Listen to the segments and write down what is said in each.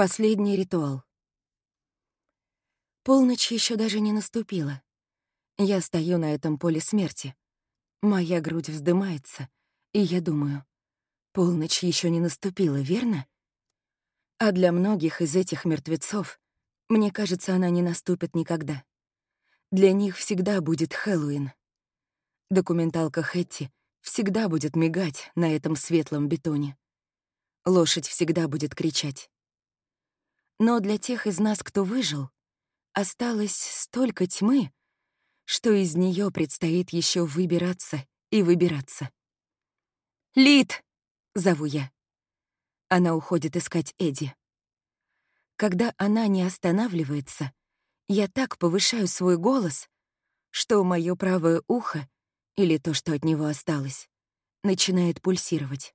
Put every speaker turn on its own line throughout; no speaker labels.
Последний ритуал. Полночь еще даже не наступила. Я стою на этом поле смерти. Моя грудь вздымается, и я думаю, полночь еще не наступила, верно? А для многих из этих мертвецов, мне кажется, она не наступит никогда. Для них всегда будет Хэллоуин. Документалка Хэтти всегда будет мигать на этом светлом бетоне. Лошадь всегда будет кричать. Но для тех из нас, кто выжил, осталось столько тьмы, что из нее предстоит еще выбираться и выбираться. «Лид!» — зову я. Она уходит искать Эдди. Когда она не останавливается, я так повышаю свой голос, что мое правое ухо, или то, что от него осталось, начинает пульсировать.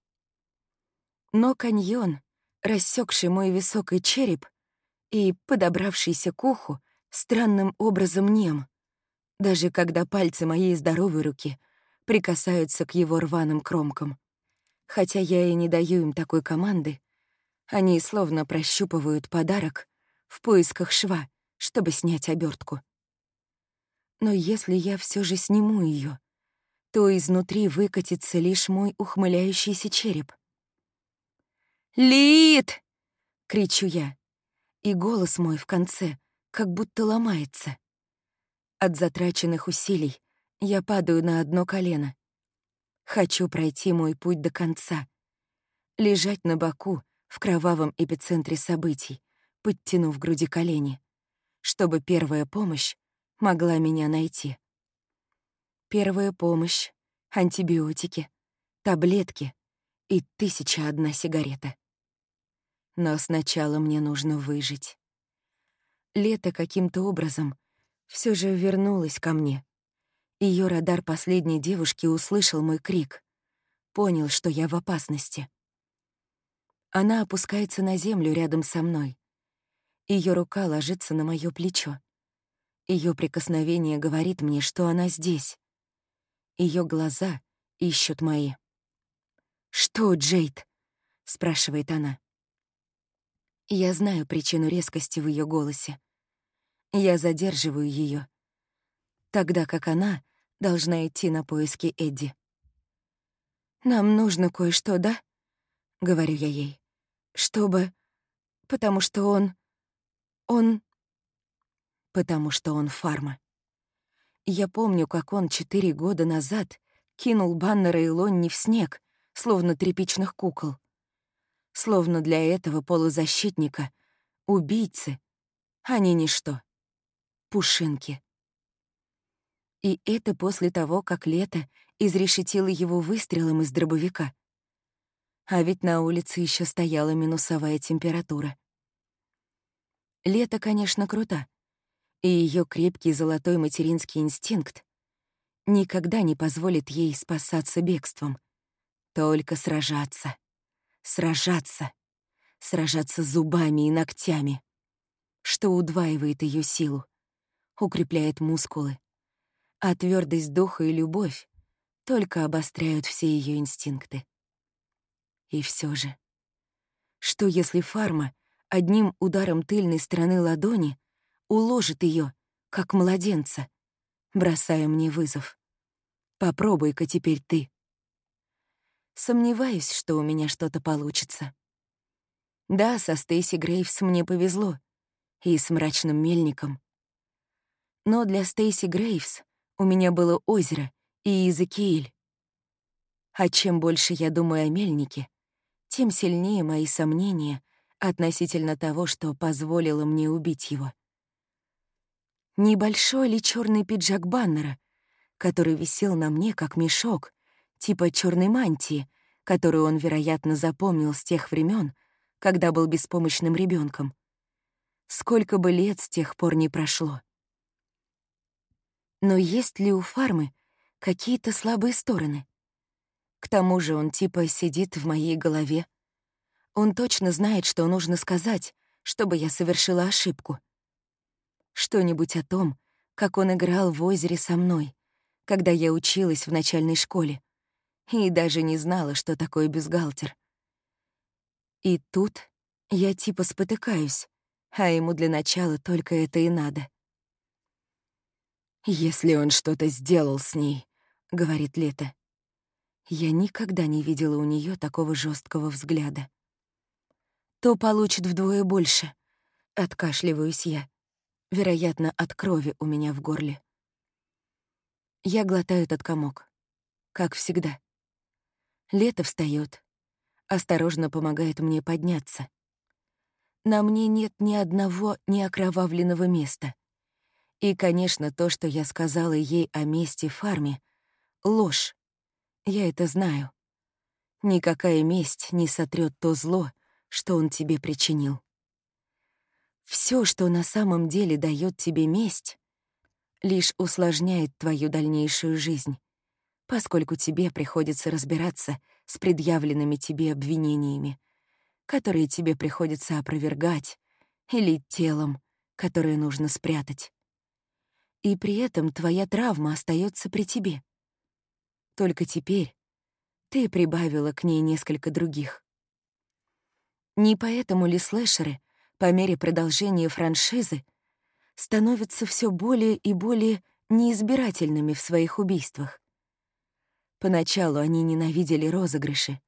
Но каньон, рассекший мой висок и череп и подобравшийся к уху, странным образом нем, даже когда пальцы моей здоровой руки прикасаются к его рваным кромкам. Хотя я и не даю им такой команды, они словно прощупывают подарок в поисках шва, чтобы снять обертку. Но если я все же сниму ее, то изнутри выкатится лишь мой ухмыляющийся череп. «Лид!» — кричу я, и голос мой в конце как будто ломается. От затраченных усилий я падаю на одно колено. Хочу пройти мой путь до конца. Лежать на боку в кровавом эпицентре событий, подтянув груди колени, чтобы первая помощь могла меня найти. Первая помощь, антибиотики, таблетки и тысяча одна сигарета. Но сначала мне нужно выжить. Лето каким-то образом все же вернулась ко мне. Ее радар последней девушки услышал мой крик. Понял, что я в опасности. Она опускается на землю рядом со мной. Ее рука ложится на мое плечо. Ее прикосновение говорит мне, что она здесь. Ее глаза ищут мои. «Что, Джейд?» — спрашивает она. Я знаю причину резкости в ее голосе. Я задерживаю ее, тогда как она должна идти на поиски Эдди. «Нам нужно кое-что, да?» — говорю я ей. «Чтобы... Потому что он... Он...» Потому что он фарма. Я помню, как он четыре года назад кинул Баннера и Лонни в снег, словно тряпичных кукол. Словно для этого полузащитника, убийцы, они ничто пушинки. И это после того, как лето изрешетило его выстрелом из дробовика. А ведь на улице еще стояла минусовая температура. Лето, конечно, круто, и ее крепкий золотой материнский инстинкт никогда не позволит ей спасаться бегством. Только сражаться. Сражаться. Сражаться зубами и ногтями, что удваивает ее силу укрепляет мускулы. А твердость духа и любовь только обостряют все ее инстинкты. И все же, что если фарма одним ударом тыльной стороны ладони уложит ее, как младенца, бросая мне вызов? Попробуй-ка теперь ты. Сомневаюсь, что у меня что-то получится. Да, со Стейси Грейвс мне повезло. И с мрачным мельником. Но для Стейси Грейвс у меня было озеро и Иезекииль. А чем больше я думаю о мельнике, тем сильнее мои сомнения относительно того, что позволило мне убить его. Небольшой ли черный пиджак Баннера, который висел на мне как мешок, типа черной мантии, которую он, вероятно, запомнил с тех времен, когда был беспомощным ребенком. Сколько бы лет с тех пор не прошло. Но есть ли у фармы какие-то слабые стороны? К тому же он типа сидит в моей голове. Он точно знает, что нужно сказать, чтобы я совершила ошибку. Что-нибудь о том, как он играл в озере со мной, когда я училась в начальной школе, и даже не знала, что такое бюстгальтер. И тут Я типа спотыкаюсь, а ему для начала только это и надо. «Если он что-то сделал с ней», — говорит Лето. Я никогда не видела у нее такого жесткого взгляда. То получит вдвое больше. Откашливаюсь я. Вероятно, от крови у меня в горле. Я глотаю этот комок. Как всегда. Лето встает, осторожно помогает мне подняться. На мне нет ни одного неокровавленного места. И, конечно, то, что я сказала ей о месте фарме — ложь. Я это знаю. Никакая месть не сотрет то зло, что он тебе причинил. Все, что на самом деле дает тебе месть, лишь усложняет твою дальнейшую жизнь, поскольку тебе приходится разбираться с предъявленными тебе обвинениями, которые тебе приходится опровергать, или телом, которое нужно спрятать. И при этом твоя травма остается при тебе. Только теперь ты прибавила к ней несколько других. Не поэтому ли слэшеры, по мере продолжения франшизы, становятся все более и более неизбирательными в своих убийствах? Поначалу они ненавидели розыгрыши,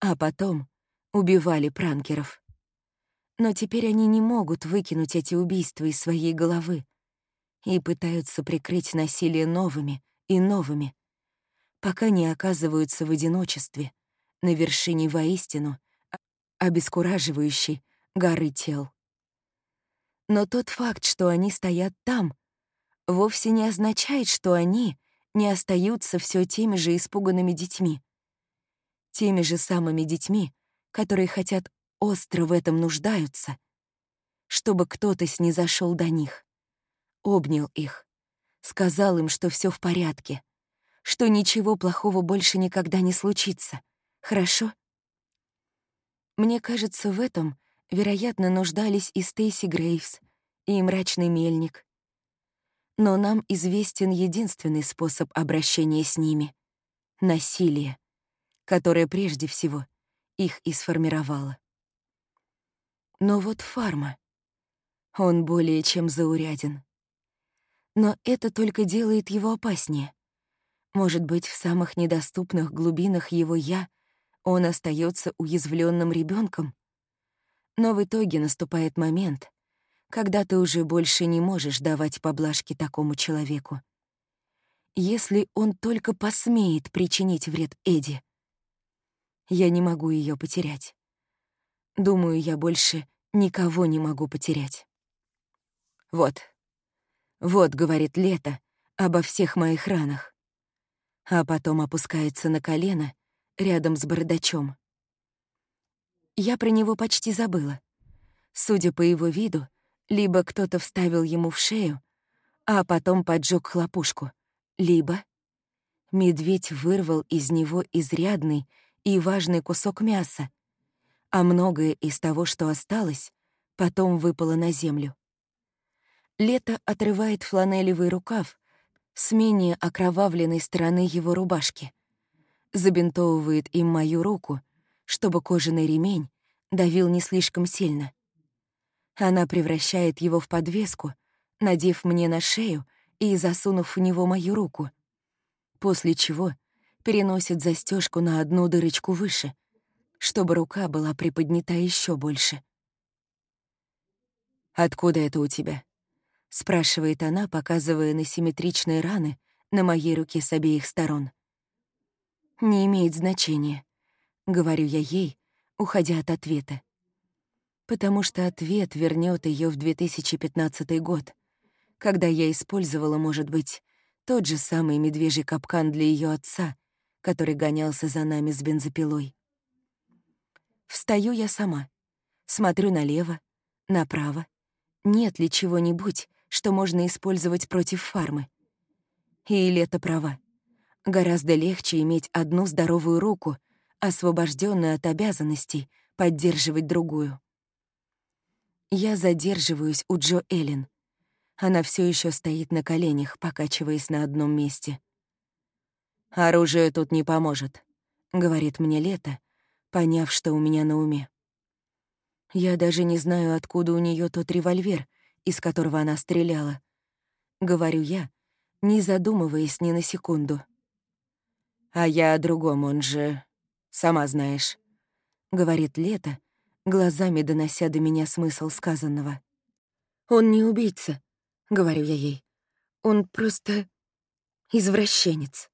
а потом убивали пранкеров. Но теперь они не могут выкинуть эти убийства из своей головы и пытаются прикрыть насилие новыми и новыми, пока не оказываются в одиночестве, на вершине воистину обескураживающей горы тел. Но тот факт, что они стоят там, вовсе не означает, что они не остаются все теми же испуганными детьми. Теми же самыми детьми, которые хотят остро в этом нуждаются, чтобы кто-то снизошел до них, обнял их, сказал им, что все в порядке, что ничего плохого больше никогда не случится. Хорошо? Мне кажется, в этом, вероятно, нуждались и Стейси Грейвс, и мрачный мельник. Но нам известен единственный способ обращения с ними — насилие, которое прежде всего их и сформировало. Но вот фарма. Он более чем зауряден. Но это только делает его опаснее. Может быть, в самых недоступных глубинах его «я» он остается уязвленным ребенком. Но в итоге наступает момент, когда ты уже больше не можешь давать поблажки такому человеку. Если он только посмеет причинить вред Эдди, я не могу ее потерять. Думаю, я больше никого не могу потерять. Вот. Вот, говорит Лето, обо всех моих ранах. А потом опускается на колено рядом с бородачом. Я про него почти забыла. Судя по его виду, либо кто-то вставил ему в шею, а потом поджег хлопушку, либо медведь вырвал из него изрядный и важный кусок мяса, а многое из того, что осталось, потом выпало на землю. Лето отрывает фланелевый рукав с менее окровавленной стороны его рубашки, забинтовывает им мою руку, чтобы кожаный ремень давил не слишком сильно. Она превращает его в подвеску, надев мне на шею и засунув в него мою руку, после чего переносит застежку на одну дырочку выше, чтобы рука была приподнята еще больше. «Откуда это у тебя?» — спрашивает она, показывая на симметричные раны на моей руке с обеих сторон. «Не имеет значения», — говорю я ей, уходя от ответа. Потому что ответ вернет ее в 2015 год, когда я использовала, может быть, тот же самый медвежий капкан для ее отца, который гонялся за нами с бензопилой. Встаю я сама, смотрю налево, направо. Нет ли чего-нибудь, что можно использовать против фармы? И Лето права. Гораздо легче иметь одну здоровую руку, освобожденную от обязанностей поддерживать другую. Я задерживаюсь у Джо Эллен. Она все еще стоит на коленях, покачиваясь на одном месте. «Оружие тут не поможет», — говорит мне Лето, поняв, что у меня на уме. Я даже не знаю, откуда у нее тот револьвер, из которого она стреляла. Говорю я, не задумываясь ни на секунду. А я о другом, он же... Сама знаешь. Говорит Лето, глазами донося до меня смысл сказанного. Он не убийца, говорю я ей. Он просто извращенец.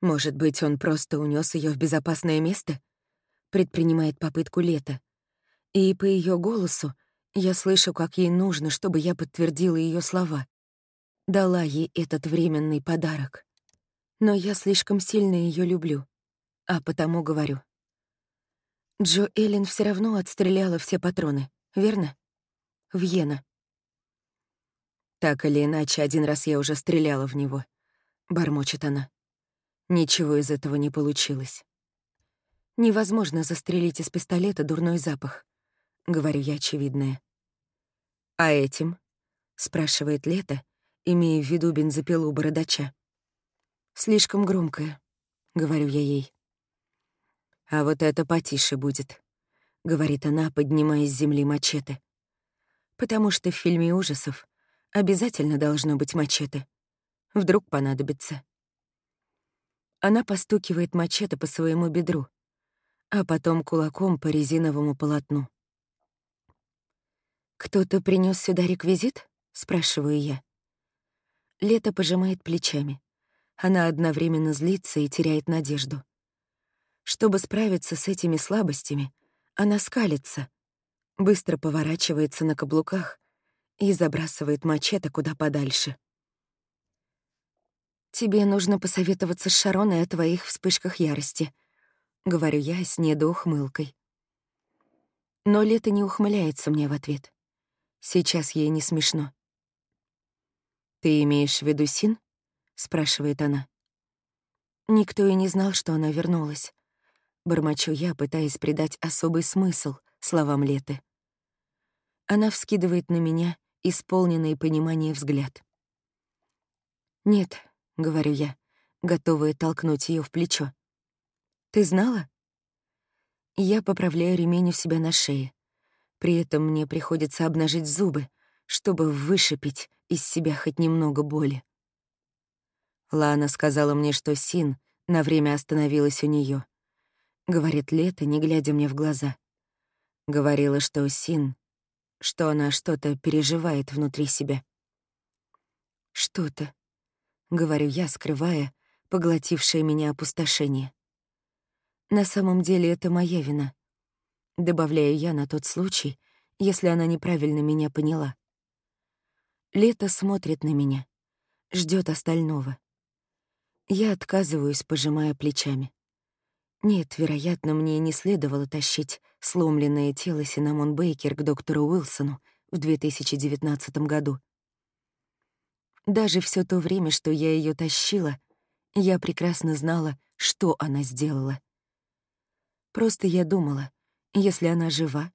Может быть, он просто унес ее в безопасное место? Предпринимает попытку Лето. И по ее голосу я слышу, как ей нужно, чтобы я подтвердила ее слова. Дала ей этот временный подарок. Но я слишком сильно ее люблю, а потому говорю. Джо Эллен все равно отстреляла все патроны, верно? В Йена. Так или иначе, один раз я уже стреляла в него. Бормочет она. Ничего из этого не получилось. Невозможно застрелить из пистолета дурной запах. Говорю я очевидное. «А этим?» — спрашивает Лето, имея в виду бензопилу бородача. «Слишком громкое», — говорю я ей. «А вот это потише будет», — говорит она, поднимая с земли мачете. «Потому что в фильме ужасов обязательно должно быть мачете. Вдруг понадобится». Она постукивает мачете по своему бедру, а потом кулаком по резиновому полотну. «Кто-то принес сюда реквизит?» — спрашиваю я. Лето пожимает плечами. Она одновременно злится и теряет надежду. Чтобы справиться с этими слабостями, она скалится, быстро поворачивается на каблуках и забрасывает мачете куда подальше. «Тебе нужно посоветоваться с Шароной о твоих вспышках ярости», — говорю я с недоухмылкой. Но Лето не ухмыляется мне в ответ. Сейчас ей не смешно. «Ты имеешь в виду Син?» — спрашивает она. Никто и не знал, что она вернулась. Бормочу я, пытаясь придать особый смысл словам Леты. Она вскидывает на меня исполненный понимание взгляд. «Нет», — говорю я, готовая толкнуть ее в плечо. «Ты знала?» Я поправляю ремень у себя на шее. При этом мне приходится обнажить зубы, чтобы вышипить из себя хоть немного боли. Лана сказала мне, что Син на время остановилась у нее. Говорит Лето, не глядя мне в глаза. Говорила, что Син, что она что-то переживает внутри себя. Что-то, — говорю я, скрывая поглотившее меня опустошение. На самом деле это моя вина. Добавляю я на тот случай, если она неправильно меня поняла. Лето смотрит на меня, ждет остального. Я отказываюсь, пожимая плечами. Нет, вероятно, мне не следовало тащить сломленное тело Синамон Бейкер к доктору Уилсону в 2019 году. Даже все то время, что я ее тащила, я прекрасно знала, что она сделала. Просто я думала, если она жива,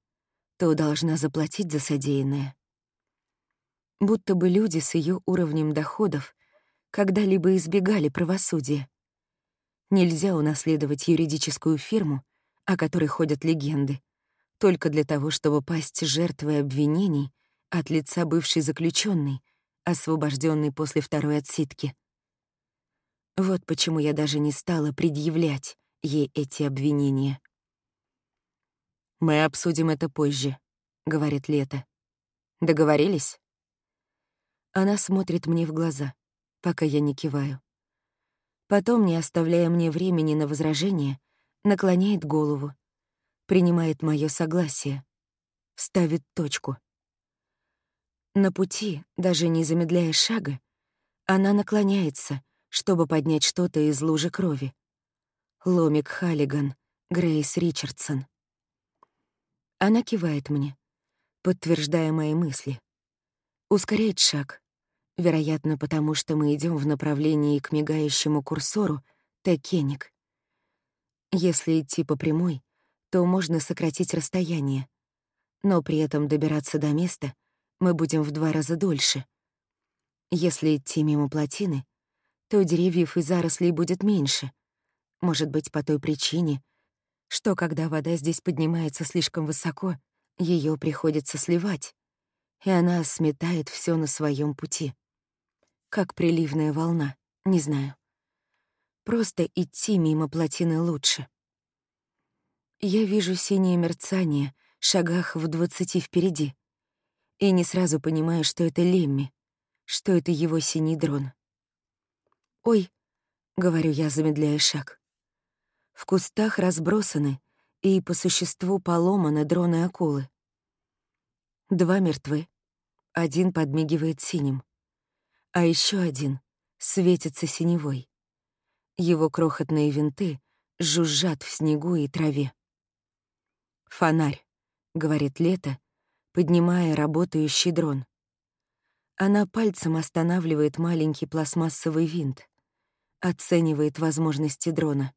то должна заплатить за содеянное. Будто бы люди с ее уровнем доходов когда-либо избегали правосудия. Нельзя унаследовать юридическую фирму, о которой ходят легенды, только для того, чтобы пасть жертвой обвинений от лица бывшей заключенной, освобожденной после второй отсидки. Вот почему я даже не стала предъявлять ей эти обвинения. «Мы обсудим это позже», — говорит Лето. «Договорились?» Она смотрит мне в глаза, пока я не киваю. Потом, не оставляя мне времени на возражение, наклоняет голову, принимает мое согласие, ставит точку. На пути, даже не замедляя шага, она наклоняется, чтобы поднять что-то из лужи крови. Ломик Халлиган, Грейс Ричардсон. Она кивает мне, подтверждая мои мысли. Ускоряет шаг, вероятно, потому что мы идем в направлении к мигающему курсору Текеник. Если идти по прямой, то можно сократить расстояние, но при этом добираться до места мы будем в два раза дольше. Если идти мимо плотины, то деревьев и зарослей будет меньше, может быть, по той причине, что когда вода здесь поднимается слишком высоко, ее приходится сливать, и она сметает все на своем пути. Как приливная волна, не знаю. Просто идти мимо плотины лучше. Я вижу синее мерцание, шагах в двадцати впереди, и не сразу понимаю, что это Лемми, что это его синий дрон. «Ой», — говорю я, замедляя шаг. В кустах разбросаны и по существу поломаны дроны акулы. Два мертвы, один подмигивает синим, а еще один светится синевой. Его крохотные винты жужжат в снегу и траве. «Фонарь», — говорит Лето, поднимая работающий дрон. Она пальцем останавливает маленький пластмассовый винт, оценивает возможности дрона.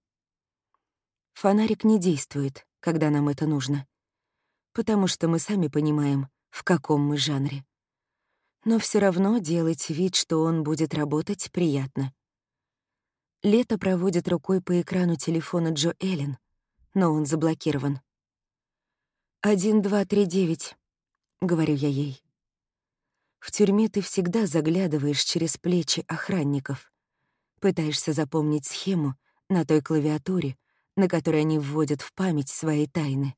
Фонарик не действует, когда нам это нужно, потому что мы сами понимаем, в каком мы жанре. Но все равно делать вид, что он будет работать, приятно. Лето проводит рукой по экрану телефона Джо Эллен, но он заблокирован. «Один, два, три, девять», — говорю я ей. В тюрьме ты всегда заглядываешь через плечи охранников, пытаешься запомнить схему на той клавиатуре, на которой они вводят в память свои тайны.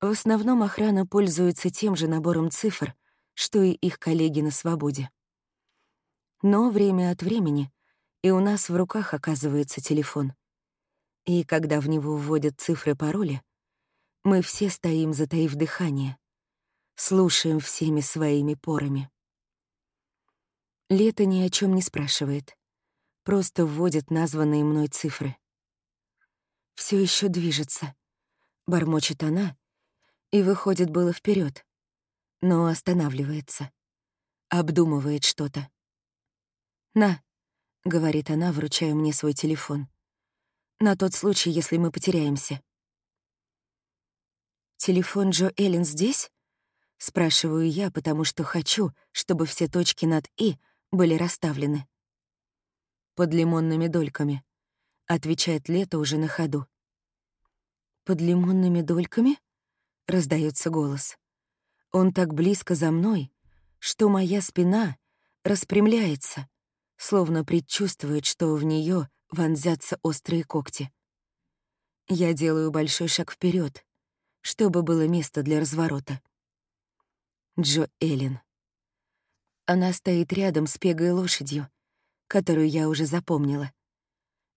В основном охрана пользуется тем же набором цифр, что и их коллеги на свободе. Но время от времени и у нас в руках оказывается телефон. И когда в него вводят цифры пароля, мы все стоим, затаив дыхание, слушаем всеми своими порами. Лето ни о чем не спрашивает, просто вводит названные мной цифры все еще движется. Бормочет она и выходит было вперед, но останавливается. Обдумывает что-то. «На», — говорит она, вручая мне свой телефон. «На тот случай, если мы потеряемся». «Телефон Джо Эллен здесь?» — спрашиваю я, потому что хочу, чтобы все точки над «и» были расставлены. «Под лимонными дольками», — отвечает Лето уже на ходу. «Под лимонными дольками?» — раздается голос. Он так близко за мной, что моя спина распрямляется, словно предчувствует, что в нее вонзятся острые когти. Я делаю большой шаг вперед, чтобы было место для разворота. Джо Эллен. Она стоит рядом с пегой лошадью, которую я уже запомнила.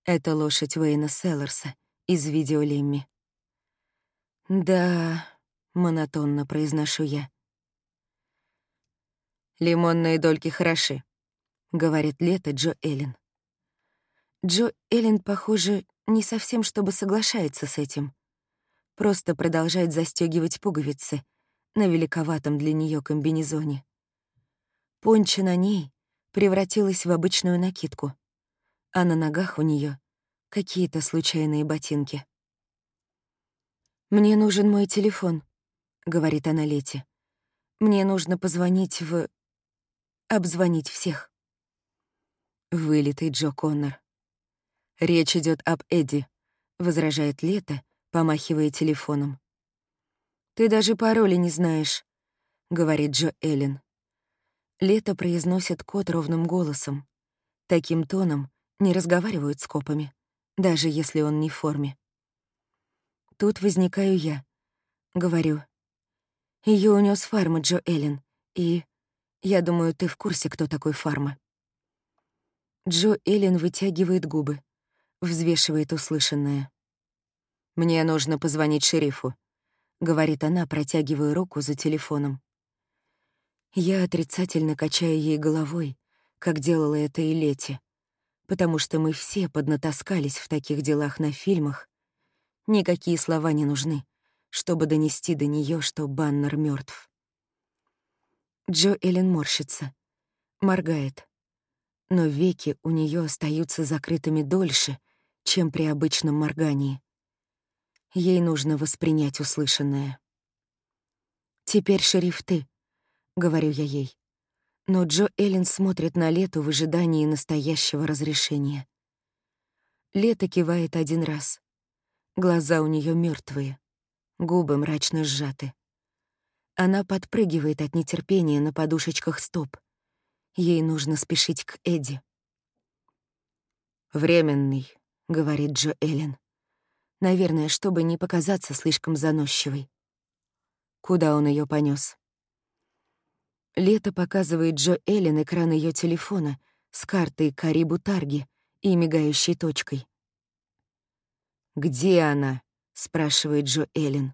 Это лошадь Уэйна Селлерса из видео Лемми. «Да», — монотонно произношу я. «Лимонные дольки хороши», — говорит Лето Джо Эллен. Джо Эллен, похоже, не совсем чтобы соглашается с этим. Просто продолжает застегивать пуговицы на великоватом для нее комбинезоне. Понча на ней превратилась в обычную накидку — а на ногах у нее какие-то случайные ботинки. «Мне нужен мой телефон», — говорит она Лете. «Мне нужно позвонить в... обзвонить всех». Вылитый Джо Коннор. «Речь идет об Эдди», — возражает Лето, помахивая телефоном. «Ты даже пароля не знаешь», — говорит Джо Эллен. Лето произносит код ровным голосом, таким тоном, не разговаривают с копами, даже если он не в форме. Тут возникаю я. Говорю. Ее унес фарма Джо Эллен, и... Я думаю, ты в курсе, кто такой фарма. Джо Эллен вытягивает губы, взвешивает услышанное. «Мне нужно позвонить шерифу», — говорит она, протягивая руку за телефоном. Я отрицательно качаю ей головой, как делала это и Лети потому что мы все поднатаскались в таких делах на фильмах. Никакие слова не нужны, чтобы донести до нее, что Баннер мертв. Джо Эллен морщится, моргает, но веки у нее остаются закрытыми дольше, чем при обычном моргании. Ей нужно воспринять услышанное. «Теперь, шериф, ты», — говорю я ей. Но Джо Эллен смотрит на Лету в ожидании настоящего разрешения. Лето кивает один раз. Глаза у нее мертвые, губы мрачно сжаты. Она подпрыгивает от нетерпения на подушечках стоп. Ей нужно спешить к Эдди. «Временный», — говорит Джо Эллен. Наверное, чтобы не показаться слишком заносчивой. Куда он ее понес? Лето показывает Джо Эллен экран ее телефона с картой Карибу Тарги и мигающей точкой. «Где она?» — спрашивает Джо Эллен,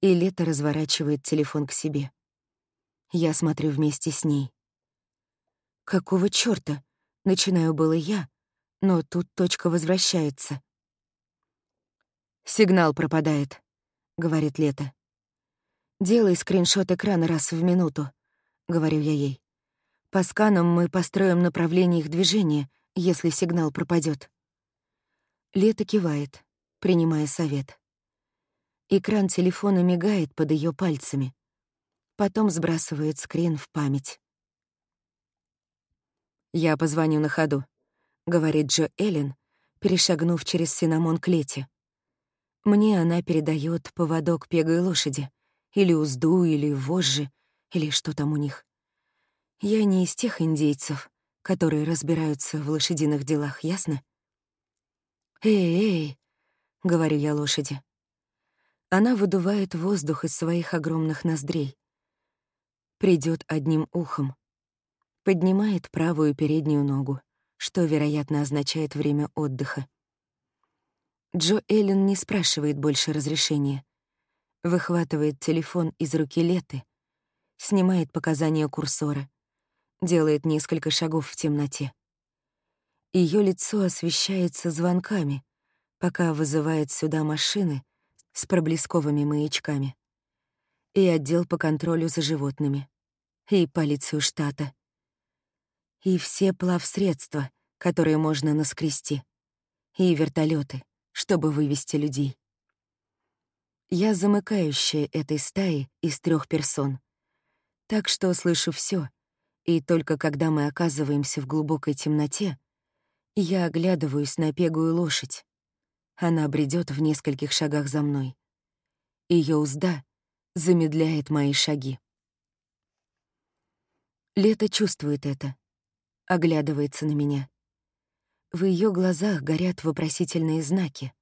и Лето разворачивает телефон к себе. Я смотрю вместе с ней. «Какого чёрта?» — начинаю было я, но тут точка возвращается. «Сигнал пропадает», — говорит Лето. «Делай скриншот экрана раз в минуту», — говорю я ей. «По сканам мы построим направление их движения, если сигнал пропадет. Лето кивает, принимая совет. Экран телефона мигает под ее пальцами. Потом сбрасывает скрин в память. «Я позвоню на ходу», — говорит Джо Эллен, перешагнув через синамон к Лете. Мне она передает поводок пегой лошади, или узду, или вожжи, или что там у них. Я не из тех индейцев, которые разбираются в лошадиных делах, ясно? «Эй, эй!» — говорю я лошади. Она выдувает воздух из своих огромных ноздрей. Придет одним ухом. Поднимает правую переднюю ногу, что, вероятно, означает время отдыха. Джо Эллен не спрашивает больше разрешения. Выхватывает телефон из руки Леты, снимает показания курсора, делает несколько шагов в темноте. Ее лицо освещается звонками, пока вызывает сюда машины с проблесковыми маячками. И отдел по контролю за животными. И полицию штата. И все плавсредства, которые можно наскрести. И вертолеты чтобы вывести людей. Я замыкающая этой стаи из трех персон, так что слышу все, и только когда мы оказываемся в глубокой темноте, я оглядываюсь на пегую лошадь. Она бредет в нескольких шагах за мной. Ее узда замедляет мои шаги. Лето чувствует это, оглядывается на меня. В ее глазах горят вопросительные знаки.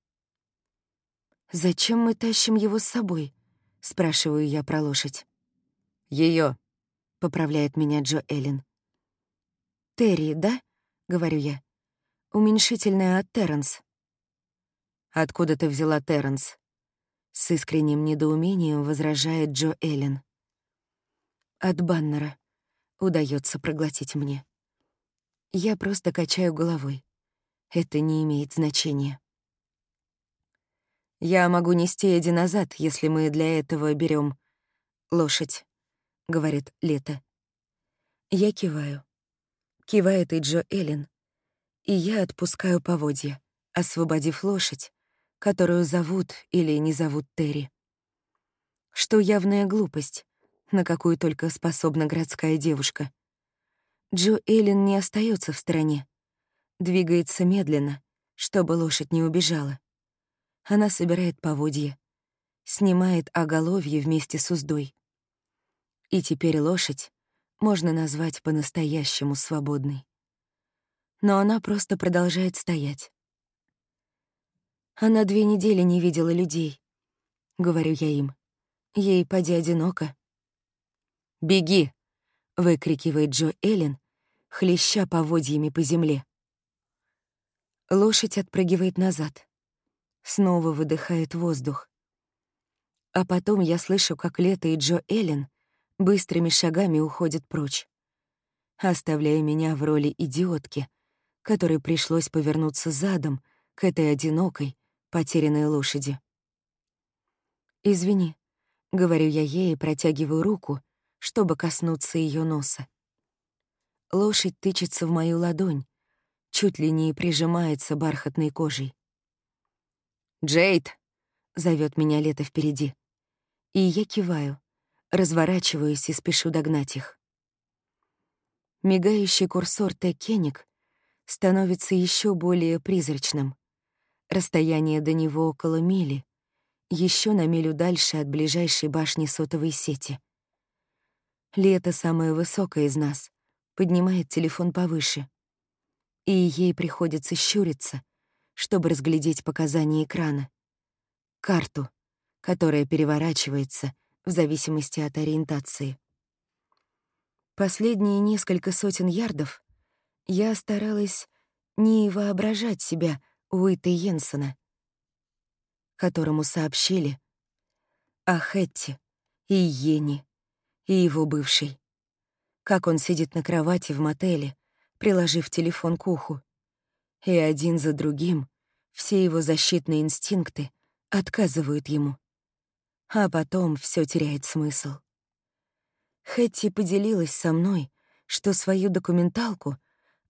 «Зачем мы тащим его с собой?» — спрашиваю я про лошадь. Ее, поправляет меня Джо Эллен. «Терри, да?» — говорю я. Уменьшительное от Терренс. «Откуда ты взяла Терренс?» С искренним недоумением возражает Джо Эллен. «От Баннера. Удается проглотить мне. Я просто качаю головой. Это не имеет значения. Я могу нести Эдди назад, если мы для этого берем лошадь, говорит Лето. Я киваю. Кивает и Джо Эллен. И я отпускаю поводья, освободив лошадь, которую зовут или не зовут Терри. Что явная глупость, на какую только способна городская девушка. Джо Эллен не остается в стороне. Двигается медленно, чтобы лошадь не убежала. Она собирает поводья, снимает оголовье вместе с уздой. И теперь лошадь можно назвать по-настоящему свободной. Но она просто продолжает стоять. Она две недели не видела людей, — говорю я им. Ей поди одиноко. «Беги!» — выкрикивает Джо Эллен, хлеща поводьями по земле. Лошадь отпрыгивает назад. Снова выдыхает воздух. А потом я слышу, как Лето и Джо Эллен быстрыми шагами уходят прочь, оставляя меня в роли идиотки, которой пришлось повернуться задом к этой одинокой, потерянной лошади. «Извини», — говорю я ей и протягиваю руку, чтобы коснуться ее носа. Лошадь тычется в мою ладонь, чуть ли не прижимается бархатной кожей. «Джейд!» — зовет меня лето впереди. И я киваю, разворачиваюсь и спешу догнать их. Мигающий курсор Т. становится еще более призрачным, Расстояние до него около мили, еще на милю дальше от ближайшей башни сотовой сети. Лето самая высокая из нас, поднимает телефон повыше. И ей приходится щуриться, чтобы разглядеть показания экрана. Карту, которая переворачивается в зависимости от ориентации. Последние несколько сотен ярдов я старалась не воображать себя Уита Йенсена, которому сообщили о Хэтти и Йенни, и его бывшей. Как он сидит на кровати в мотеле, приложив телефон к уху. И один за другим все его защитные инстинкты отказывают ему. А потом все теряет смысл. Хэтти поделилась со мной, что свою документалку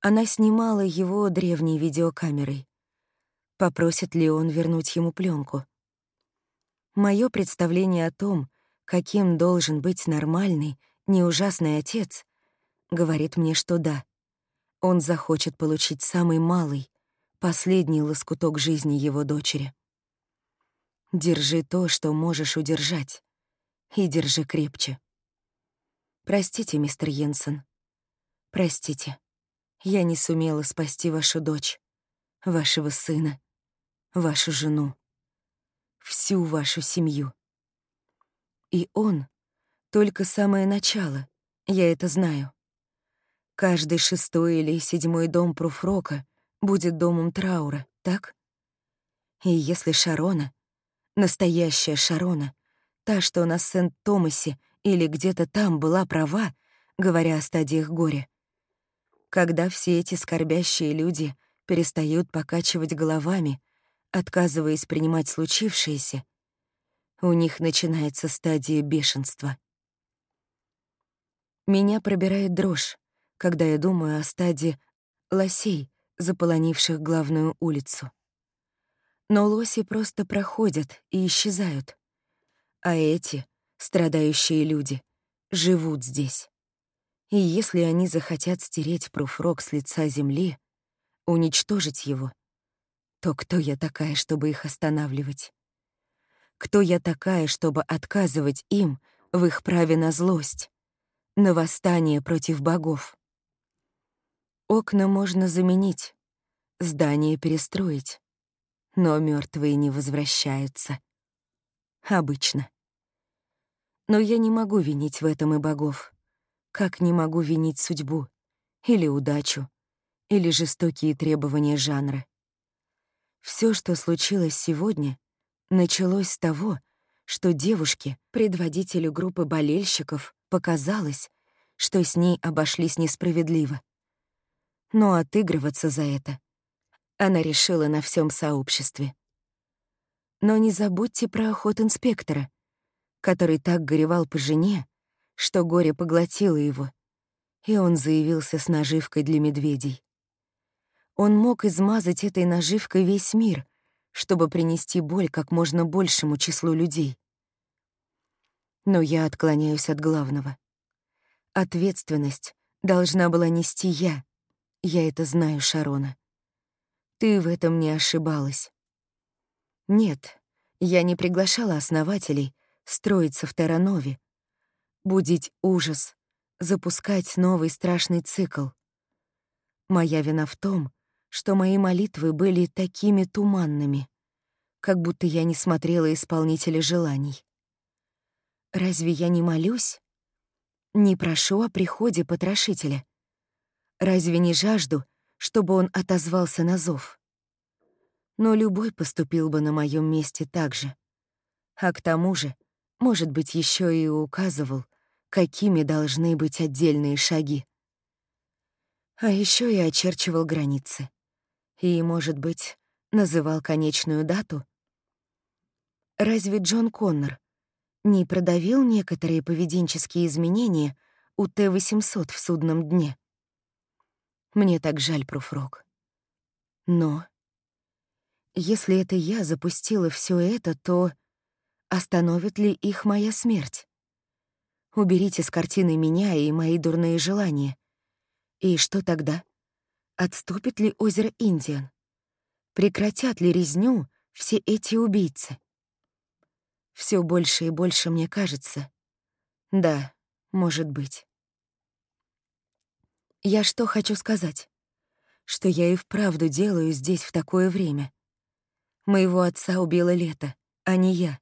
она снимала его древней видеокамерой. Попросит ли он вернуть ему пленку? Мое представление о том, каким должен быть нормальный, не ужасный отец, говорит мне, что да. Он захочет получить самый малый, последний лоскуток жизни его дочери. Держи то, что можешь удержать, и держи крепче. Простите, мистер Йенсен. Простите. Я не сумела спасти вашу дочь, вашего сына, вашу жену, всю вашу семью. И он — только самое начало, я это знаю. Каждый шестой или седьмой дом Пруфрока будет домом траура, так? И если Шарона, настоящая Шарона, та, что на Сент-Томасе или где-то там была права, говоря о стадиях горя, когда все эти скорбящие люди — перестают покачивать головами, отказываясь принимать случившееся, у них начинается стадия бешенства. Меня пробирает дрожь, когда я думаю о стадии лосей, заполонивших главную улицу. Но лоси просто проходят и исчезают, а эти, страдающие люди, живут здесь. И если они захотят стереть пруфрок с лица земли, уничтожить его, то кто я такая, чтобы их останавливать? Кто я такая, чтобы отказывать им в их праве на злость, на восстание против богов? Окна можно заменить, здание перестроить, но мертвые не возвращаются. Обычно. Но я не могу винить в этом и богов, как не могу винить судьбу или удачу, или жестокие требования жанра. Все, что случилось сегодня, началось с того, что девушке, предводителю группы болельщиков, показалось, что с ней обошлись несправедливо. Но отыгрываться за это она решила на всем сообществе. Но не забудьте про охот инспектора, который так горевал по жене, что горе поглотило его, и он заявился с наживкой для медведей. Он мог измазать этой наживкой весь мир, чтобы принести боль как можно большему числу людей. Но я отклоняюсь от главного. Ответственность должна была нести я. Я это знаю, Шарона. Ты в этом не ошибалась. Нет, я не приглашала основателей строиться в Терранове, будить ужас, запускать новый страшный цикл. Моя вина в том, что мои молитвы были такими туманными, как будто я не смотрела исполнителя желаний. Разве я не молюсь? Не прошу о приходе потрошителя. Разве не жажду, чтобы он отозвался на зов? Но любой поступил бы на моем месте так же. А к тому же, может быть, еще и указывал, какими должны быть отдельные шаги. А еще я очерчивал границы и, может быть, называл конечную дату? Разве Джон Коннор не продавил некоторые поведенческие изменения у Т-800 в судном дне? Мне так жаль, Пруфрок. Но если это я запустила все это, то остановит ли их моя смерть? Уберите с картины меня и мои дурные желания. И что тогда? Отступит ли озеро Индиан? Прекратят ли резню все эти убийцы? Все больше и больше мне кажется. Да, может быть. Я что хочу сказать? Что я и вправду делаю здесь в такое время. Моего отца убило лето, а не я.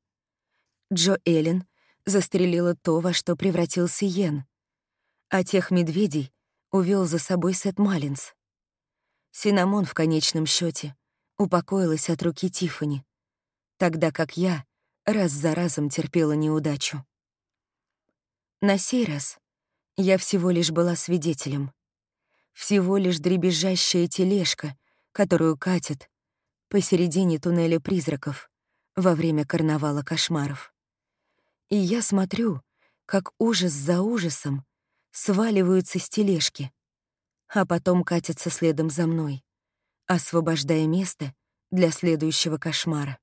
Джо Эллен застрелила то, во что превратился Йен. А тех медведей увел за собой Сет Маллинс. Синамон в конечном счете упокоилась от руки Тифани, тогда как я раз за разом терпела неудачу. На сей раз я всего лишь была свидетелем. Всего лишь дребезжащая тележка, которую катят посередине туннеля призраков во время карнавала кошмаров. И я смотрю, как ужас за ужасом сваливаются с тележки, а потом катятся следом за мной, освобождая место для следующего кошмара.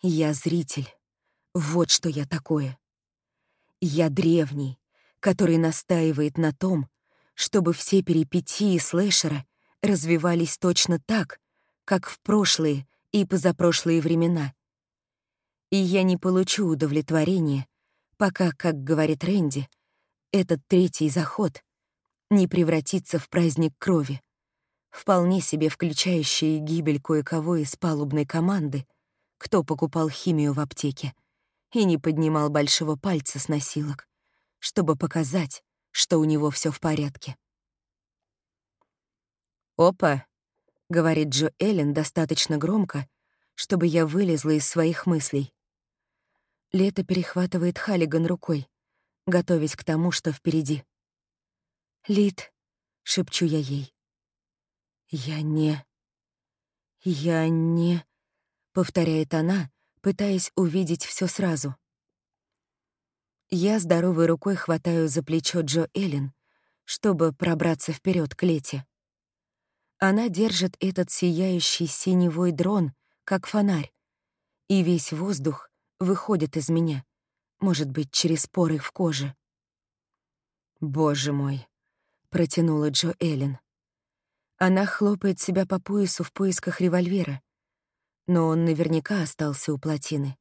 Я зритель. Вот что я такое. Я древний, который настаивает на том, чтобы все перипетии слэшера развивались точно так, как в прошлые и позапрошлые времена — и я не получу удовлетворения, пока, как говорит Рэнди, этот третий заход не превратится в праздник крови, вполне себе включающий гибель кое-кого из палубной команды, кто покупал химию в аптеке и не поднимал большого пальца с носилок, чтобы показать, что у него все в порядке. «Опа!» — говорит Джо Эллен достаточно громко, чтобы я вылезла из своих мыслей. Лето перехватывает Халлиган рукой, готовясь к тому, что впереди. «Лид», — шепчу я ей. «Я не... Я не...» — повторяет она, пытаясь увидеть все сразу. Я здоровой рукой хватаю за плечо Джо Эллен, чтобы пробраться вперед к Лете. Она держит этот сияющий синевой дрон, как фонарь, и весь воздух выходит из меня, может быть, через поры в коже. «Боже мой!» — протянула Джо Эллен. Она хлопает себя по поясу в поисках револьвера, но он наверняка остался у плотины.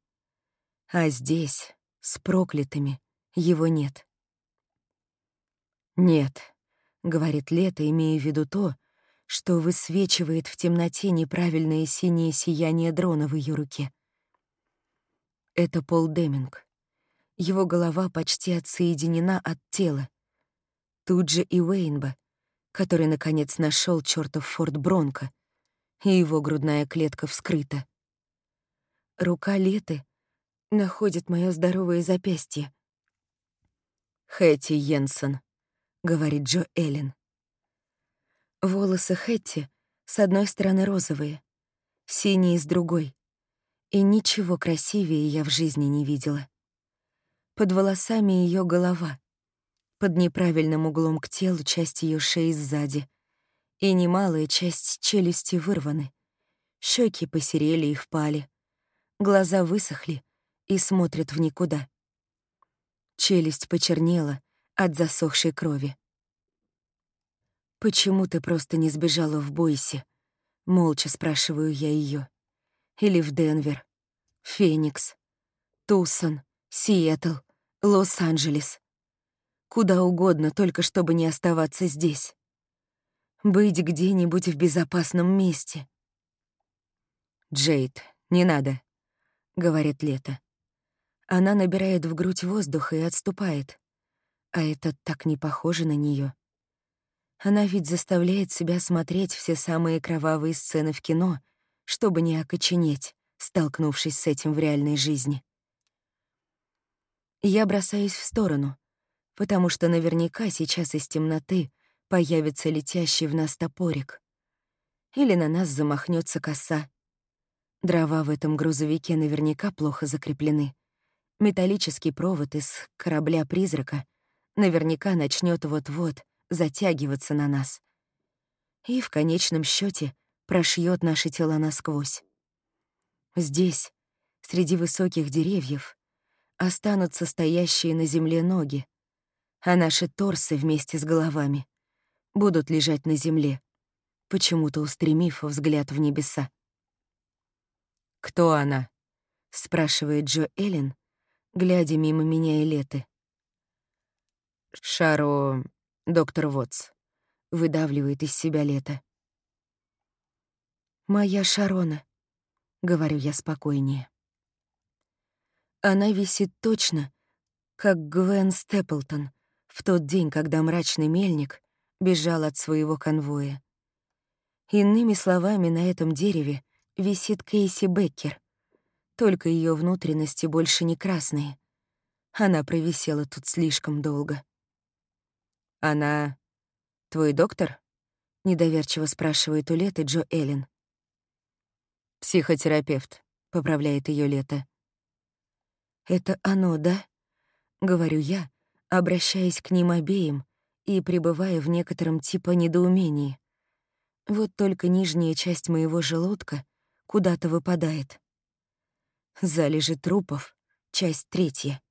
А здесь, с проклятыми, его нет. «Нет», — говорит Лето, имея в виду то, что высвечивает в темноте неправильное синее сияние дрона в ее руке. Это Пол Деминг. Его голова почти отсоединена от тела. Тут же и Уэйнба, который, наконец, нашел чертов Форт Бронко, и его грудная клетка вскрыта. Рука Леты находит мое здоровое запястье. «Хэти Йенсен», — говорит Джо Эллен. Волосы Хэтти с одной стороны розовые, синие с другой и ничего красивее я в жизни не видела. Под волосами ее голова, под неправильным углом к телу часть ее шеи сзади, и немалая часть челюсти вырваны. Щеки посерели и впали, глаза высохли и смотрят в никуда. Челюсть почернела от засохшей крови. «Почему ты просто не сбежала в Бойсе?» — молча спрашиваю я ее или в Денвер, Феникс, Тусон, Сиэтл, Лос-Анджелес. Куда угодно, только чтобы не оставаться здесь. Быть где-нибудь в безопасном месте. «Джейд, не надо», — говорит Лето. Она набирает в грудь воздуха и отступает. А это так не похоже на нее. Она ведь заставляет себя смотреть все самые кровавые сцены в кино — чтобы не окоченеть, столкнувшись с этим в реальной жизни. Я бросаюсь в сторону, потому что наверняка сейчас из темноты появится летящий в нас топорик. Или на нас замахнется коса. Дрова в этом грузовике наверняка плохо закреплены. Металлический провод из корабля-призрака наверняка начнет вот-вот затягиваться на нас. И в конечном счете прошьет наши тела насквозь. Здесь, среди высоких деревьев, останутся стоящие на земле ноги, а наши торсы вместе с головами будут лежать на земле, почему-то устремив взгляд в небеса.
«Кто она?»
— спрашивает Джо Эллен, глядя мимо меня и Леты.
«Шаро... доктор Вотс», — выдавливает из себя Лето.
«Моя Шарона», — говорю я спокойнее. Она висит точно, как Гвен Степлтон в тот день, когда мрачный мельник бежал от своего конвоя. Иными словами, на этом дереве висит Кейси Беккер, только ее внутренности больше не красные. Она провисела тут слишком долго.
«Она твой доктор?»
— недоверчиво спрашивает у Леты Джо Эллен.
«Психотерапевт», — поправляет ее Лето.
«Это оно, да?» — говорю я, обращаясь к ним обеим и пребывая в некотором типа недоумении. Вот только нижняя часть моего желудка куда-то выпадает. Залежи трупов, часть третья.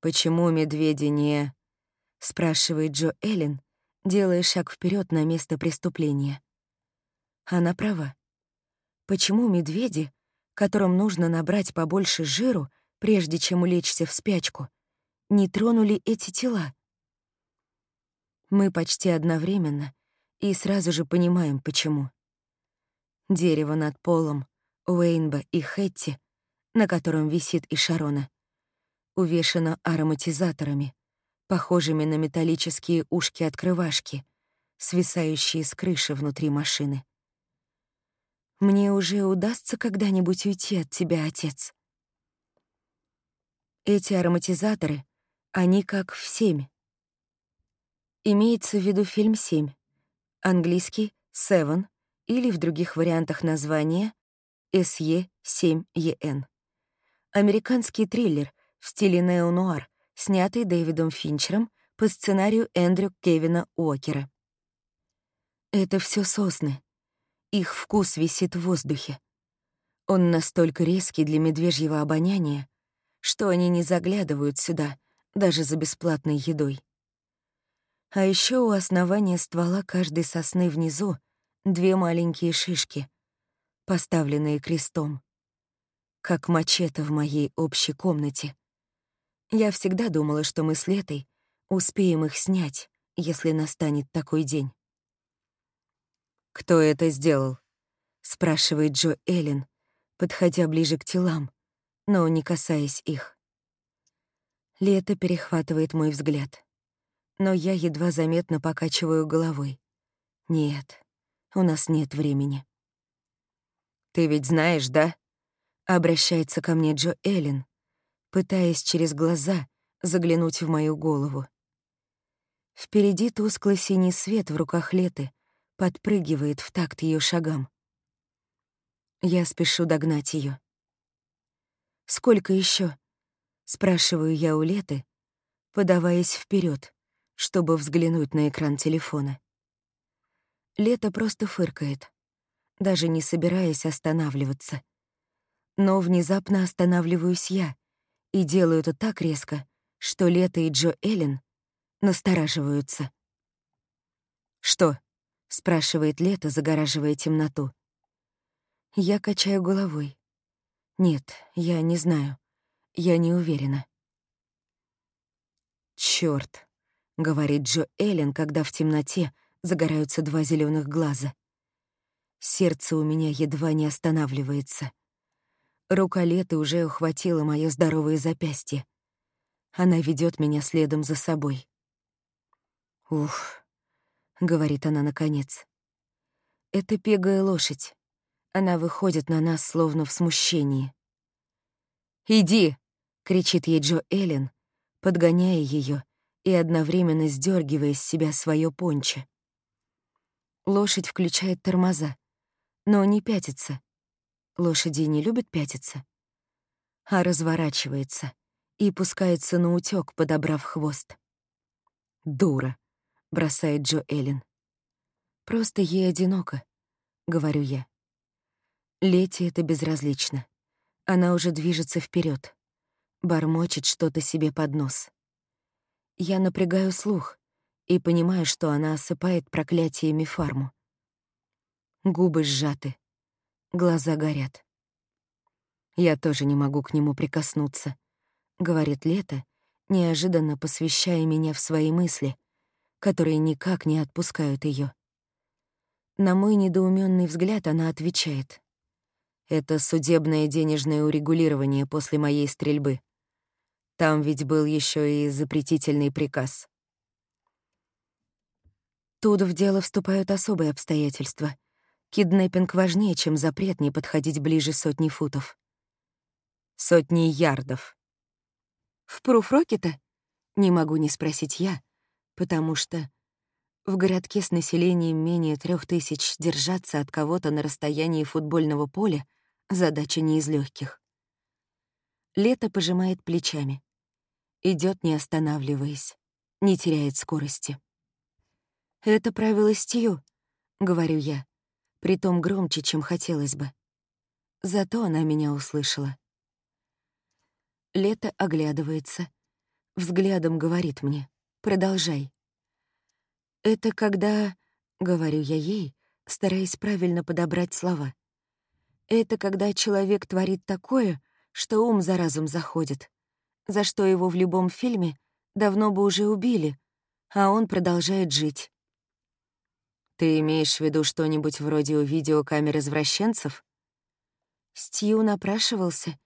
«Почему медведи не...»
— спрашивает Джо Эллен, делая шаг вперед на место преступления. Она права. Почему медведи, которым нужно набрать побольше жиру, прежде чем улечься в спячку, не тронули эти тела? Мы почти одновременно и сразу же понимаем, почему. Дерево над полом, Уэйнба и Хэтти, на котором висит и Шарона, увешано ароматизаторами, похожими на металлические ушки-открывашки, свисающие с крыши внутри машины. Мне уже удастся когда-нибудь уйти от тебя, отец. Эти ароматизаторы, они как в «Семь». Имеется в виду фильм «Семь», английский «Seven» или в других вариантах названия SE7EN. Американский триллер в стиле нео-нуар, снятый Дэвидом Финчером по сценарию Эндрю Кевина Уокера. Это все сосны. Их вкус висит в воздухе. Он настолько резкий для медвежьего обоняния, что они не заглядывают сюда, даже за бесплатной едой. А еще у основания ствола каждой сосны внизу две маленькие шишки, поставленные крестом, как мачете в моей общей комнате. Я всегда думала, что мы с Летой успеем их снять, если настанет такой день.
«Кто это сделал?»
— спрашивает Джо Эллен, подходя ближе к телам, но не касаясь их. Лето перехватывает мой взгляд, но я едва заметно покачиваю головой. Нет, у нас нет времени.
«Ты ведь знаешь, да?» — обращается ко мне Джо Эллен, пытаясь через глаза заглянуть в мою голову. Впереди тусклый синий свет в руках Леты подпрыгивает в такт ее шагам. Я спешу догнать ее. «Сколько еще? Спрашиваю я у Леты, подаваясь вперед, чтобы взглянуть на экран телефона. Лето просто фыркает, даже не собираясь останавливаться. Но внезапно останавливаюсь я и делаю это так резко, что Лето и Джо Эллен настораживаются. «Что?» — спрашивает Лето, загораживая темноту. Я качаю головой. Нет, я не знаю. Я не уверена. «Чёрт», — говорит Джо Эллен, когда в темноте загораются два зеленых глаза. Сердце у меня едва не останавливается. Рука Леты уже ухватила моё здоровое запястье. Она ведет меня следом за собой. «Ух», — говорит она наконец. «Это пегая лошадь. Она выходит на нас, словно в смущении». «Иди!» — кричит ей Джо Эллен, подгоняя ее и одновременно сдергивая с себя свое понче. Лошадь включает тормоза, но не пятится. Лошади не любят пятиться, а разворачивается и пускается на утёк, подобрав хвост. «Дура!» — бросает Джо Эллен. «Просто ей одиноко», — говорю я. Лете это безразлично. Она уже движется вперед, бормочет что-то себе под нос. Я напрягаю слух и понимаю, что она осыпает проклятиями фарму, Губы сжаты, глаза горят. Я тоже не могу к нему прикоснуться, говорит Лето, неожиданно посвящая меня в свои мысли, которые никак не отпускают ее. На мой недоуменный взгляд она отвечает. Это судебное денежное урегулирование после моей стрельбы. Там ведь был еще и запретительный приказ. Тут в дело вступают особые обстоятельства. Киднеппинг важнее, чем запрет не подходить ближе сотни футов. Сотни ярдов. В пруфроке-то? Не могу не спросить я, потому что в городке с населением менее трех тысяч держаться от кого-то на расстоянии футбольного поля — задача не из легких. Лето пожимает плечами. Идет не останавливаясь, не теряет скорости. «Это правило Стью», — говорю я, притом громче, чем хотелось бы. Зато она меня услышала. Лето оглядывается, взглядом говорит мне «Продолжай». «Это когда...» — говорю я ей, стараясь правильно подобрать слова. «Это когда человек творит такое, что ум за разум заходит, за что его в любом фильме давно бы уже убили, а он продолжает жить». «Ты имеешь в виду что-нибудь вроде у видеокамер извращенцев?» Стью напрашивался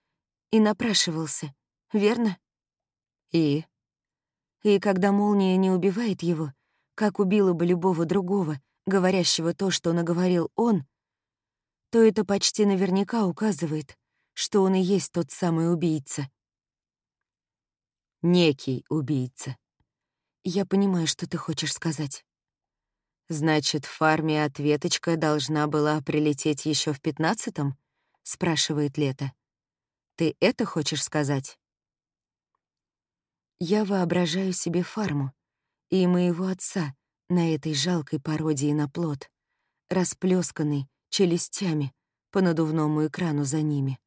и напрашивался, верно? И? И когда молния не убивает его, как убила бы любого другого, говорящего то, что наговорил он, то это почти наверняка указывает, что он и есть тот самый убийца. Некий убийца. Я понимаю, что ты хочешь сказать. Значит, в фарме ответочка должна была прилететь еще в пятнадцатом? спрашивает Лето. Ты это хочешь сказать? Я воображаю себе фарму, и моего отца на этой жалкой пародии на плод, расплесканный челюстями по надувному экрану за ними.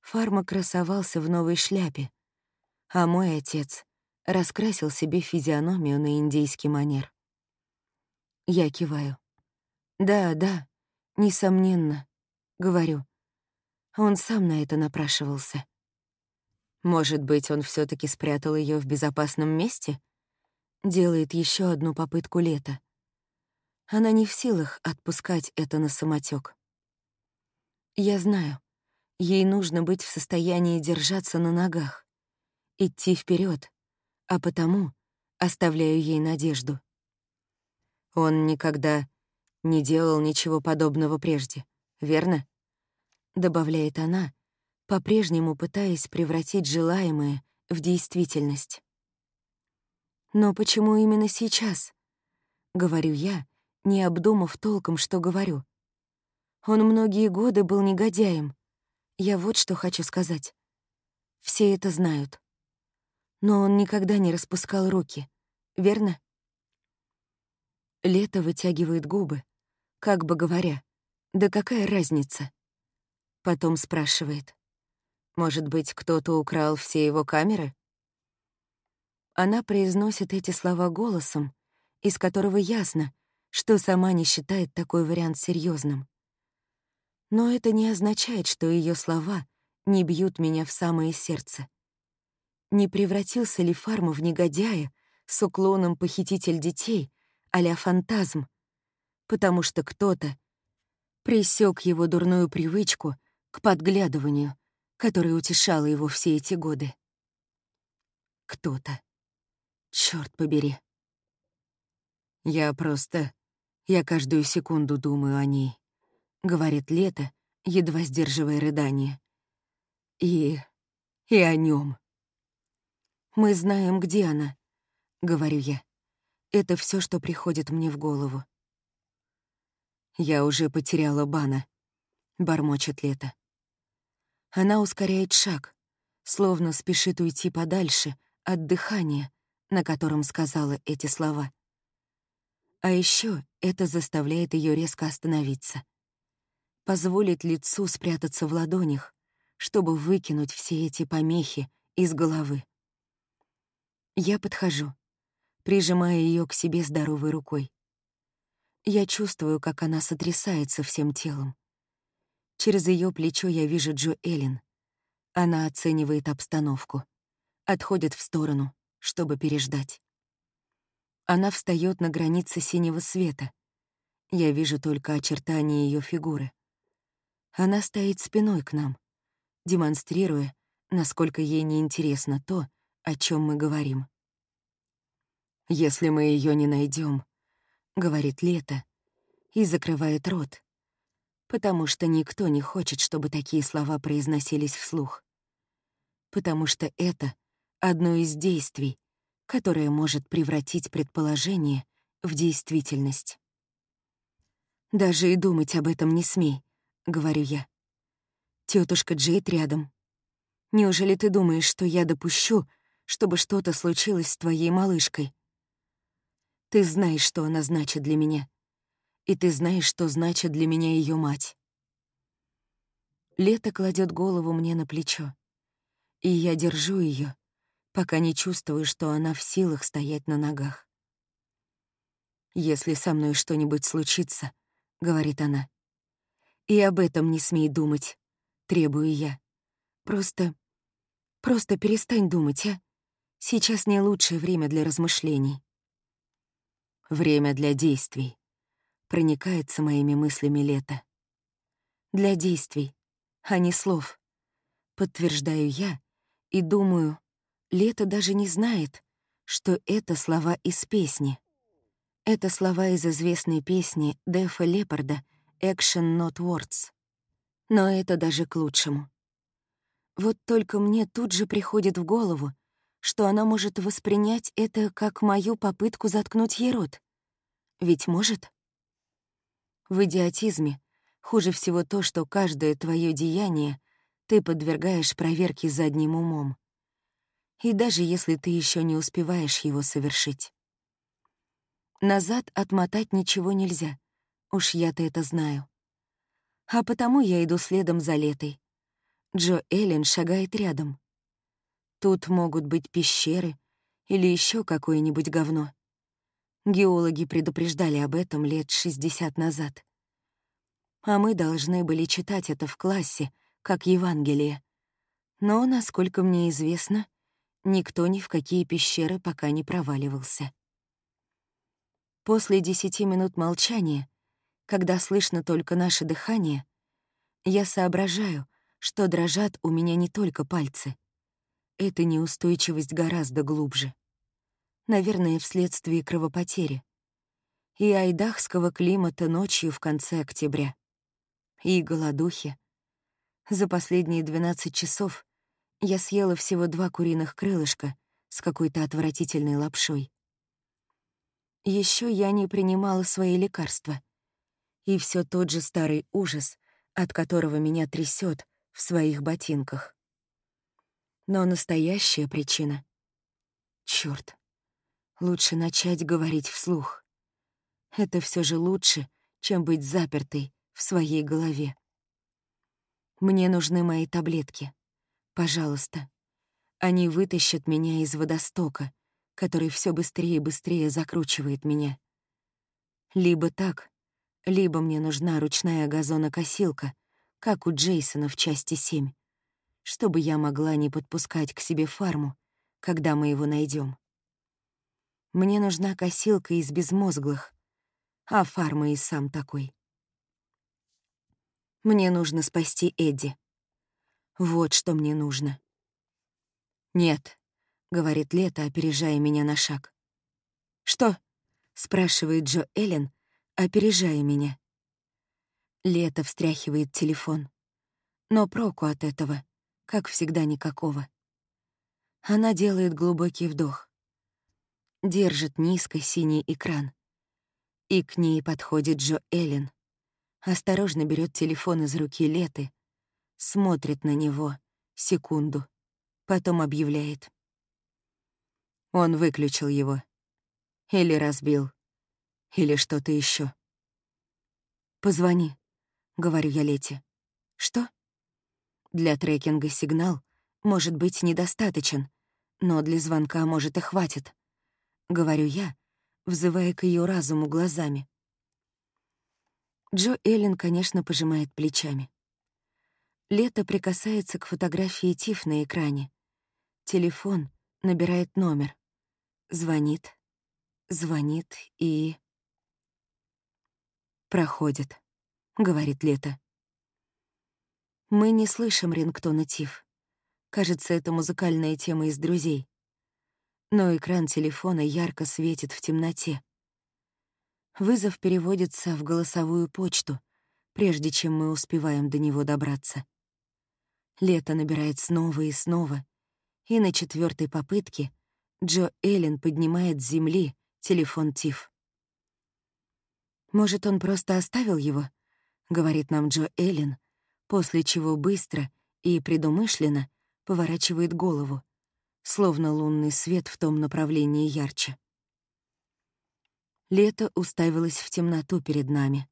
Фарма красовался в новой шляпе, а мой отец раскрасил себе физиономию на индийский манер. Я киваю. «Да, да, несомненно», — говорю. Он сам на это напрашивался. Может быть, он все таки спрятал ее в безопасном месте? делает еще одну попытку лета. Она не в силах отпускать это на самотек. Я знаю, ей нужно быть в состоянии держаться на ногах, идти вперед, а потому оставляю ей надежду. Он никогда не делал ничего подобного прежде, верно? Добавляет она, по-прежнему пытаясь превратить желаемое в действительность. Но почему именно сейчас? Говорю я, не обдумав толком, что говорю. Он многие годы был негодяем. Я вот что хочу сказать. Все это знают. Но он никогда не распускал руки, верно? Лето вытягивает губы, как бы говоря, да какая разница? Потом спрашивает. Может быть, кто-то украл все его камеры? Она произносит эти слова голосом, из которого ясно, что сама не считает такой вариант серьезным. Но это не означает, что ее слова не бьют меня в самое сердце. Не превратился ли Фарма в негодяя с уклоном похититель детей, а фантазм? Потому что кто-то пресек его дурную привычку к подглядыванию, которая утешала его все эти годы. Кто-то. Черт побери. Я просто... Я каждую секунду думаю о ней, — говорит Лето, едва сдерживая рыдание. И... и о нем. Мы знаем, где она, — говорю я. Это все, что приходит мне в голову. Я уже потеряла Бана, — бормочет Лето. Она ускоряет шаг, словно спешит уйти подальше от дыхания, на котором сказала эти слова. А еще это заставляет ее резко остановиться. Позволит лицу спрятаться в ладонях, чтобы выкинуть все эти помехи из головы. Я подхожу, прижимая ее к себе здоровой рукой. Я чувствую, как она сотрясается всем телом. Через ее плечо я вижу Джо Эллен. Она оценивает обстановку. Отходит в сторону, чтобы переждать. Она встает на границе синего света. Я вижу только очертания ее фигуры. Она стоит спиной к нам, демонстрируя, насколько ей неинтересно то, о чем мы говорим. «Если мы ее не найдем, говорит Лето и закрывает рот, потому что никто не хочет, чтобы такие слова произносились вслух. Потому что это одно из действий, которое может превратить предположение в действительность. «Даже и думать об этом не смей», — говорю я. Тетушка Джейд рядом. Неужели ты думаешь, что я допущу, чтобы что-то случилось с твоей малышкой? Ты знаешь, что она значит для меня. И ты знаешь, что значит для меня ее мать. Лето кладет голову мне на плечо. И я держу ее, пока не чувствую, что она в силах стоять на ногах. «Если со мной что-нибудь случится», — говорит она, — «и об этом не смей думать», — требую я. «Просто... просто перестань думать, а? Сейчас не лучшее время для размышлений». «Время для действий», — проникается моими мыслями лето. «Для действий, а не слов», — подтверждаю я и думаю, Лето даже не знает, что это слова из песни. Это слова из известной песни Дефа Лепарда «Action Not Words». Но это даже к лучшему. Вот только мне тут же приходит в голову, что она может воспринять это как мою попытку заткнуть ей рот. Ведь может? В идиотизме хуже всего то, что каждое твое деяние ты подвергаешь проверке задним умом и даже если ты еще не успеваешь его совершить. Назад отмотать ничего нельзя, уж я-то это знаю. А потому я иду следом за Летой. Джо Эллен шагает рядом. Тут могут быть пещеры или еще какое-нибудь говно. Геологи предупреждали об этом лет 60 назад. А мы должны были читать это в классе, как Евангелие. Но, насколько мне известно, Никто ни в какие пещеры пока не проваливался. После десяти минут молчания, когда слышно только наше дыхание, я соображаю, что дрожат у меня не только пальцы. Эта неустойчивость гораздо глубже. Наверное, вследствие кровопотери. И айдахского климата ночью в конце октября. И голодухи. За последние 12 часов я съела всего два куриных крылышка с какой-то отвратительной лапшой. Еще я не принимала свои лекарства. И все тот же старый ужас, от которого меня трясет в своих ботинках. Но настоящая причина... Черт, лучше начать говорить вслух. Это все же лучше, чем быть запертой в своей голове. Мне нужны мои таблетки. Пожалуйста. Они вытащат меня из водостока, который все быстрее и быстрее закручивает меня. Либо так, либо мне нужна ручная газонокосилка, как у Джейсона в части 7, чтобы я могла не подпускать к себе фарму, когда мы его найдем. Мне нужна косилка из безмозглых, а фарма и сам такой. Мне нужно спасти Эдди. Вот что мне нужно. «Нет», — говорит Лето, опережая меня на шаг. «Что?» — спрашивает Джо Эллен, опережая меня. Лето встряхивает телефон. Но проку от этого, как всегда, никакого. Она делает глубокий вдох. Держит низко синий экран. И к ней подходит Джо Эллен. Осторожно берет телефон из руки Леты смотрит на него секунду, потом объявляет. Он выключил его. Или разбил. Или что-то еще. «Позвони», — говорю я Лете. «Что?» Для трекинга сигнал может быть недостаточен, но для звонка, может, и хватит. Говорю я, взывая к ее разуму глазами. Джо Эллен, конечно, пожимает плечами. Лето прикасается к фотографии Тиф на экране. Телефон набирает номер. Звонит, звонит и... «Проходит», — говорит Лето. Мы не слышим рингтона Тиф. Кажется, это музыкальная тема из «Друзей». Но экран телефона ярко светит в темноте. Вызов переводится в голосовую почту, прежде чем мы успеваем до него добраться. Лето набирает снова и снова, и на четвертой попытке Джо Эллен поднимает с земли телефон Тиф. «Может, он просто оставил его?» — говорит нам Джо Эллен, после чего быстро и предумышленно поворачивает голову, словно лунный свет в том направлении ярче. Лето уставилось в темноту перед нами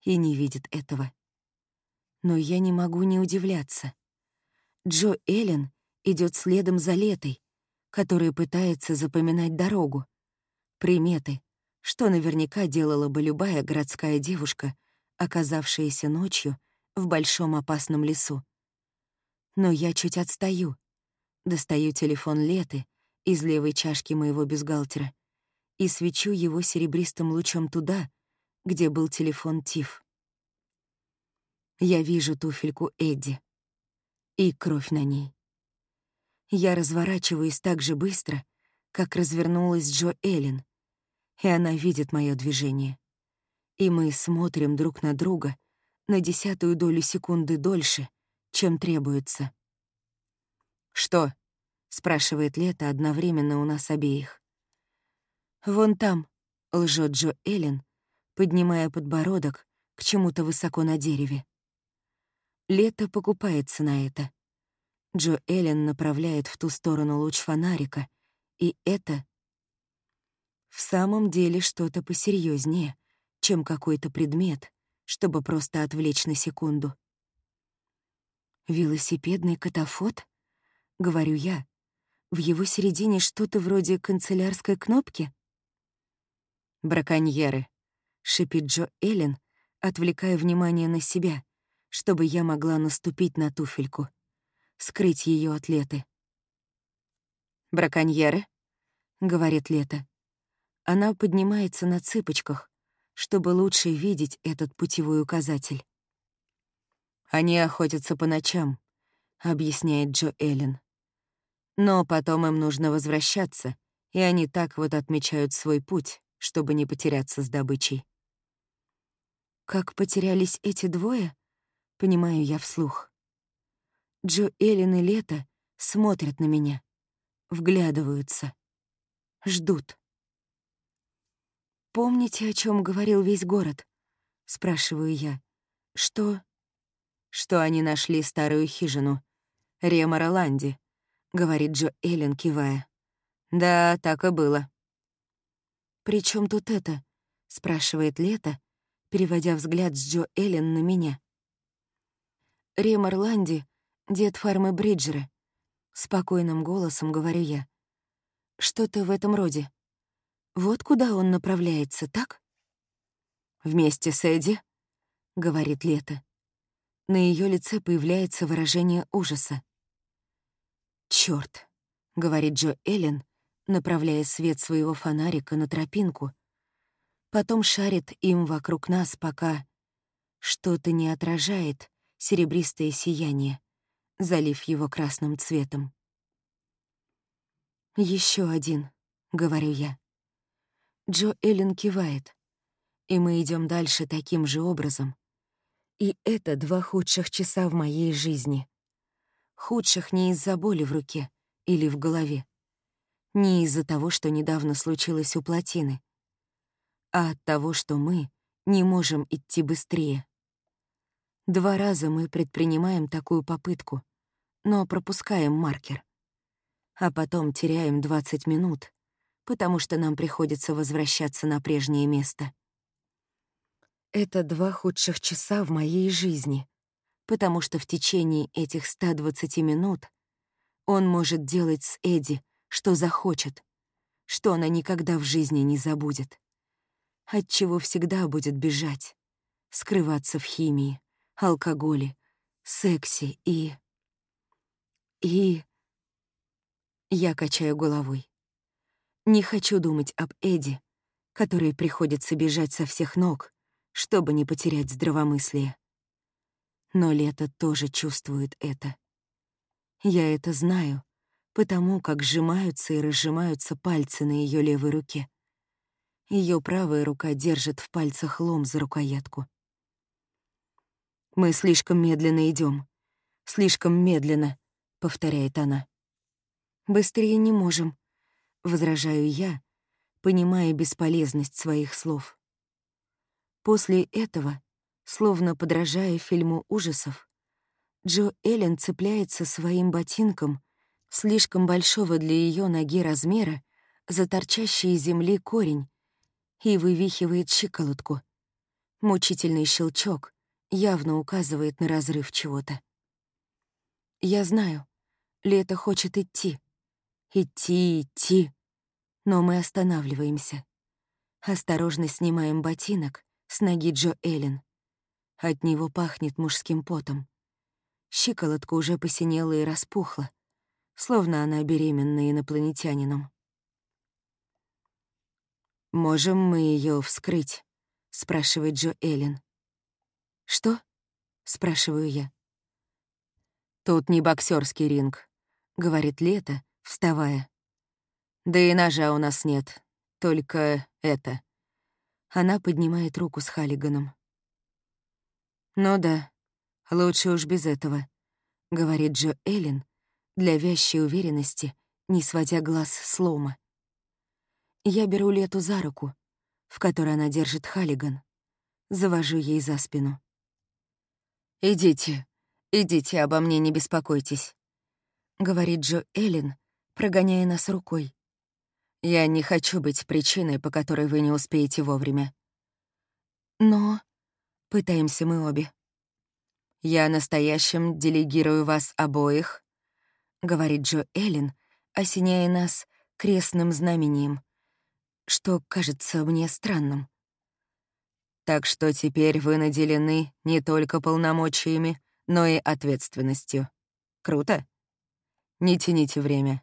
и не видит этого. Но я не могу не удивляться. Джо Эллен идет следом за Летой, которая пытается запоминать дорогу, приметы, что наверняка делала бы любая городская девушка, оказавшаяся ночью в большом опасном лесу. Но я чуть отстаю. Достаю телефон Леты из левой чашки моего бюстгальтера и свечу его серебристым лучом туда, где был телефон Тиф. Я вижу туфельку Эдди и кровь на ней. Я разворачиваюсь так же быстро, как развернулась Джо Эллен, и она видит мое движение. И мы смотрим друг на друга на десятую долю секунды дольше, чем требуется. «Что?» — спрашивает Лето одновременно у нас обеих. «Вон там», — лжет Джо Эллен, поднимая подбородок к чему-то высоко на дереве. Лето покупается на это. Джо Эллен направляет в ту сторону луч фонарика, и это в самом деле что-то посерьезнее, чем какой-то предмет, чтобы просто отвлечь на секунду. «Велосипедный катафот?» — говорю я. «В его середине что-то вроде канцелярской кнопки?» «Браконьеры», — шипит Джо Эллен, отвлекая внимание на себя, чтобы я могла наступить на туфельку, скрыть ее от Леты. «Браконьеры?» — говорит Лето. Она поднимается на цыпочках, чтобы лучше видеть этот путевой указатель. «Они охотятся по ночам», — объясняет Джо Эллен. «Но потом им нужно возвращаться, и они так вот отмечают свой путь, чтобы не потеряться с добычей». «Как потерялись эти двое?» — понимаю я вслух. Джо Эллен и Лето смотрят на меня, вглядываются, ждут. «Помните, о чем говорил весь город?» — спрашиваю я. «Что?» «Что они нашли старую хижину. Рема Роланди», — говорит Джо Эллен, кивая. «Да, так и было». «При чем тут это?» — спрашивает Лето, переводя взгляд с Джо Эллен на меня. «Рем Орланди — дед фармы Бриджера», — спокойным голосом говорю я. «Что-то в этом роде». Вот куда он направляется, так? Вместе с Эдди, — говорит Лето. На ее лице появляется выражение ужаса. Черт, говорит Джо Эллен, направляя свет своего фонарика на тропинку. Потом шарит им вокруг нас, пока что-то не отражает серебристое сияние, залив его красным цветом. Еще один, — говорю я. Джо Эллен кивает, и мы идем дальше таким же образом. И это два худших часа в моей жизни. Худших не из-за боли в руке или в голове, не из-за того, что недавно случилось у плотины, а от того, что мы не можем идти быстрее. Два раза мы предпринимаем такую попытку, но пропускаем маркер. А потом теряем 20 минут, потому что нам приходится возвращаться на прежнее место. Это два худших часа в моей жизни, потому что в течение этих 120 минут он может делать с Эдди, что захочет, что она никогда в жизни не забудет, от чего всегда будет бежать, скрываться в химии, алкоголе, сексе и... И... Я качаю головой. Не хочу думать об Эди, которой приходится бежать со всех ног, чтобы не потерять здравомыслие. Но Лето тоже чувствует это. Я это знаю, потому как сжимаются и разжимаются пальцы на ее левой руке. Ее правая рука держит в пальцах лом за рукоятку. «Мы слишком медленно идем, Слишком медленно», — повторяет она. «Быстрее не можем», — возражаю я, понимая бесполезность своих слов. После этого, словно подражая фильму ужасов, Джо Эллен цепляется своим ботинком слишком большого для ее ноги размера за торчащий из земли корень и вывихивает щиколотку. Мучительный щелчок явно указывает на разрыв чего-то. Я знаю, Лето хочет идти. Идти, идти. Но мы останавливаемся. Осторожно снимаем ботинок с ноги Джо Эллен. От него пахнет мужским потом. Щиколотка уже посинела и распухла, словно она беременна инопланетянином. «Можем мы ее вскрыть?» — спрашивает Джо Эллен. «Что?» — спрашиваю я. «Тут не боксерский ринг», — говорит Лето, вставая. «Да и ножа у нас нет, только это». Она поднимает руку с Халлиганом. «Ну да, лучше уж без этого», — говорит Джо Эллен, для вящей уверенности, не сводя глаз с лома. Я беру Лету за руку, в которой она держит Халлиган, завожу ей за спину. «Идите, идите, обо мне не беспокойтесь», — говорит Джо Эллен, прогоняя нас рукой. «Я не хочу быть причиной, по которой вы не успеете вовремя». «Но...» — пытаемся мы обе. «Я настоящим делегирую вас обоих», — говорит Джо Эллен, осеняя нас крестным знамением, что кажется мне странным. Так что теперь вы наделены не только полномочиями, но и ответственностью. Круто? Не тяните время.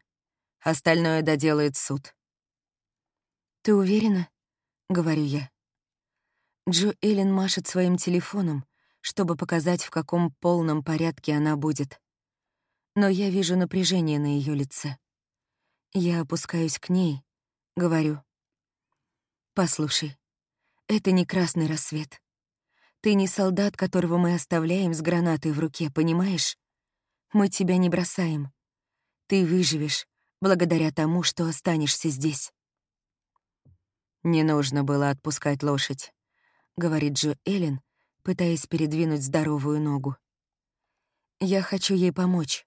Остальное доделает суд. «Ты уверена?» — говорю я. Джо Эллен машет своим телефоном, чтобы показать, в каком полном порядке она будет. Но я вижу напряжение на ее лице. Я опускаюсь к ней, говорю. «Послушай, это не красный рассвет. Ты не солдат, которого мы оставляем с гранатой в руке, понимаешь? Мы тебя не бросаем. Ты выживешь благодаря тому, что останешься здесь». «Не нужно было отпускать лошадь», — говорит Джо Эллен, пытаясь передвинуть здоровую ногу. «Я хочу ей помочь,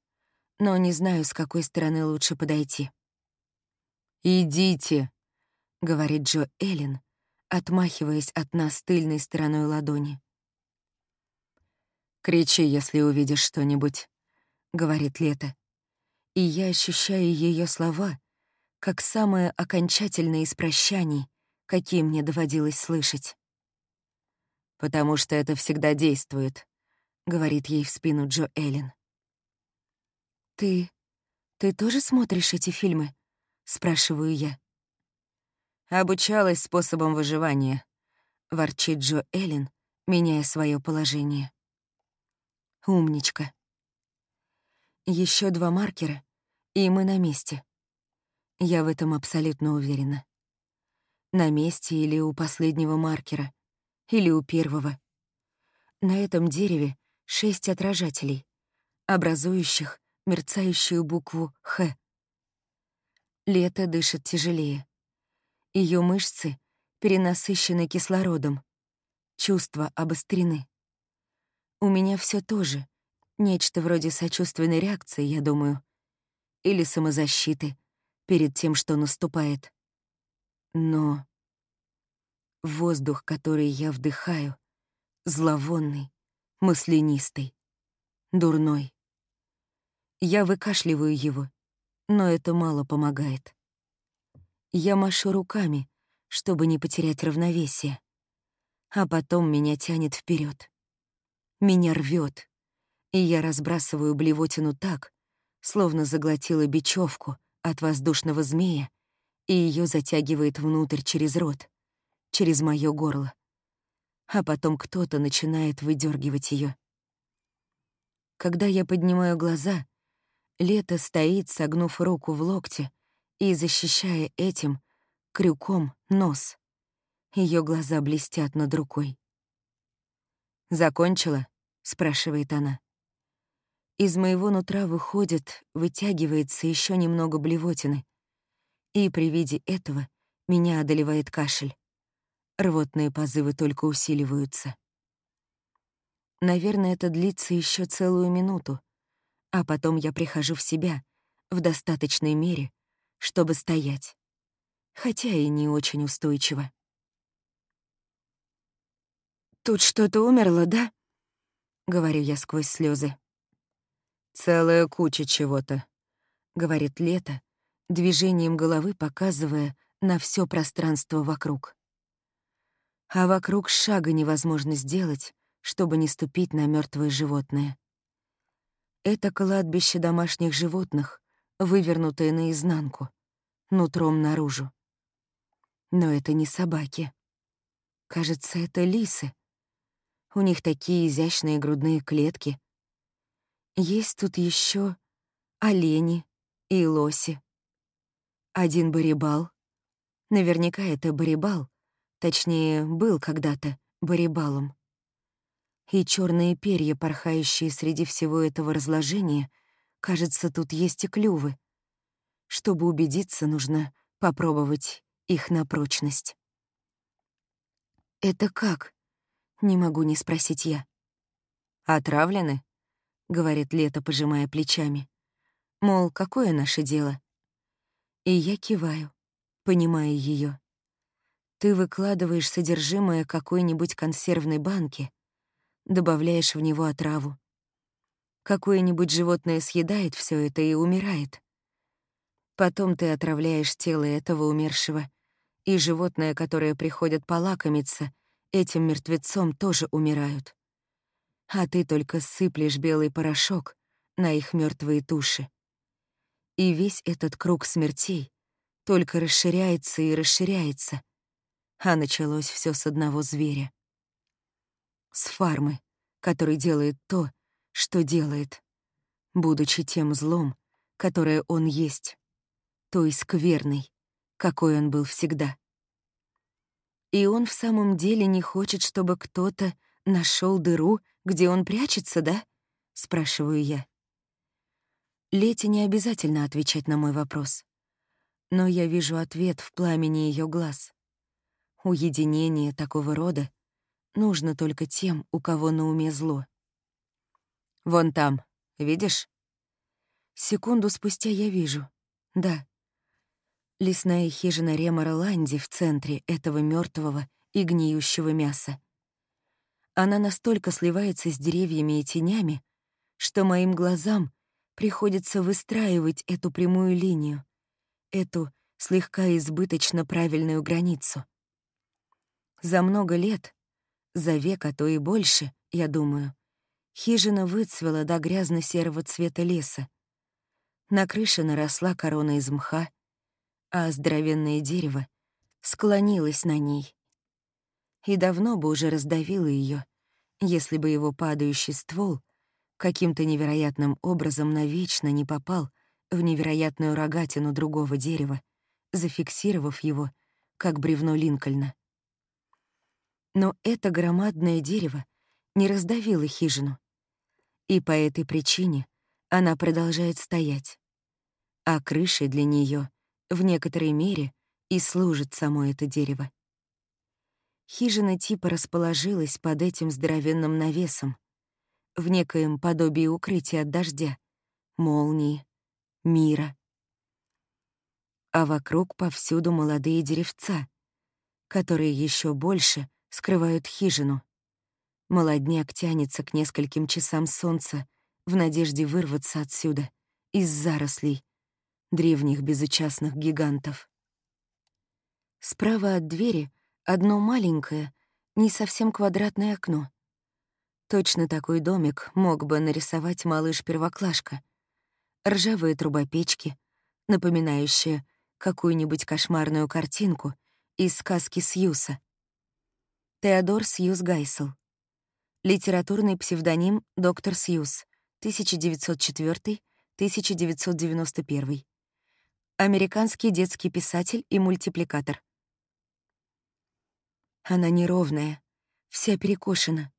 но не знаю, с какой стороны лучше подойти». «Идите», — говорит Джо Эллен, отмахиваясь от нас тыльной стороной ладони. «Кричи, если увидишь что-нибудь», — говорит Лето. И я ощущаю ее слова, как самое окончательное из прощаний, какие мне доводилось слышать. «Потому что это всегда действует», — говорит ей в спину Джо Эллен. «Ты... ты тоже смотришь эти фильмы?» — спрашиваю я. Обучалась способом выживания, ворчит Джо Эллен, меняя свое положение. Умничка. Еще два маркера, и мы на месте. Я в этом абсолютно уверена. На месте или у последнего маркера, или у первого. На этом дереве шесть отражателей, образующих мерцающую букву «Х». Лето дышит тяжелее. Ее мышцы перенасыщены кислородом. Чувства обострены. У меня все тоже. Нечто вроде сочувственной реакции, я думаю. Или самозащиты перед тем, что наступает. Но воздух, который я вдыхаю, зловонный, маслянистый, дурной. Я выкашливаю его, но это мало помогает. Я машу руками, чтобы не потерять равновесие. А потом меня тянет вперед. Меня рвет, и я разбрасываю блевотину так, словно заглотила бечевку от воздушного змея, и ее затягивает внутрь через рот, через мое горло. А потом кто-то начинает выдергивать ее. Когда я поднимаю глаза, Лето стоит, согнув руку в локте и защищая этим крюком нос. Ее глаза блестят над рукой. «Закончила?» — спрашивает она. Из моего нутра выходит, вытягивается еще немного блевотины. И при виде этого меня одолевает кашель. Рвотные позывы только усиливаются. Наверное, это длится еще целую минуту, а потом я прихожу в себя в достаточной мере, чтобы стоять, хотя и не очень устойчиво. «Тут что-то умерло, да?» — говорю я сквозь слезы.
«Целая куча чего-то», —
говорит Лето, движением головы показывая на все пространство вокруг. А вокруг шага невозможно сделать, чтобы не ступить на мертвое животное. Это кладбище домашних животных, вывернутое наизнанку, нутром наружу. Но это не собаки. Кажется, это лисы. У них такие изящные грудные клетки. Есть тут еще олени и лоси. Один барибал. Наверняка это барибал, точнее, был когда-то барибалом. И черные перья, порхающие среди всего этого разложения, кажется, тут есть и клювы. Чтобы убедиться, нужно попробовать их на прочность. «Это как?» — не могу не спросить я.
«Отравлены?»
— говорит Лето, пожимая плечами. Мол, какое наше дело? И я киваю, понимая ее. Ты выкладываешь содержимое какой-нибудь консервной банки, добавляешь в него отраву. Какое-нибудь животное съедает все это и умирает. Потом ты отравляешь тело этого умершего, и животное, которое приходит полакомиться, этим мертвецом тоже умирают. А ты только сыплешь белый порошок на их мертвые туши. И весь этот круг смертей только расширяется и расширяется. А началось все с одного зверя. С фармы, который делает то, что делает, будучи тем злом, которое он есть, той скверной, какой он был всегда. И он в самом деле не хочет, чтобы кто-то нашел дыру, где он прячется, да? Спрашиваю я. Лете не обязательно отвечать на мой вопрос. Но я вижу ответ в пламени ее глаз. Уединение такого рода нужно только тем, у кого на уме зло.
«Вон там, видишь?»
Секунду спустя я вижу. Да. Лесная хижина Ремора Ланди в центре этого мертвого и гниющего мяса. Она настолько сливается с деревьями и тенями, что моим глазам приходится выстраивать эту прямую линию, эту слегка избыточно правильную границу. За много лет, за век, а то и больше, я думаю, хижина выцвела до грязно-серого цвета леса. На крыше наросла корона из мха, а здоровенное дерево склонилось на ней. И давно бы уже раздавило ее, если бы его падающий ствол каким-то невероятным образом навечно не попал в невероятную рогатину другого дерева, зафиксировав его, как бревно Линкольна. Но это громадное дерево не раздавило хижину, и по этой причине она продолжает стоять. А крышей для нее в некоторой мере и служит само это дерево. Хижина типа расположилась под этим здоровенным навесом, в некоем подобии укрытия от дождя, молнии, мира. А вокруг повсюду молодые деревца, которые еще больше скрывают хижину. Молодняк тянется к нескольким часам солнца в надежде вырваться отсюда, из зарослей, древних безучастных гигантов. Справа от двери одно маленькое,
Не совсем квадратное окно. Точно такой домик мог бы нарисовать малыш-первоклашка. Ржавые трубопечки, напоминающие какую-нибудь кошмарную картинку из сказки Сьюса. Теодор Сьюз Гайсел. Литературный псевдоним доктор Сьюз, 1904-1991. Американский детский писатель и мультипликатор. Она неровная, вся перекошена,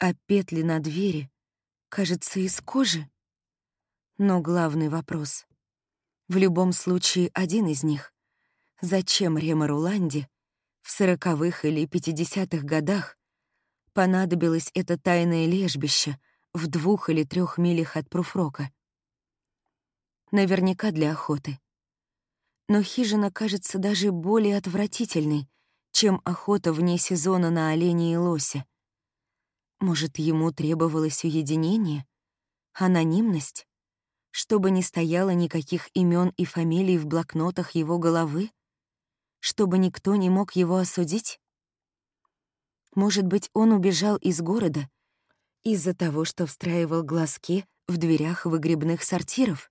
а петли на двери, кажется, из кожи. Но главный вопрос. В любом случае, один из них. Зачем Рема Руланди в сороковых или пятидесятых годах понадобилось это тайное лежбище в двух или трех милях от Пруфрока? Наверняка для охоты. Но хижина кажется даже более отвратительной, чем охота вне сезона на оленя и лося. Может, ему требовалось уединение? Анонимность? Чтобы не стояло никаких имен и фамилий в блокнотах его головы? Чтобы никто не мог его осудить? Может быть, он убежал из города из-за того, что встраивал глазки в дверях выгребных сортиров?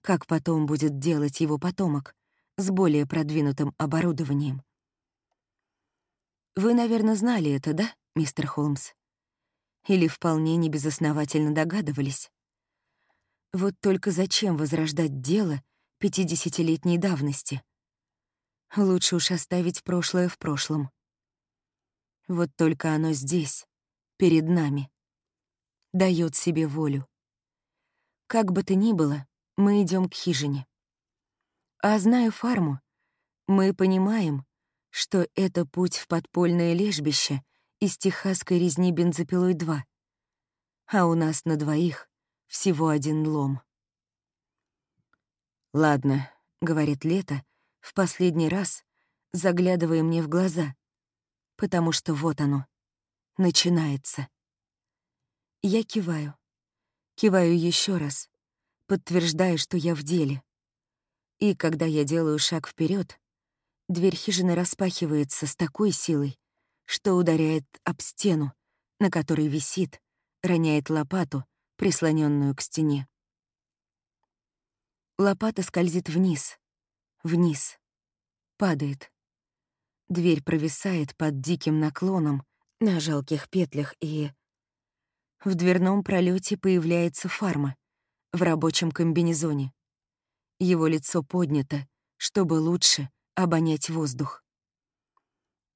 Как потом будет делать его потомок с более продвинутым оборудованием? Вы, наверное, знали это, да, мистер Холмс? Или вполне небезосновательно догадывались? Вот только зачем возрождать дело пятидесятилетней давности? Лучше уж оставить прошлое в прошлом. Вот только оно здесь, перед нами. Дает себе волю. Как бы то ни было, мы идем к хижине. А зная фарму, мы понимаем, что это путь в подпольное лежбище из техасской резни бензопилой-2, а у нас на двоих всего один лом. «Ладно», — говорит Лето, в последний раз, заглядывая мне в глаза, потому что вот оно, начинается. Я киваю. Киваю еще раз, подтверждая, что я в деле. И когда я делаю шаг вперед, Дверь хижины распахивается с такой силой, что ударяет об стену, на которой висит, роняет лопату, прислоненную к стене. Лопата скользит вниз, вниз, падает. Дверь провисает под диким наклоном на жалких петлях и... В дверном пролете появляется фарма в рабочем комбинезоне. Его лицо поднято, чтобы лучше — обонять воздух.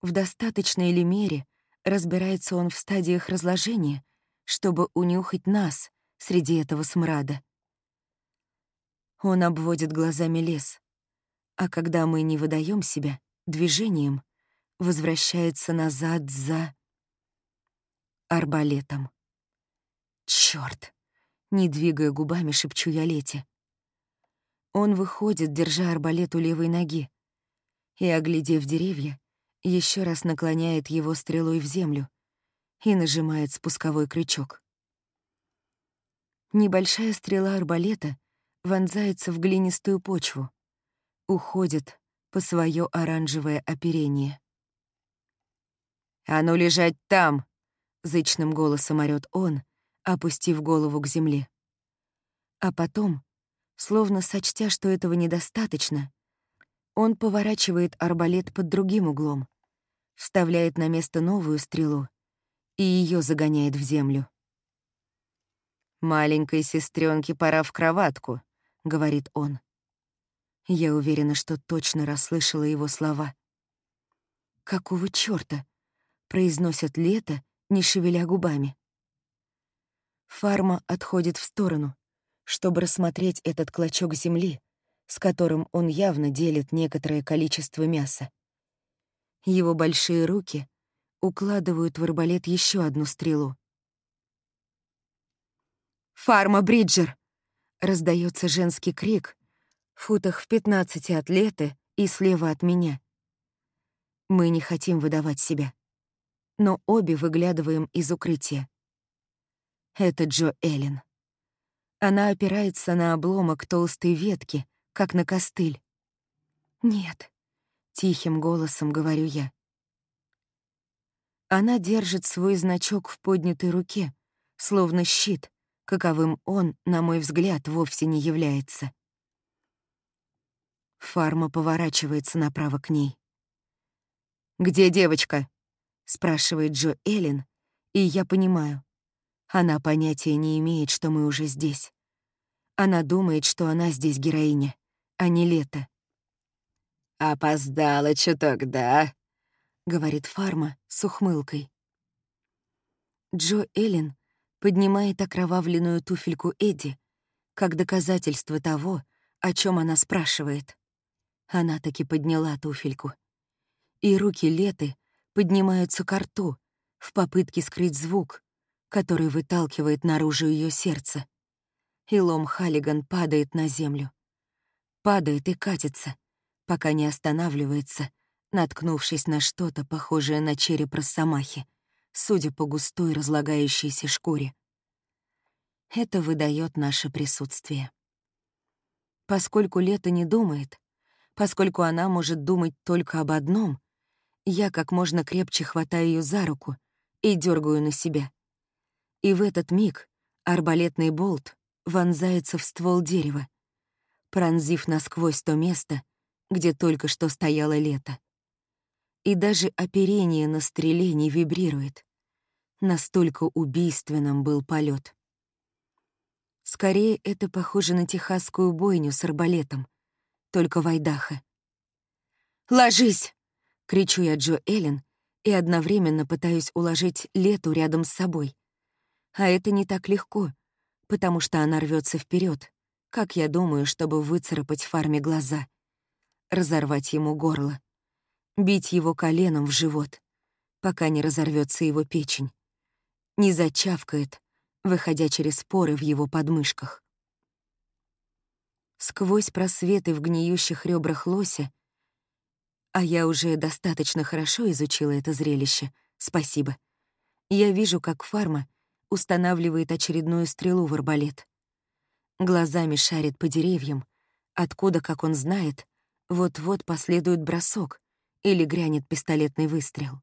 В достаточной ли мере разбирается он в стадиях разложения, чтобы унюхать нас среди этого смрада. Он обводит глазами лес, а когда мы не выдаем себя движением, возвращается назад за арбалетом. Чёрт! Не двигая губами, шепчу я Лете. Он выходит, держа арбалет у левой ноги, и, оглядев деревья, еще раз наклоняет его стрелой в землю и нажимает спусковой крючок. Небольшая стрела арбалета вонзается в глинистую почву, уходит по свое оранжевое оперение. «А ну лежать там!» — зычным голосом орёт он, опустив голову к земле. А потом, словно сочтя, что этого недостаточно, он поворачивает арбалет под другим углом, вставляет на место новую стрелу и ее загоняет в землю. «Маленькой сестренке пора в кроватку», — говорит он. Я уверена, что точно расслышала его слова. «Какого чёрта?» — произносят лето, не шевеля губами. Фарма отходит в сторону, чтобы рассмотреть этот клочок земли, с которым он явно делит некоторое количество мяса. Его большие руки укладывают в арбалет еще одну стрелу. «Фарма Бриджер!» — раздается женский крик, в футах в пятнадцати от Леты и слева от меня. Мы не хотим выдавать себя, но обе выглядываем из укрытия. Это Джо Эллен. Она опирается на обломок толстой ветки, как на костыль. «Нет», — тихим голосом говорю я.
Она держит свой значок в поднятой руке, словно щит, каковым он, на мой взгляд, вовсе не является. Фарма поворачивается направо к ней. «Где девочка?» — спрашивает Джо Эллен, и я понимаю. Она понятия не имеет, что мы уже здесь. Она думает, что она здесь героиня, а не Лето.
«Опоздала чуток, да?»
— говорит Фарма с ухмылкой. Джо Эллен поднимает окровавленную туфельку Эдди как доказательство того, о чем она спрашивает. Она таки подняла туфельку. И руки Леты поднимаются к рту в попытке скрыть звук, который выталкивает наружу ее сердце. И лом Халлиган падает на землю. Падает и катится, пока не останавливается, наткнувшись на что-то похожее на череп росомахи, судя по густой разлагающейся шкуре. Это выдает наше присутствие. Поскольку Лето не думает, поскольку она может думать только об одном, я как можно крепче хватаю ее за руку и дергаю на себя. И в этот миг арбалетный болт вонзается в ствол дерева, пронзив насквозь то место, где только что стояло лето. И даже оперение на стреле не вибрирует. Настолько убийственным был полет. Скорее, это похоже на техасскую бойню с арбалетом, только Вайдаха. «Ложись!» — кричу я Джо Эллен и одновременно пытаюсь уложить Лету рядом с собой. А это не так легко, потому что она рвется вперед, как я думаю, чтобы выцарапать фарме глаза, разорвать ему горло, бить его коленом в живот, пока не разорвется его печень, не зачавкает, выходя через поры в его подмышках. Сквозь просветы в гниющих ребрах лося, а я уже достаточно хорошо изучила это зрелище, спасибо, я вижу, как фарма устанавливает очередную стрелу в арбалет. Глазами шарит по деревьям, откуда, как он знает, вот-вот последует бросок или грянет пистолетный выстрел.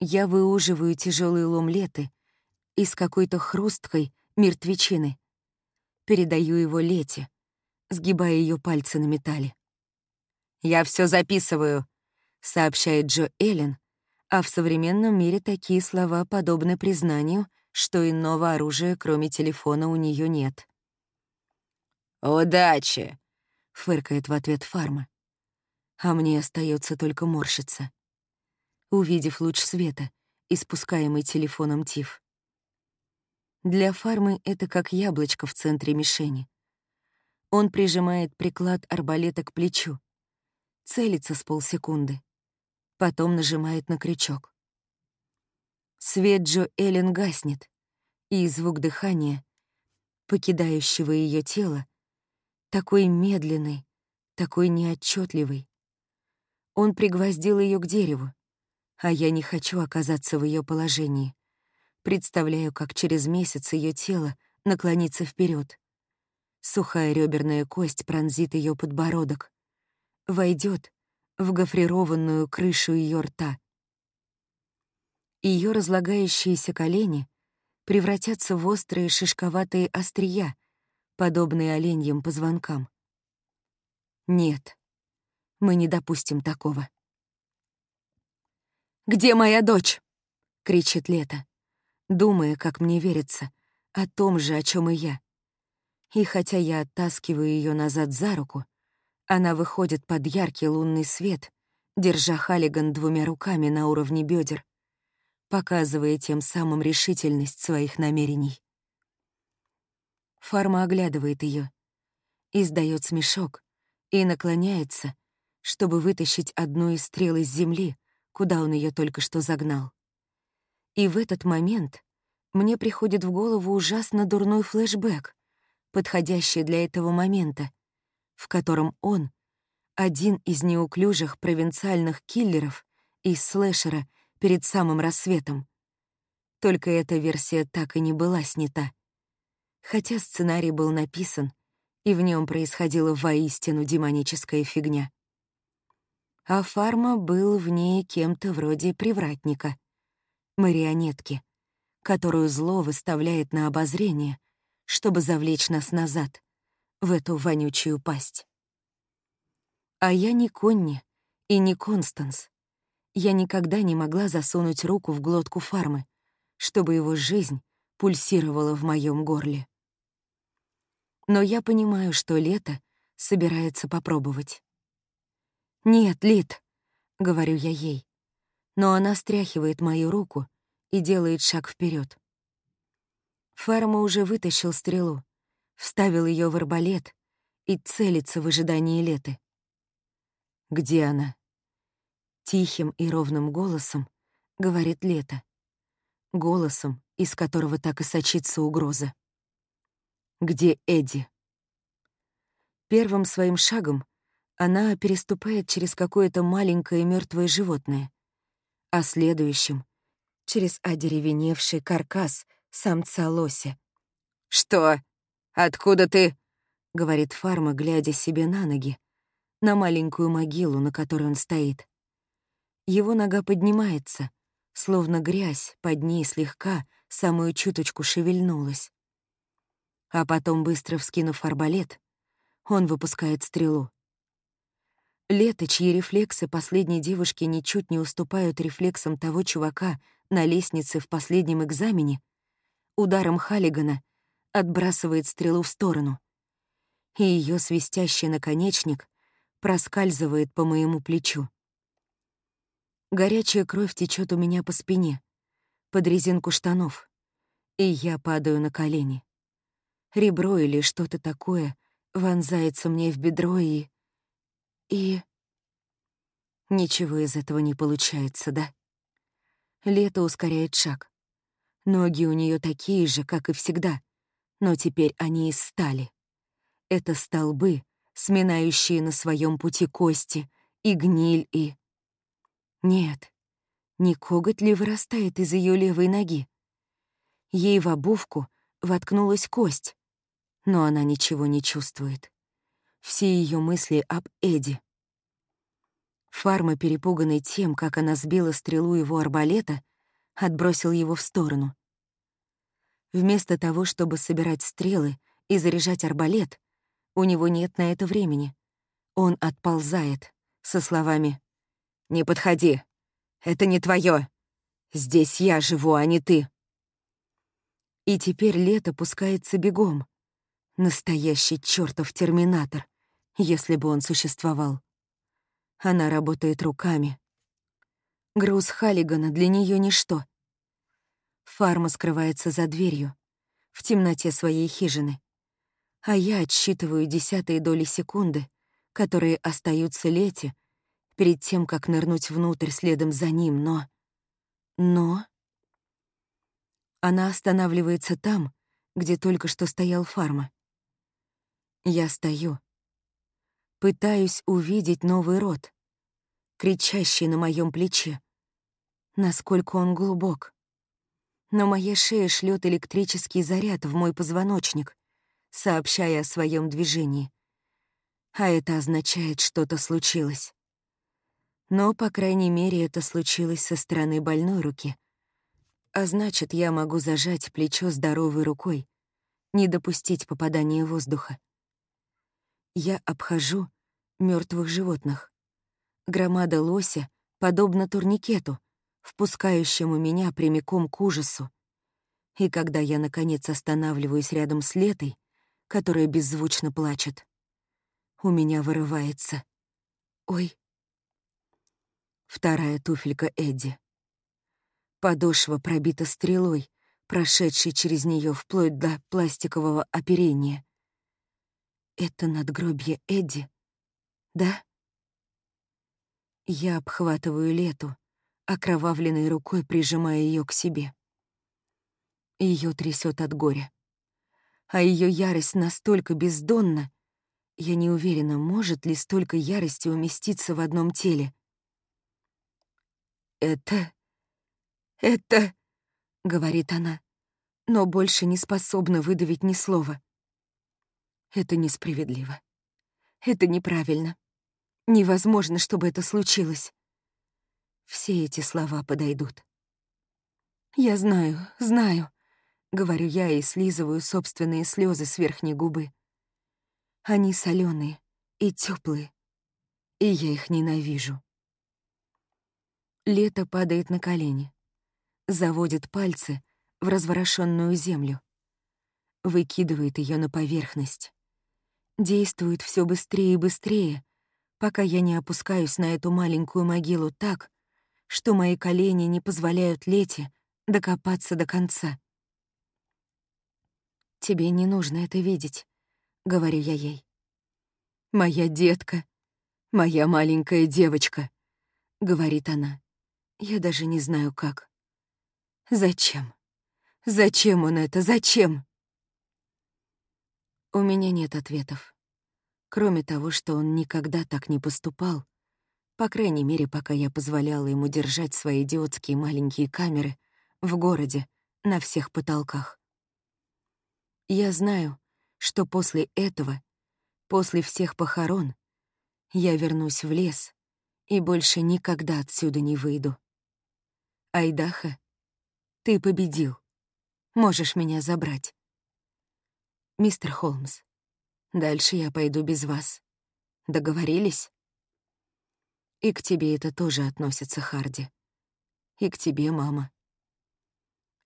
Я выуживаю тяжелый лом леты из какой-то хрусткой мертвечины. Передаю его Лете, сгибая ее пальцы на металле. «Я все записываю», — сообщает Джо Эллен, а в современном мире такие слова подобны признанию, что иного оружия, кроме телефона, у нее нет.
«Удачи!»
— фыркает в ответ Фарма. А мне остается только морщиться. Увидев луч света, испускаемый телефоном Тиф. Для фармы это как яблочко в центре мишени. Он прижимает приклад арбалета к плечу, целится с полсекунды, потом нажимает на крючок. Свет Джо Эллен гаснет, и звук дыхания, покидающего ее тело, такой медленный, такой неотчетливый. Он пригвоздил ее к дереву, а я не хочу оказаться в ее положении. Представляю, как через месяц ее тело наклонится вперед. Сухая реберная кость пронзит ее подбородок, войдет в гофрированную крышу ее рта. Ее разлагающиеся колени превратятся в острые шишковатые острия, подобные оленьим позвонкам. Нет, мы не допустим такого. «Где моя дочь?» — кричит Лето думая, как мне верится, о том же, о чем и я. И хотя я оттаскиваю ее назад за руку, она выходит под яркий лунный свет, держа Халлиган двумя руками на уровне бедер, показывая тем самым решительность своих намерений. Фарма оглядывает ее, издает смешок и наклоняется, чтобы вытащить одну из стрел из земли, куда он ее только что загнал. И в этот момент мне приходит в голову ужасно дурной флешбэк, подходящий для этого момента, в котором он — один из неуклюжих провинциальных киллеров из слэшера перед самым рассветом. Только эта версия так и не была снята. Хотя сценарий был написан, и в нем происходила воистину демоническая фигня. А Фарма был в ней кем-то вроде привратника, марионетки, которую зло выставляет на обозрение, чтобы завлечь нас назад, в эту вонючую пасть. А я не Конни и не Констанс. Я никогда не могла засунуть руку в глотку фармы, чтобы его жизнь пульсировала в моем горле. Но я понимаю, что лето собирается попробовать. «Нет, Лит», — говорю я ей, но она стряхивает мою руку и делает шаг вперед. Фарма уже вытащил стрелу, вставил ее в арбалет и целится в ожидании леты. «Где она?» Тихим и ровным голосом говорит Лето. Голосом, из которого так и сочится угроза. «Где Эдди?» Первым своим шагом она переступает через какое-то маленькое мертвое животное, а следующим — через одеревеневший каркас самца лося. «Что? Откуда ты?» — говорит Фарма, глядя себе на ноги, на маленькую могилу, на которой он стоит. Его нога поднимается, словно грязь под ней слегка, самую чуточку шевельнулась. А потом, быстро вскинув арбалет, он выпускает стрелу. Лето, чьи рефлексы последней девушки ничуть не уступают рефлексам того чувака на лестнице в последнем экзамене, ударом Халлигана отбрасывает стрелу в сторону, и ее свистящий наконечник проскальзывает по моему плечу. Горячая кровь течет у меня по спине, под резинку штанов, и я падаю на колени. Ребро или что-то такое вонзается мне в бедро и... и... Ничего из этого не получается, да? Лето ускоряет шаг. Ноги у нее такие же, как и всегда, но теперь они из стали. Это столбы, сминающие на своем пути кости, и гниль, и... Нет, не коготь ли вырастает из ее левой ноги? Ей в обувку воткнулась кость, но она ничего не чувствует. Все ее мысли об Эди. Фарма, перепуганный тем, как она сбила стрелу его арбалета, отбросил его в сторону. Вместо того, чтобы собирать стрелы и заряжать арбалет, у него нет на это времени. Он отползает со словами «Не подходи. Это не твое. Здесь я живу, а не ты». И теперь лето пускается бегом. Настоящий чертов терминатор, если бы он существовал. Она работает руками. Груз Халлигана для нее ничто. Фарма скрывается за дверью, в темноте своей хижины. А я отсчитываю десятые доли секунды, которые остаются лете, перед тем, как нырнуть внутрь следом за ним, но... Но... Она останавливается там, где только что стоял фарма. Я стою. Пытаюсь увидеть новый рот, кричащий на моем плече. Насколько он глубок. Но моя шея шлет электрический заряд в мой позвоночник, сообщая о своем движении. А это означает, что-то случилось. Но, по крайней мере, это случилось со стороны больной руки. А значит, я могу зажать плечо здоровой рукой, не допустить попадания воздуха. Я обхожу мертвых животных. Громада лося подобна турникету, впускающему меня прямиком к ужасу. И когда я, наконец, останавливаюсь рядом с Летой, которая беззвучно плачет, у меня вырывается. «Ой, Вторая туфелька Эдди. Подошва пробита стрелой, прошедшей через нее вплоть до пластикового оперения. Это надгробье Эдди, да? Я обхватываю Лету, окровавленной рукой прижимая ее к себе. Ее трясет от горя. А ее ярость настолько бездонна, я не уверена, может ли столько ярости уместиться в одном теле. «Это... это...» — говорит она, но больше не способна выдавить ни слова. Это несправедливо. Это неправильно.
Невозможно, чтобы это случилось. Все эти слова подойдут. «Я знаю, знаю», — говорю я и слизываю собственные слезы с верхней губы. Они соленые и теплые, и я их ненавижу. Лето падает на колени, заводит пальцы в разворошенную землю, выкидывает ее на поверхность. Действует все быстрее и быстрее, пока я не опускаюсь на эту маленькую могилу так, что мои колени не позволяют Лете докопаться до конца. «Тебе не нужно это видеть», — говорю я ей. «Моя детка, моя маленькая девочка», — говорит она. Я даже не знаю, как. Зачем? Зачем он это? Зачем? У меня нет ответов. Кроме того, что он никогда так не поступал, по крайней мере, пока я позволяла ему держать свои идиотские маленькие камеры в городе, на всех потолках. Я знаю, что после этого, после всех похорон, я вернусь в лес и больше никогда отсюда не выйду. Айдаха, ты победил. Можешь меня забрать. Мистер Холмс, дальше я пойду без вас. Договорились? И к тебе это тоже относится, Харди. И к тебе, мама.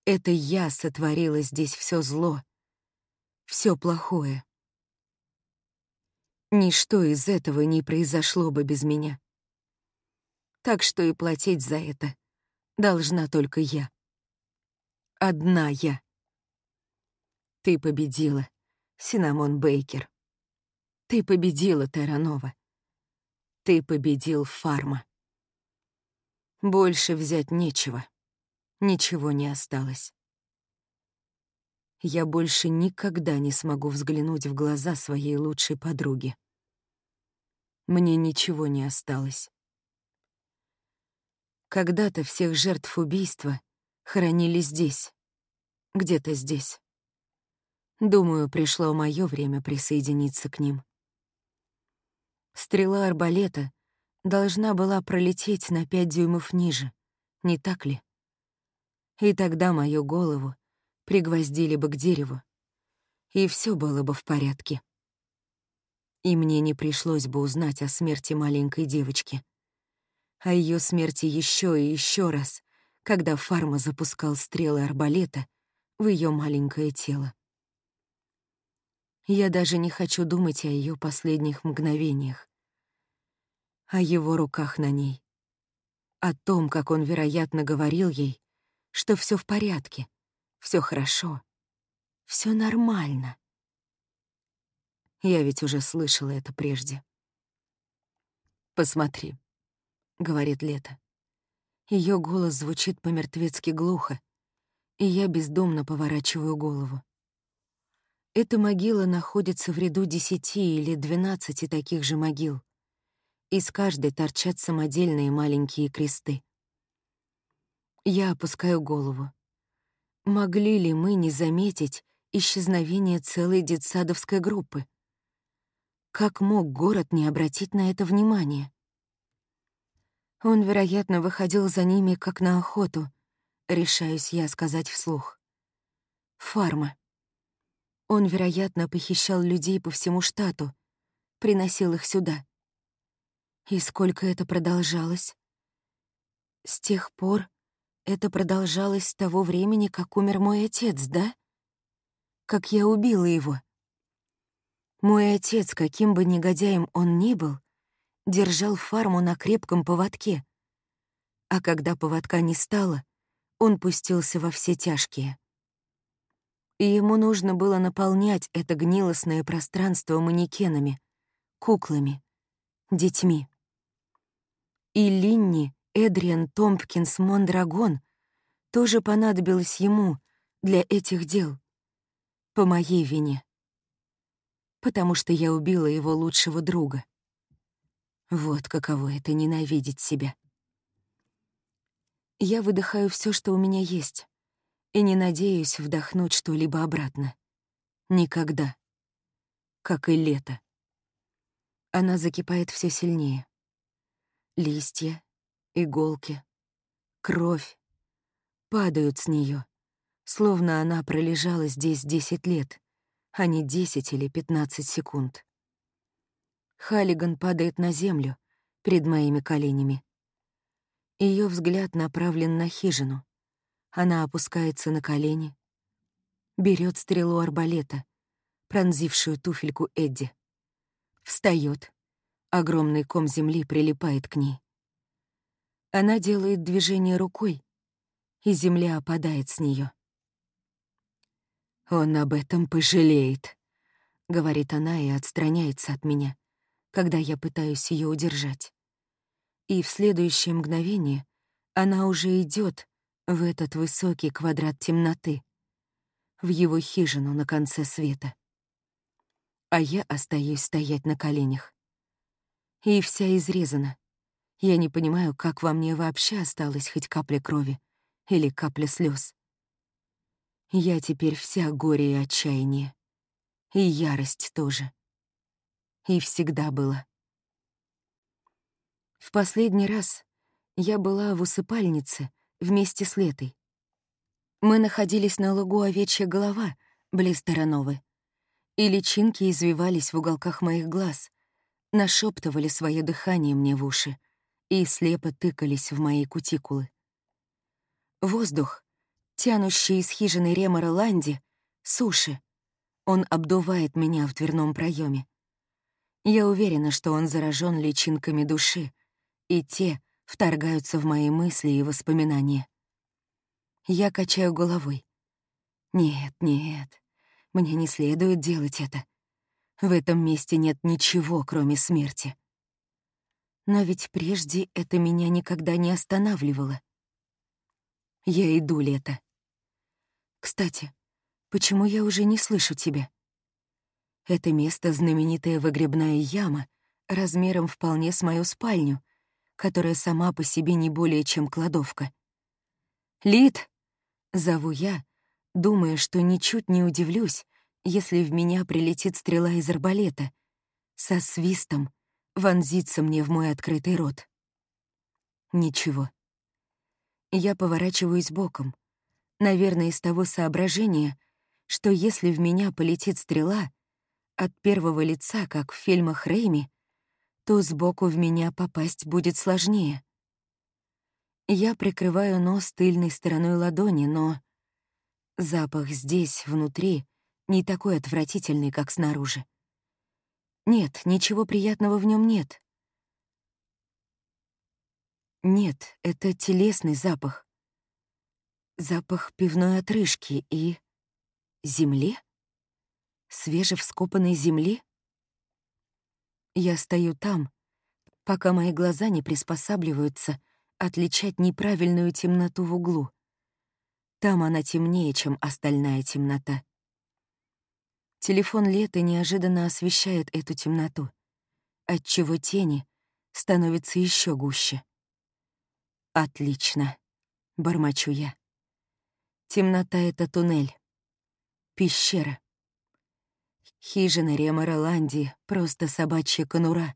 Это я сотворила здесь все зло, все плохое. Ничто из этого не произошло бы без меня. Так что и платить за это должна только я. Одна я. Ты победила, Синамон Бейкер. Ты победила, Терранова. Ты победил Фарма. Больше взять нечего. Ничего не осталось. Я больше никогда не смогу взглянуть в глаза своей лучшей подруги. Мне ничего не осталось. Когда-то всех жертв убийства хоронили здесь, где-то здесь. Думаю, пришло мое время присоединиться к ним. Стрела арбалета должна была пролететь на пять дюймов ниже, не так ли? И тогда мою голову пригвоздили бы к дереву, и все было бы в порядке. И мне не пришлось бы узнать о смерти маленькой девочки — о ее смерти еще и еще раз, когда Фарма запускал стрелы арбалета в ее маленькое тело. Я даже не хочу думать о ее последних мгновениях, о его руках на ней, о том, как он, вероятно, говорил ей, что все в порядке, все хорошо, все нормально. Я ведь уже слышала это прежде. Посмотри, — говорит Лето. Ее голос звучит по-мертвецки глухо, и я бездумно поворачиваю голову. Эта могила находится в ряду десяти или двенадцати таких же могил. Из каждой торчат самодельные маленькие кресты. Я опускаю голову. Могли ли мы не заметить исчезновение целой детсадовской группы? Как мог город не обратить на это внимание? Он, вероятно, выходил за ними, как на охоту, решаюсь я сказать вслух. Фарма. Он, вероятно, похищал людей по всему штату, приносил их сюда. И сколько это продолжалось? С тех пор это продолжалось с того времени, как умер мой отец, да? Как я убила его. Мой отец, каким бы негодяем он ни был, держал фарму на крепком поводке. А когда поводка не стало, он пустился во все тяжкие. И ему нужно было наполнять это гнилостное пространство манекенами, куклами, детьми. И Линни, Эдриан Томпкинс Мондрагон тоже понадобилось ему для этих дел. По моей вине. Потому что я убила его лучшего друга. Вот каково это — ненавидеть себя. Я выдыхаю все, что у меня есть, и не надеюсь вдохнуть что-либо обратно. Никогда. Как и лето. Она закипает все сильнее.
Листья, иголки, кровь падают с нее, словно она пролежала здесь десять лет, а не десять или пятнадцать секунд. Халиган падает на землю перед моими коленями. Ее взгляд направлен на хижину. Она опускается на колени, берет стрелу арбалета, пронзившую туфельку Эдди. Встает. Огромный ком земли прилипает к ней. Она делает движение рукой, и земля опадает с нее. «Он об этом пожалеет», — говорит она и отстраняется от меня, когда я пытаюсь ее удержать. И в следующее мгновение она уже идет в этот высокий квадрат темноты, в его хижину на конце света. А я остаюсь стоять на коленях. И вся изрезана. Я не понимаю, как во мне вообще осталась хоть капля крови или капля слез. Я теперь вся горе и отчаяние. И ярость тоже. И всегда была. В последний раз я была в усыпальнице вместе с Летой. Мы находились на лугу Овечья голова, близ Тарановы, и личинки извивались в уголках моих глаз, нашептывали свое дыхание мне в уши и слепо тыкались в мои кутикулы. Воздух, тянущий из хижины Ремора Ланди, суши. Он обдувает меня в дверном проеме. Я уверена, что он заражен личинками души, и те вторгаются в мои мысли и воспоминания. Я качаю головой. Нет, нет, мне не следует делать это. В этом месте нет ничего, кроме смерти. Но ведь прежде это меня никогда не останавливало. Я иду, Лето. Кстати, почему я уже не слышу тебя? Это место — знаменитая выгребная яма, размером вполне с мою спальню, которая сама по себе не более чем кладовка. «Лид!» Зову я, думая, что ничуть не удивлюсь, если в меня прилетит стрела из арбалета, со свистом вонзится мне в мой открытый рот. Ничего. Я поворачиваюсь боком, наверное, из того соображения, что если в меня полетит стрела от первого лица, как в фильмах Рейми, то сбоку в меня попасть будет сложнее. Я прикрываю нос тыльной стороной ладони, но запах здесь, внутри, не такой отвратительный, как снаружи. Нет, ничего приятного в нем нет. Нет, это телесный запах. Запах пивной отрыжки и... земли? Свежевскопанной земли? Я стою там, пока мои глаза не приспосабливаются отличать неправильную темноту в углу. Там она темнее, чем остальная темнота. Телефон Леты неожиданно освещает эту темноту, отчего тени становятся еще гуще. «Отлично», — бормочу я. Темнота — это туннель. Пещера. Хижина Ремора Ланди — просто собачья конура,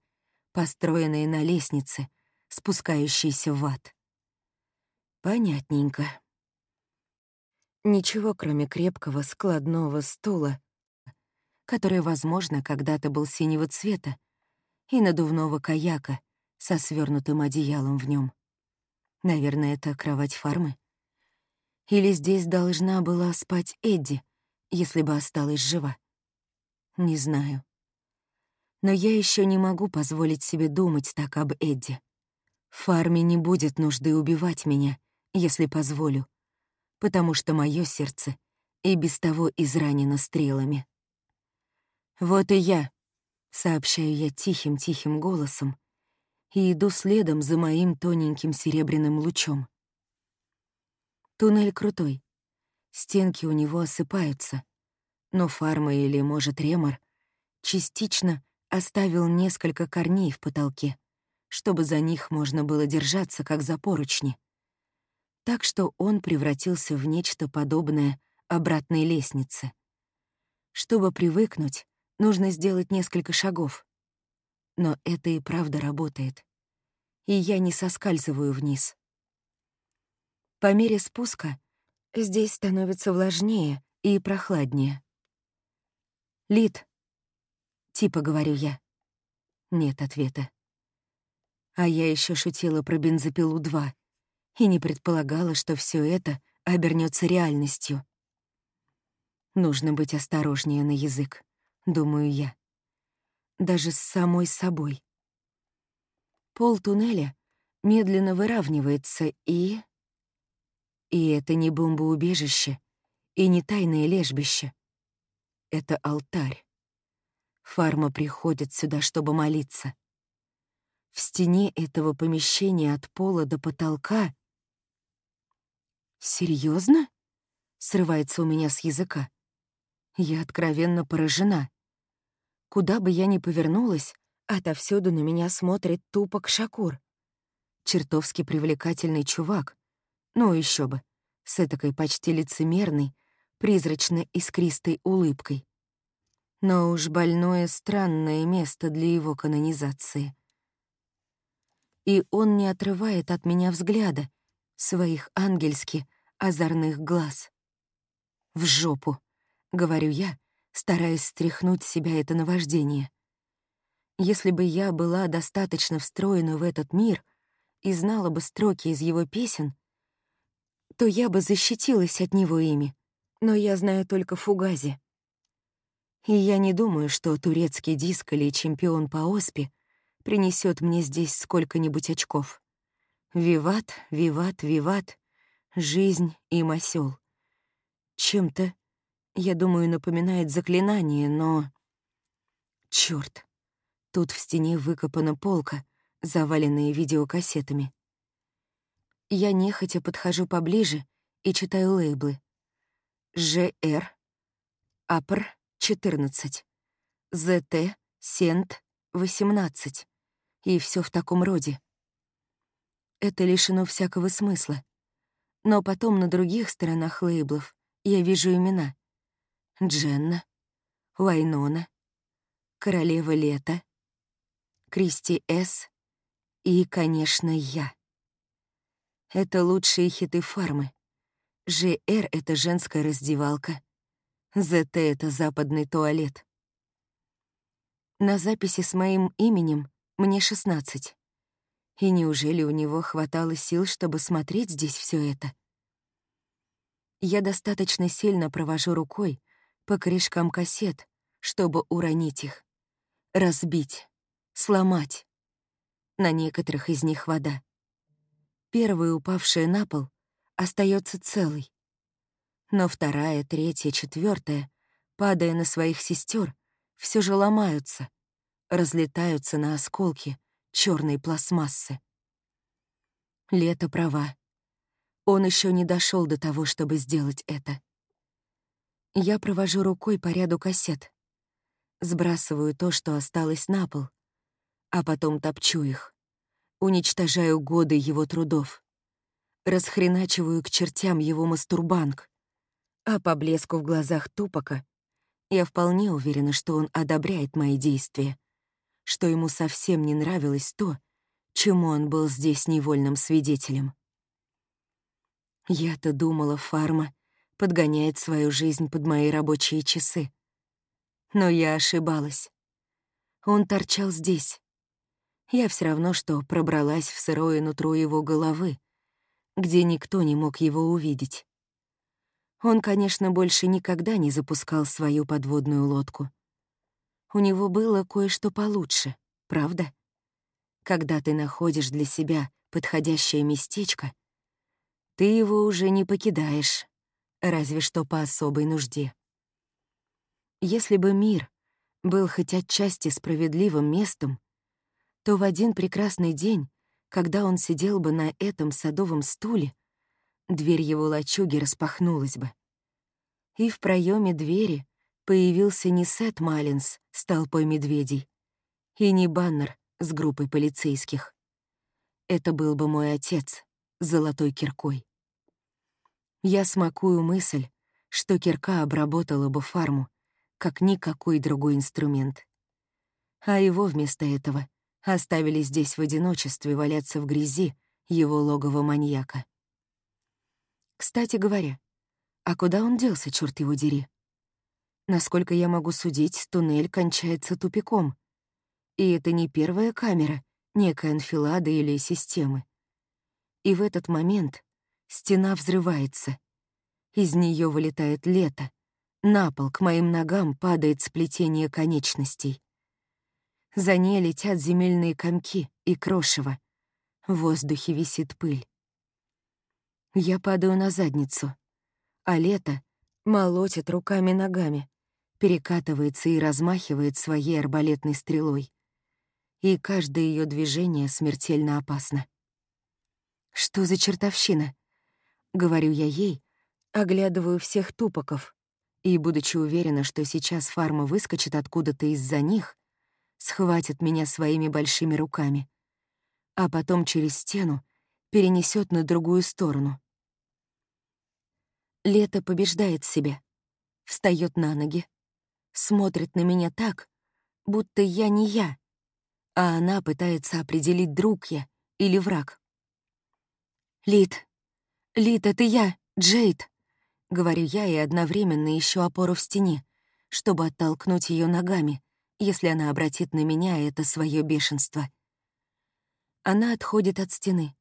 построенная на лестнице — спускающийся в ад. Понятненько. Ничего, кроме крепкого складного стула, который, возможно, когда-то был синего цвета, и надувного каяка со свернутым одеялом в нем. Наверное, это кровать фармы. Или здесь должна была спать Эдди, если бы осталась жива. Не знаю. Но я еще не могу позволить себе думать так об Эдди. Фарме не будет нужды убивать меня, если позволю, потому что мое сердце и без того изранено стрелами. «Вот и я», — сообщаю я тихим-тихим голосом, и иду следом за моим тоненьким серебряным лучом. Туннель крутой. Стенки у него осыпаются, но фарма или, может, ремор частично оставил несколько корней в потолке чтобы за них можно было держаться, как за поручни. Так что он превратился в нечто подобное обратной лестнице. Чтобы привыкнуть, нужно сделать несколько шагов. Но это и правда работает. и я не соскальзываю вниз. По мере спуска здесь становится влажнее и прохладнее. «Лид», — типа говорю я. Нет ответа. А я еще шутила про бензопилу 2 и не предполагала, что все это обернется реальностью. Нужно быть осторожнее на язык, думаю я. Даже с самой собой. Пол туннеля медленно выравнивается и... И это не бомбоубежище, и не тайное лежбище. Это алтарь. Фарма приходит сюда, чтобы молиться. В стене этого помещения от пола до потолка... Серьезно? Срывается у меня с языка. Я откровенно поражена. Куда бы я ни повернулась, отовсюду на меня смотрит тупок Шакур. Чертовски привлекательный чувак, ну, еще бы, с этакой почти лицемерной, призрачно-искристой улыбкой. Но уж больное странное место для его канонизации. И он не отрывает от меня взгляда, своих ангельски озорных глаз. «В жопу», — говорю я, стараясь стряхнуть с себя это наваждение. Если бы я была достаточно встроена в этот мир и знала бы строки из его песен, то я бы защитилась от него ими, но я знаю только фугази. И я не думаю, что турецкий диск или чемпион по оспе принесет мне здесь сколько-нибудь очков. Виват, виват, виват, жизнь и масел. Чем-то, я думаю, напоминает заклинание, но... Чёрт, тут в стене выкопана полка, заваленная видеокассетами. Я нехотя подхожу поближе и читаю лейблы. ЖР, АПР 14, ЗТ, Сент 18 и все в таком роде. Это лишено всякого смысла. Но потом на других сторонах лейблов я вижу имена. Дженна, Вайнона, Королева Лета, Кристи С. и, конечно, я. Это лучшие хиты фармы. ЖР — это женская раздевалка. ЗТ — это западный туалет. На записи с моим именем мне 16. И неужели у него хватало сил, чтобы смотреть здесь все это? Я достаточно сильно провожу рукой по корешкам кассет, чтобы уронить их, разбить, сломать. На некоторых из них вода. Первая, упавшая на пол, остается целой. Но вторая, третья, четвертая, падая на своих сестер, все же ломаются, разлетаются на осколки черной пластмассы. Лето права. Он еще не дошел до того, чтобы сделать это. Я провожу рукой по ряду кассет, сбрасываю то, что осталось на пол, а потом топчу их уничтожаю годы его трудов, расхреначиваю к чертям его мастурбанк, а по блеску в глазах Тупака я вполне уверена, что он одобряет мои действия, что ему совсем не нравилось то, чему он был здесь невольным свидетелем. Я-то думала, фарма подгоняет свою жизнь под мои рабочие часы. Но я ошибалась. Он торчал здесь, я все равно что пробралась в сырое нутро его головы, где никто не мог его увидеть. Он, конечно, больше никогда не запускал свою подводную лодку. У него было кое-что получше, правда? Когда ты находишь для себя подходящее местечко, ты его уже не покидаешь, разве что по особой нужде. Если бы мир был хоть отчасти справедливым местом, то в один прекрасный день, когда он сидел бы на этом садовом стуле, дверь его лачуги распахнулась бы. И в проеме двери появился не Сет Маллинс с толпой медведей, и не Баннер с группой полицейских. Это был бы мой отец с золотой киркой. Я смакую мысль, что кирка обработала бы фарму, как никакой другой инструмент. А его вместо этого Оставили здесь в одиночестве валяться в грязи его логово маньяка. Кстати говоря, а куда он делся, черт его дери? Насколько я могу судить, туннель кончается тупиком. И это не первая камера, некая анфилада или системы. И в этот момент стена взрывается. Из нее вылетает лето. На пол к моим ногам падает сплетение конечностей. За ней летят земельные комки и крошево. В воздухе висит пыль. Я падаю на задницу, а лето молотит руками-ногами, перекатывается и размахивает своей арбалетной стрелой. И каждое ее движение смертельно опасно. «Что за чертовщина?» — говорю я ей, оглядываю всех тупоков, и, будучи уверена, что сейчас фарма выскочит откуда-то из-за них, схватит меня своими большими руками, а потом через стену перенесет на другую сторону. Лето побеждает себя, встает на ноги, смотрит на меня так, будто я не я, а она пытается определить, друг я или враг. «Лид, Лид, это я, Джейд», — говорю я и одновременно ищу опору в стене, чтобы оттолкнуть ее ногами, если она обратит на меня это свое бешенство. Она отходит от стены,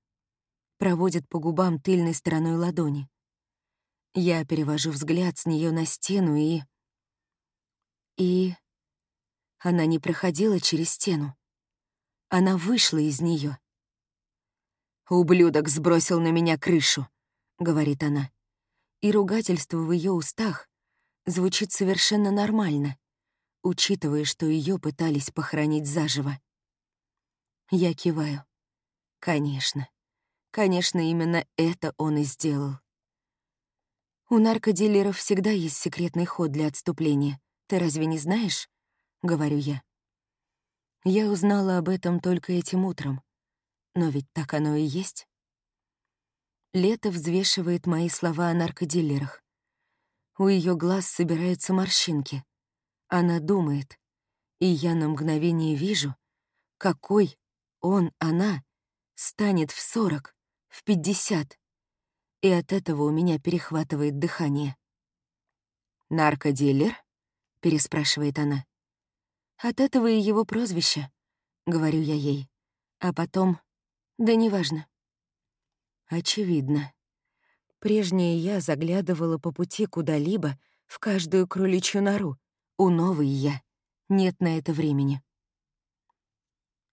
проводит по губам тыльной стороной ладони. Я перевожу взгляд с нее на стену и... И... Она не проходила через стену. Она вышла из нее. «Ублюдок сбросил на меня крышу», — говорит она. И ругательство в ее устах звучит совершенно нормально, учитывая, что ее пытались похоронить заживо. Я киваю. Конечно. Конечно, именно это он и сделал. У наркодилеров всегда есть секретный ход для отступления. Ты разве не знаешь? Говорю я. Я узнала об этом только этим утром. Но ведь так оно и есть. Лето взвешивает мои слова о наркодилерах. У ее глаз собираются морщинки. Она думает, и я на мгновение вижу, какой он, она станет в сорок, в пятьдесят. И от этого у меня перехватывает дыхание. «Наркодилер?» — переспрашивает она. «От этого и его прозвище», — говорю я ей. А потом... Да неважно. Очевидно. Прежняя я заглядывала по пути куда-либо в каждую кроличью нору. У новой я. Нет на это времени.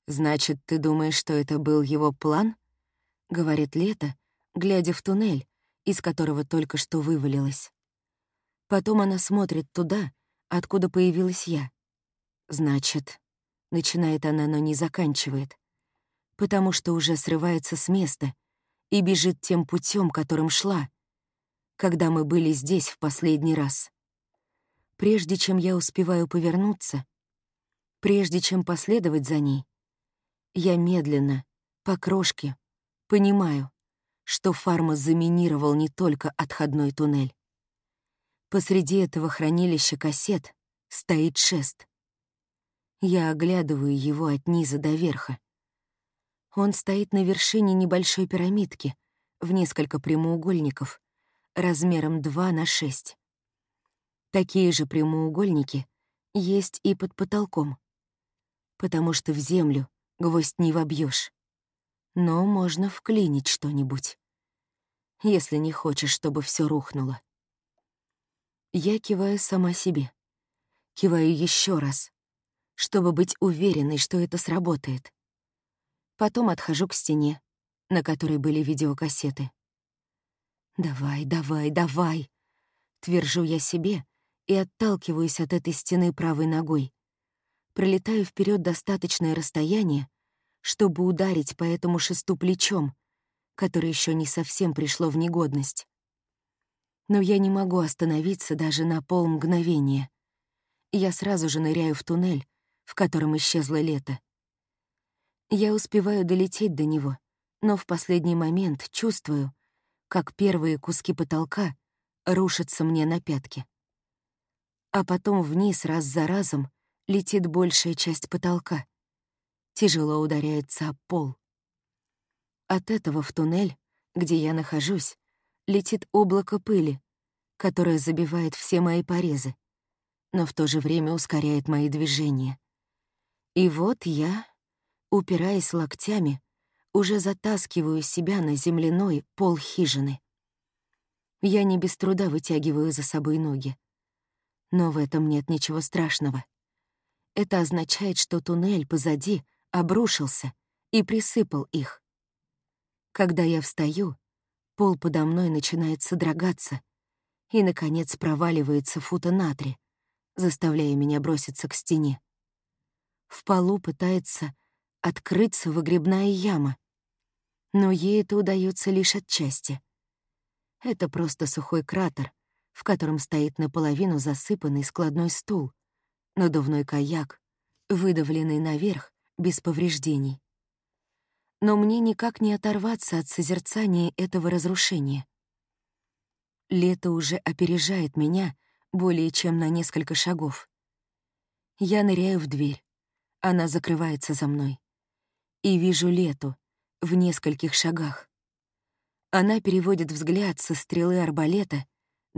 «Значит, ты думаешь, что это был его план?» — говорит Лето, глядя в туннель, из которого только что вывалилась. Потом она смотрит туда, откуда появилась я. «Значит...» — начинает она, но не заканчивает. Потому что уже срывается с места и бежит тем путем, которым шла, когда мы были здесь в последний раз. Прежде чем я успеваю повернуться, прежде чем последовать за ней, я медленно, по крошке, понимаю, что фарма заминировал не только отходной туннель. Посреди этого хранилища кассет стоит шест. Я оглядываю его от низа до верха. Он стоит на вершине небольшой пирамидки в несколько прямоугольников, размером 2 на 6. Такие же прямоугольники есть и под потолком, потому что в землю гвоздь не вобьешь. Но можно вклинить что-нибудь, если не хочешь, чтобы все рухнуло. Я киваю сама себе. Киваю еще раз, чтобы быть уверенной, что это сработает. Потом отхожу к стене, на которой были видеокассеты. «Давай, давай, давай!» — твержу я себе и отталкиваюсь от этой стены правой ногой. Пролетаю вперед достаточное расстояние, чтобы ударить по этому шесту плечом, которое еще не совсем пришло в негодность. Но я не могу остановиться даже на полмгновения. Я сразу же ныряю в туннель, в котором исчезло лето. Я успеваю долететь до него, но в последний момент чувствую, как первые куски потолка рушатся мне на пятки. А потом вниз раз за разом летит большая часть потолка — тяжело ударяется об пол. От этого в туннель, где я нахожусь, летит облако пыли, которое забивает все мои порезы, но в то же время ускоряет мои движения. И вот я, упираясь локтями, уже затаскиваю себя на земляной пол хижины. Я не без труда вытягиваю за собой ноги. Но в этом нет ничего страшного. Это означает, что туннель позади обрушился и присыпал их. Когда я встаю, пол подо мной начинает содрогаться и, наконец, проваливается фута на три, заставляя меня броситься к стене. В полу пытается открыться выгребная яма, но ей это удается лишь отчасти. Это просто сухой кратер, в котором стоит наполовину засыпанный складной стул, надувной каяк, выдавленный наверх без повреждений. Но мне никак не оторваться от созерцания этого разрушения. Лето уже опережает меня более чем на несколько шагов. Я ныряю в дверь. Она закрывается за мной. И вижу лету в нескольких шагах. Она переводит взгляд со стрелы арбалета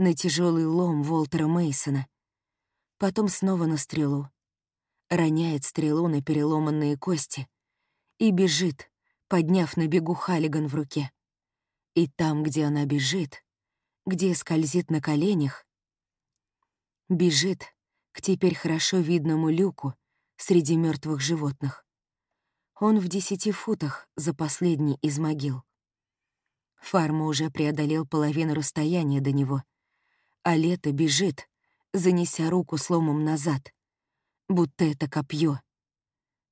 на тяжелый лом Волтера Мейсона, потом снова на стрелу, роняет стрелу на переломанные кости и бежит, подняв на бегу Халиган в руке. И там, где она бежит, где скользит на коленях, бежит к теперь хорошо видному люку среди мертвых животных. Он в десяти футах за последний из могил. Фарма уже преодолел половину расстояния до него, а лето бежит, занеся руку сломом назад, будто это копье.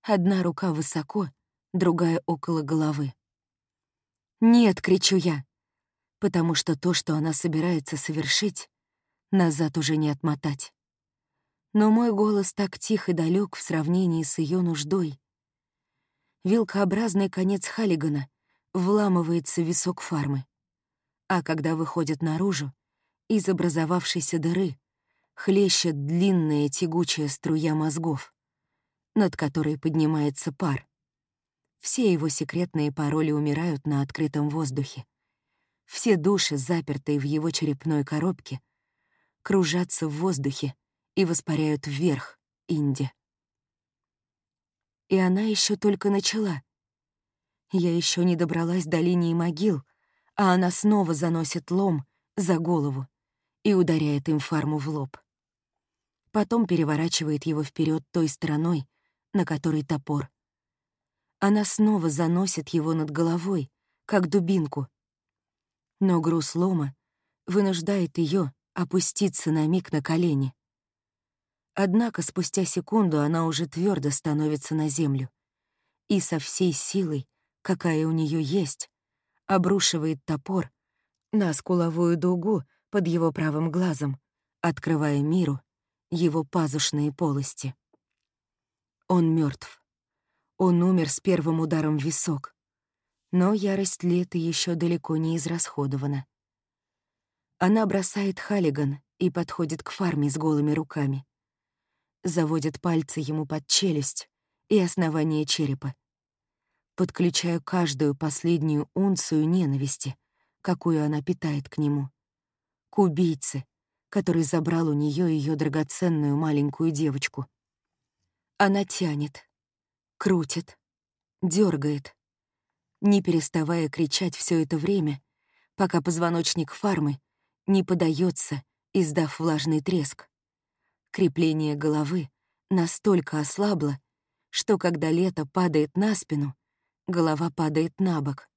Одна рука высоко, другая около головы. «Нет!» — кричу я, потому что то, что она собирается совершить, назад уже не отмотать. Но мой голос так тих и далек в сравнении с ее нуждой. Вилкообразный конец Халлигана вламывается в висок фармы. А когда выходит наружу, из образовавшейся дыры хлещет длинная тягучая струя мозгов, над которой поднимается пар. Все его секретные пароли умирают на открытом воздухе. Все души, запертые в его черепной коробке, кружатся в воздухе и воспаряют вверх, Инди. И она еще только начала. Я еще не добралась до линии могил, а она снова заносит лом за голову и ударяет им фарму в лоб. Потом переворачивает его вперед той стороной, на которой топор. Она снова заносит его над головой, как дубинку. Но груз лома вынуждает ее опуститься на миг на колени. Однако спустя секунду она уже твердо становится на землю и со всей силой, какая у нее есть, обрушивает топор на скуловую дугу под его правым глазом, открывая миру его пазушные полости. Он мертв. Он умер с первым ударом в висок. Но ярость Леты еще далеко не израсходована. Она бросает Халлиган и подходит к фарме с голыми руками. Заводит пальцы ему под челюсть и основание черепа. Подключаю каждую последнюю унцию ненависти, какую она питает к нему к убийце, который забрал у нее ее драгоценную маленькую девочку. Она тянет, крутит, дергает, не переставая кричать все это время, пока позвоночник фармы не подается, издав влажный треск. Крепление головы настолько ослабло, что когда лето падает на спину, голова падает на бок.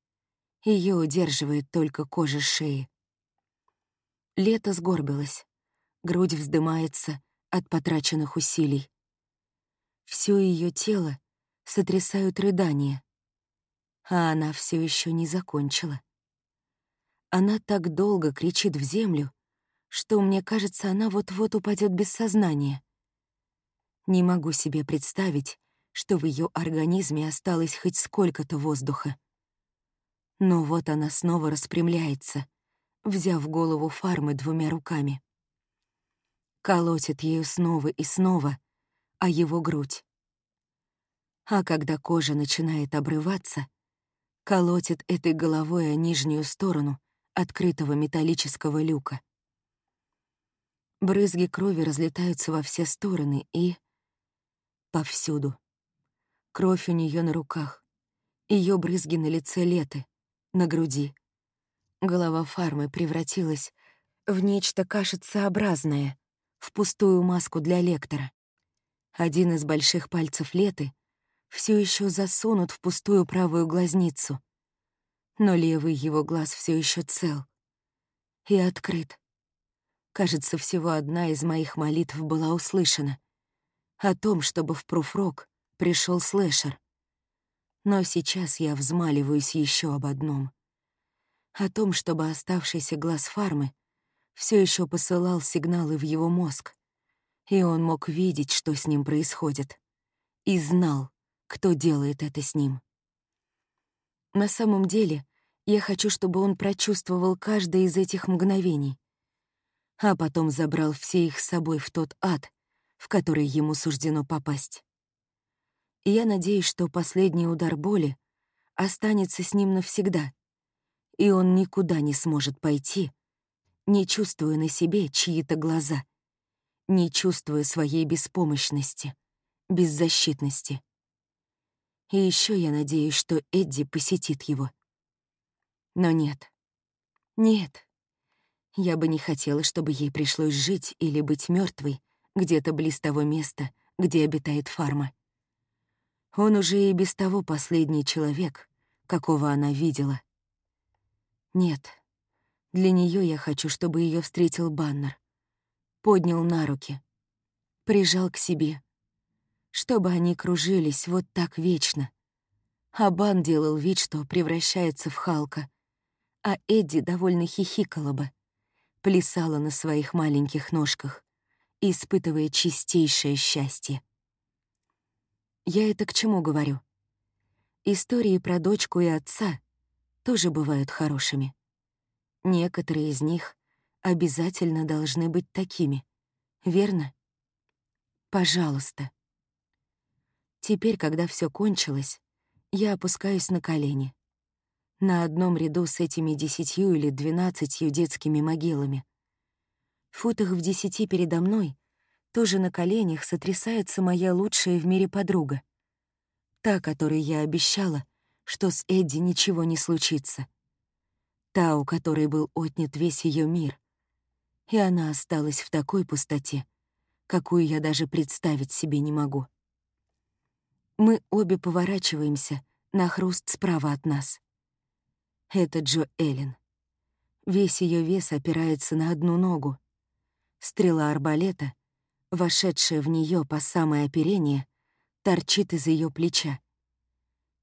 Ее удерживает только кожа шеи. Лето сгорбилось. Грудь вздымается от потраченных усилий. Все ее тело сотрясают рыдания. А она все еще не закончила. Она так долго кричит в землю, что, мне кажется, она вот-вот упадет без сознания. Не могу себе представить, что в ее организме осталось хоть сколько-то воздуха. Но вот она снова распрямляется, взяв голову фармы двумя руками. Колотит ею снова и снова, а его грудь. А когда кожа начинает обрываться, колотит этой головой о нижнюю сторону открытого металлического люка. Брызги крови разлетаются во все стороны и... повсюду. Кровь у нее на руках, ее брызги на лице Леты, на груди. Голова фармы превратилась в нечто кашицеобразное, в пустую маску для лектора. Один из больших пальцев Леты все еще засунут в пустую правую глазницу, но левый его глаз все еще цел и открыт. Кажется, всего одна из моих молитв была услышана о том, чтобы в пруфрок пришел слэшер. Но сейчас я взмаливаюсь еще об одном. О том, чтобы оставшийся глаз фармы все еще посылал сигналы в его мозг, и он мог видеть, что с ним происходит, и знал, кто делает это с ним. На самом деле, я хочу, чтобы он прочувствовал каждое из этих мгновений, а потом забрал все их с собой в тот ад, в который ему суждено попасть. И я надеюсь, что последний удар боли останется с ним навсегда, и он никуда не сможет пойти, не чувствуя на себе чьи-то глаза, не чувствуя своей беспомощности, беззащитности. И еще я надеюсь, что Эдди посетит его. Но нет. Нет. Я бы не хотела, чтобы ей пришлось жить или быть мертвой где-то близ того места, где обитает фарма. Он уже и без того последний человек, какого она видела. Нет, для нее я хочу, чтобы ее встретил Баннер. Поднял на руки, прижал к себе, чтобы они кружились вот так вечно. А Бан делал вид, что превращается в Халка, а Эдди довольно хихикала бы, плясала на своих маленьких ножках, испытывая чистейшее счастье. Я это к чему говорю? Истории про дочку и отца тоже бывают хорошими. Некоторые из них обязательно должны быть такими, верно? Пожалуйста. Теперь, когда все кончилось, я опускаюсь на колени. На одном ряду с этими десятью или двенадцатью детскими могилами. Футах в десяти передо мной тоже на коленях сотрясается моя лучшая в мире подруга. Та, которой я обещала, что с Эдди ничего не случится. Та, у которой был отнят весь ее мир. И она осталась в такой пустоте, какую я даже представить себе не могу. Мы обе поворачиваемся на хруст справа от нас. Это Джо Эллен. Весь ее вес опирается на одну ногу. Стрела арбалета вошедшая в нее по самое оперение, торчит из ее плеча.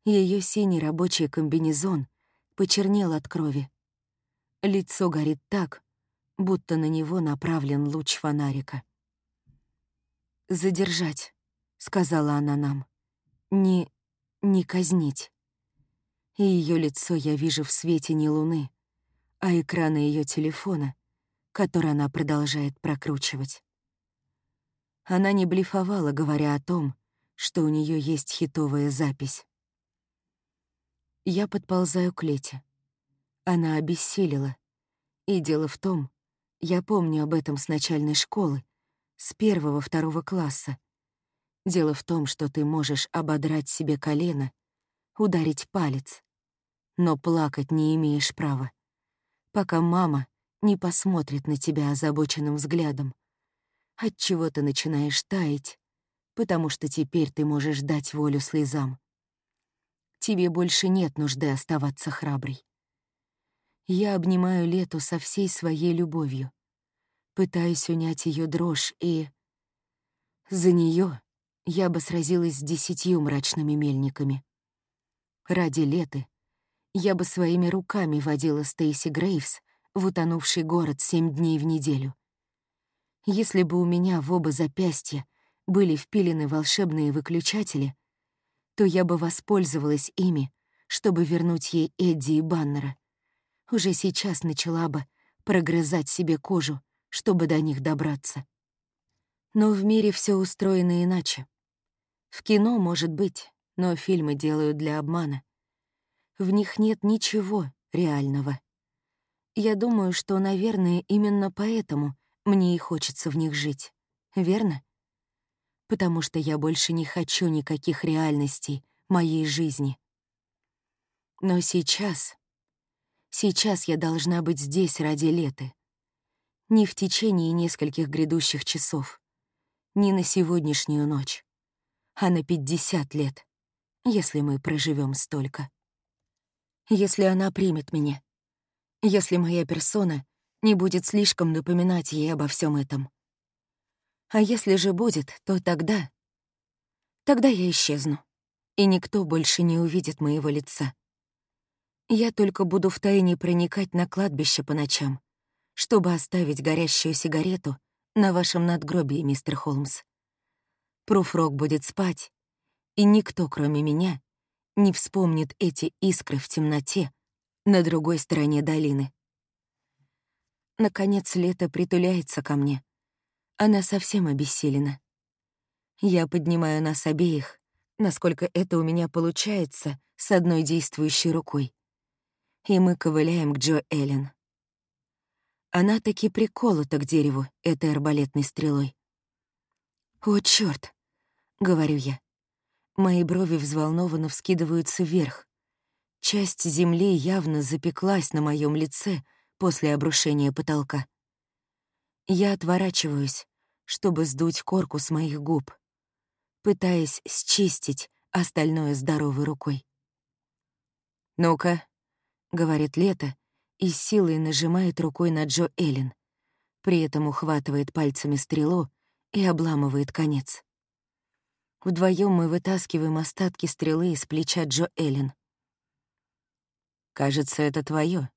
Ее синий рабочий комбинезон почернел от крови. Лицо горит так, будто на него направлен луч фонарика. «Задержать», — сказала она нам. «Не... не казнить». И ее лицо я вижу в свете не луны, а экрана ее телефона, который она продолжает прокручивать. Она не блефовала, говоря о том, что у нее есть хитовая запись. Я подползаю к Лете. Она обессилила. И дело в том, я помню об этом с начальной школы, с первого-второго класса. Дело в том, что ты можешь ободрать себе колено, ударить палец, но плакать не имеешь права, пока мама не посмотрит на тебя озабоченным взглядом, от чего ты начинаешь таять, потому что теперь ты можешь дать волю слезам. Тебе больше нет нужды оставаться храброй. Я обнимаю Лету со всей своей любовью, пытаюсь унять ее дрожь и... За нее я бы сразилась с десятью мрачными мельниками. Ради Леты я бы своими руками водила Стейси Грейвс в утонувший город семь дней в неделю. Если бы у меня в оба запястья были впилены волшебные выключатели, то я бы воспользовалась ими, чтобы вернуть ей Эдди и Баннера. Уже сейчас начала бы прогрызать себе кожу, чтобы до них добраться. Но в мире все устроено иначе. В кино, может быть, но фильмы делают для обмана. В них нет ничего реального. Я думаю, что, наверное, именно поэтому мне и хочется в них жить. Верно? Потому что я больше не хочу никаких реальностей моей жизни. Но сейчас... Сейчас я должна быть здесь ради лета. Не в течение нескольких грядущих часов. Не на сегодняшнюю ночь. А на 50 лет, если мы проживем столько. Если она примет меня. Если моя персона не будет слишком напоминать ей обо всем этом. А если же будет, то тогда... Тогда я исчезну, и никто больше не увидит моего лица. Я только буду втайне проникать на кладбище по ночам, чтобы оставить горящую сигарету на вашем надгробии, мистер Холмс. Пруфрок будет спать, и никто, кроме меня, не вспомнит эти искры в темноте на другой стороне долины. Наконец лето притуляется ко мне. Она совсем обессилена. Я поднимаю нас обеих, насколько это у меня получается, с одной действующей рукой и мы ковыляем к Джо Эллен. Она таки приколота к дереву этой арбалетной стрелой. «О, чёрт!» — говорю я. Мои брови взволнованно вскидываются вверх. Часть земли явно запеклась на моем лице после обрушения потолка. Я отворачиваюсь, чтобы сдуть корку с моих губ, пытаясь счистить остальное здоровой рукой. «Ну-ка, — говорит Лето и силой нажимает рукой на Джо Эллен, при этом ухватывает пальцами стрелу и обламывает конец. Вдвоем мы вытаскиваем остатки стрелы из плеча Джо Эллен. «Кажется, это твое,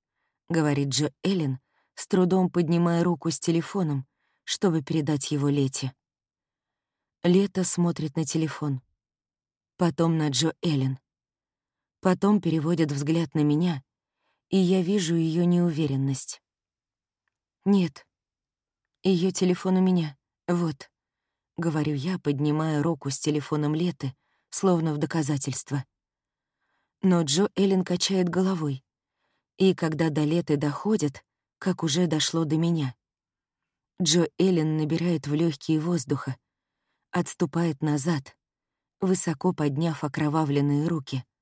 говорит Джо Эллен, с трудом поднимая руку с телефоном, чтобы передать его Лете. Лето смотрит на телефон, потом на Джо Эллен, потом переводит взгляд на меня и я вижу ее неуверенность. «Нет, ее телефон у меня, вот», — говорю я, поднимая руку с телефоном Леты, словно в доказательство. Но Джо Эллен качает головой, и когда до Леты доходит, как уже дошло до меня. Джо Эллен набирает в легкие воздуха, отступает назад, высоко подняв окровавленные руки —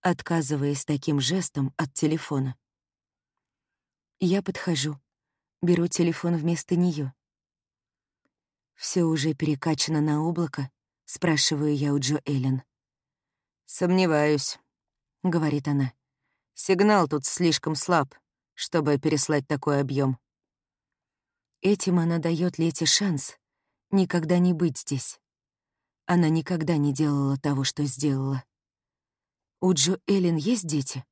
отказываясь таким жестом от телефона. Я подхожу, беру телефон вместо нее. Все уже перекачано на облако?» — спрашиваю я у Джо Эллен. «Сомневаюсь», — говорит она. «Сигнал тут слишком слаб, чтобы переслать такой объем. Этим она дает Лете шанс никогда не быть здесь. Она никогда не делала того, что сделала. У Джо Эллен есть дети?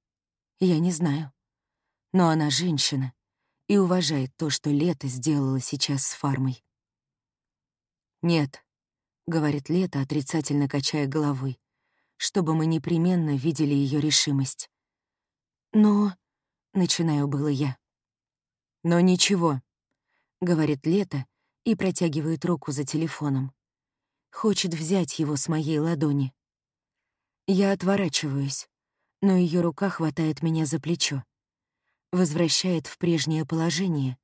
Я не знаю. Но она женщина и уважает то, что Лето сделала сейчас с фармой. «Нет», — говорит Лето, отрицательно качая головой, чтобы мы непременно видели ее решимость. «Но...» — начинаю было я. «Но ничего», — говорит Лето и протягивает руку за телефоном. Хочет взять его с моей ладони. Я отворачиваюсь, но ее рука хватает меня за плечо, возвращает в прежнее положение,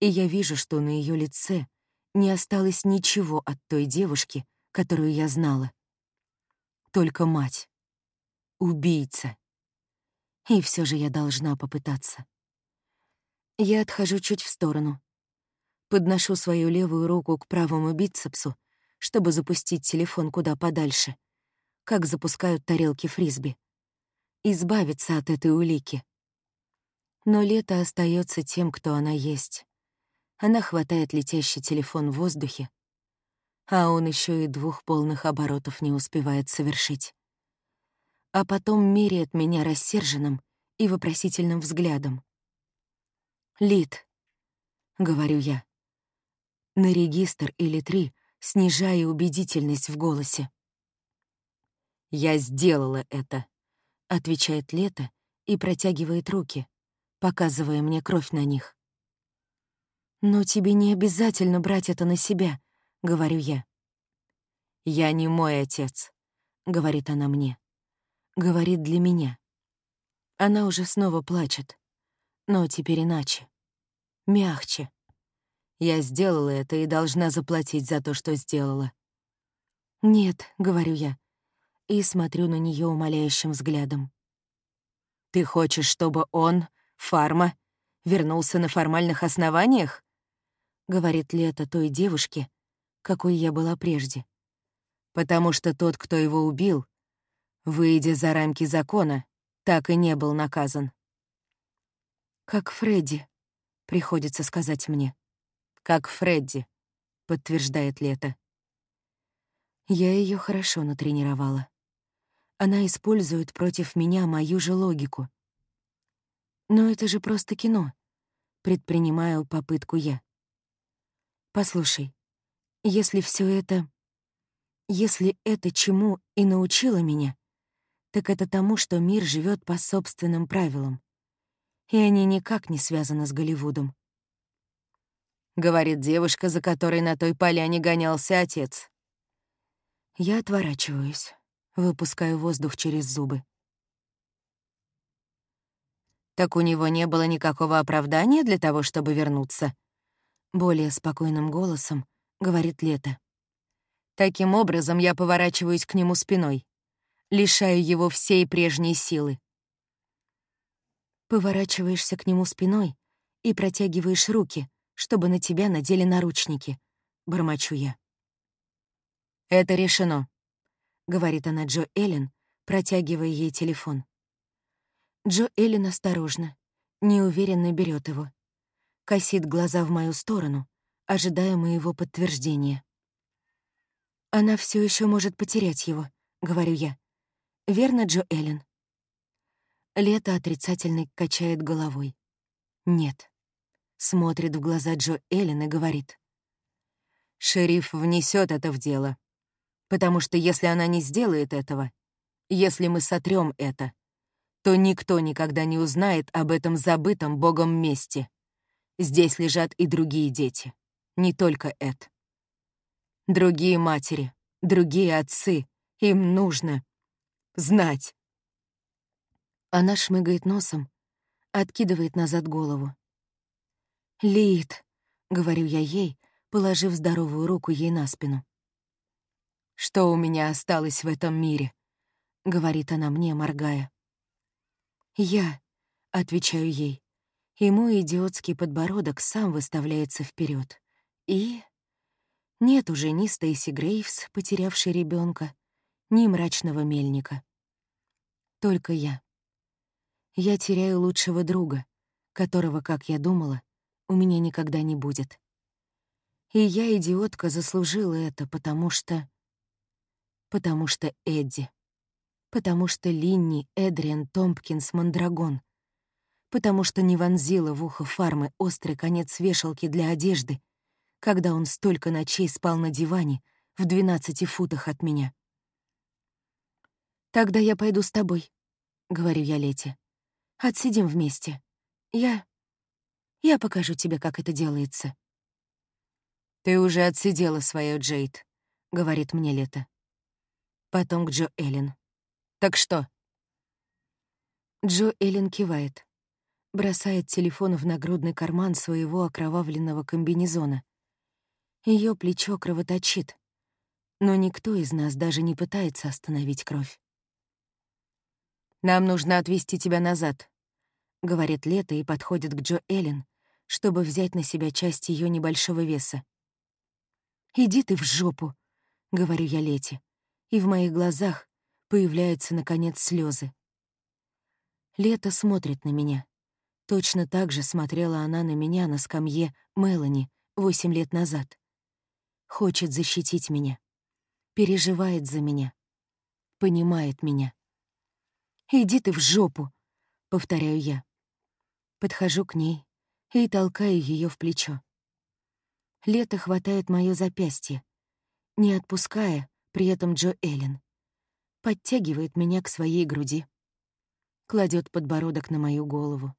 и я вижу, что на ее лице не осталось ничего от той девушки, которую я знала. Только мать. Убийца. И все же я должна попытаться. Я отхожу чуть в сторону. Подношу свою левую руку к правому бицепсу, чтобы запустить телефон куда подальше — как запускают тарелки фрисби. Избавиться от этой улики. Но лето остается тем, кто она есть. Она хватает летящий телефон в воздухе, а он еще и двух полных оборотов не успевает совершить. А потом меряет меня рассерженным и вопросительным взглядом. «Лид», — говорю я, на регистр или три, снижая убедительность в голосе. «Я сделала это», — отвечает Лето и протягивает руки, показывая мне кровь на них. «Но тебе не обязательно брать это на себя», — говорю я. «Я не мой отец», —— говорит она мне. Говорит для меня. Она уже снова плачет. Но теперь иначе. Мягче. Я сделала это и должна заплатить за то, что сделала. «Нет», — говорю я, и смотрю на нее умоляющим взглядом. «Ты хочешь, чтобы он, Фарма, вернулся на формальных основаниях?» — говорит Лето той девушке, какой я была прежде. «Потому что тот, кто его убил, выйдя за рамки закона, так и не был наказан». «Как Фредди», — приходится сказать мне. «Как Фредди», — подтверждает Лето. Я ее хорошо натренировала. Она использует против меня мою же логику. Но это же просто кино. Предпринимаю попытку я. Послушай, если все это... Если это чему и научило меня, так это тому, что мир живет по собственным правилам. И они никак не связаны с Голливудом. Говорит девушка, за которой на той поляне гонялся отец. Я отворачиваюсь, выпускаю воздух через зубы. Так у него не было никакого оправдания для того, чтобы вернуться. Более спокойным голосом говорит Лето. Таким образом, я поворачиваюсь к нему спиной, лишаю его всей прежней силы. Поворачиваешься к нему спиной и протягиваешь руки, чтобы на тебя надели наручники, бормочу я. «Это решено», — говорит она Джо Эллен, протягивая ей телефон. Джо Эллен осторожно, неуверенно берет его. Косит глаза в мою сторону, ожидая моего подтверждения. «Она все еще может потерять его», — говорю я. «Верно, Джо Эллен?» Лето отрицательно качает головой. «Нет». Смотрит в глаза Джо Эллен и говорит. «Шериф внесет это в дело. Потому что если она не сделает этого, если мы сотрем это, то никто никогда не узнает об этом забытом Богом месте. Здесь лежат и другие дети, не только Эд. Другие матери, другие отцы, им нужно знать. Она шмыгает носом, откидывает назад голову. «Лид», — говорю я ей, положив здоровую руку ей на спину. «Что у меня осталось в этом мире?» — говорит она мне, моргая. «Я», — отвечаю ей, и мой идиотский подбородок сам выставляется вперед. И... Нет уже ни Стейси Грейвс, потерявшей ребенка, ни мрачного мельника. Только я. Я теряю лучшего друга, которого, как я думала, у меня никогда не будет. И я, идиотка, заслужила это, потому что... Потому что Эдди. Потому что Линни, Эдриан, Томпкинс, Мандрагон. Потому что не вонзила в ухо фармы острый конец вешалки для одежды, когда он столько ночей спал на диване в двенадцати футах от меня. «Тогда я пойду с тобой», — говорю я Лете. «Отсидим вместе. Я... я покажу тебе, как это делается». «Ты уже отсидела свое, Джейд», — говорит мне Лето потом к Джо Эллен. «Так что?» Джо Эллен кивает, бросает телефон в нагрудный карман своего окровавленного комбинезона. Ее плечо кровоточит, но никто из нас даже не пытается остановить кровь. «Нам нужно отвезти тебя назад», — говорит Лето и подходит к Джо Эллен, чтобы взять на себя часть ее небольшого веса. «Иди ты в жопу», — говорю я Лете и в моих глазах появляются, наконец, слезы. Лето смотрит на меня. Точно так же смотрела она на меня на скамье Мелани восемь лет назад. Хочет защитить меня. Переживает за меня. Понимает меня. «Иди ты в жопу!» — повторяю я. Подхожу к ней и толкаю ее в плечо. Лето хватает моё запястье, не отпуская, при этом Джо Эллен. Подтягивает меня к своей груди. Кладет подбородок на мою голову.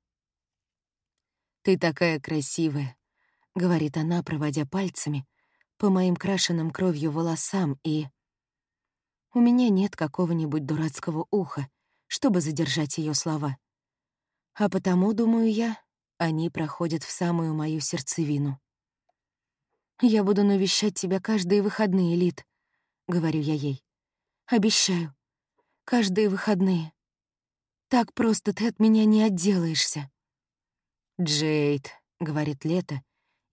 «Ты такая красивая», — говорит она, проводя пальцами по моим крашенным кровью волосам и... У меня нет какого-нибудь дурацкого уха, чтобы задержать ее слова. А потому, думаю я, они проходят в самую мою сердцевину. «Я буду навещать тебя каждые выходные, Лид», — говорю я ей. «Обещаю. Каждые выходные. Так просто ты от меня не отделаешься». «Джейд», — говорит Лето,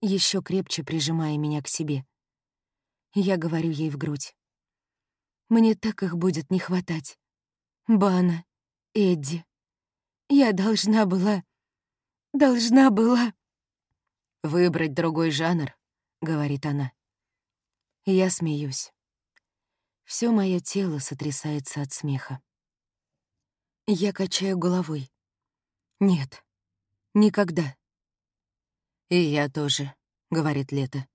еще крепче прижимая меня к себе. Я говорю ей в грудь. «Мне так их будет не хватать. Бана, Эдди. Я должна была... Должна была...» «Выбрать другой жанр», — говорит она. Я смеюсь. Все мое тело сотрясается от смеха. Я качаю головой. Нет, никогда. «И я тоже», — говорит Лето.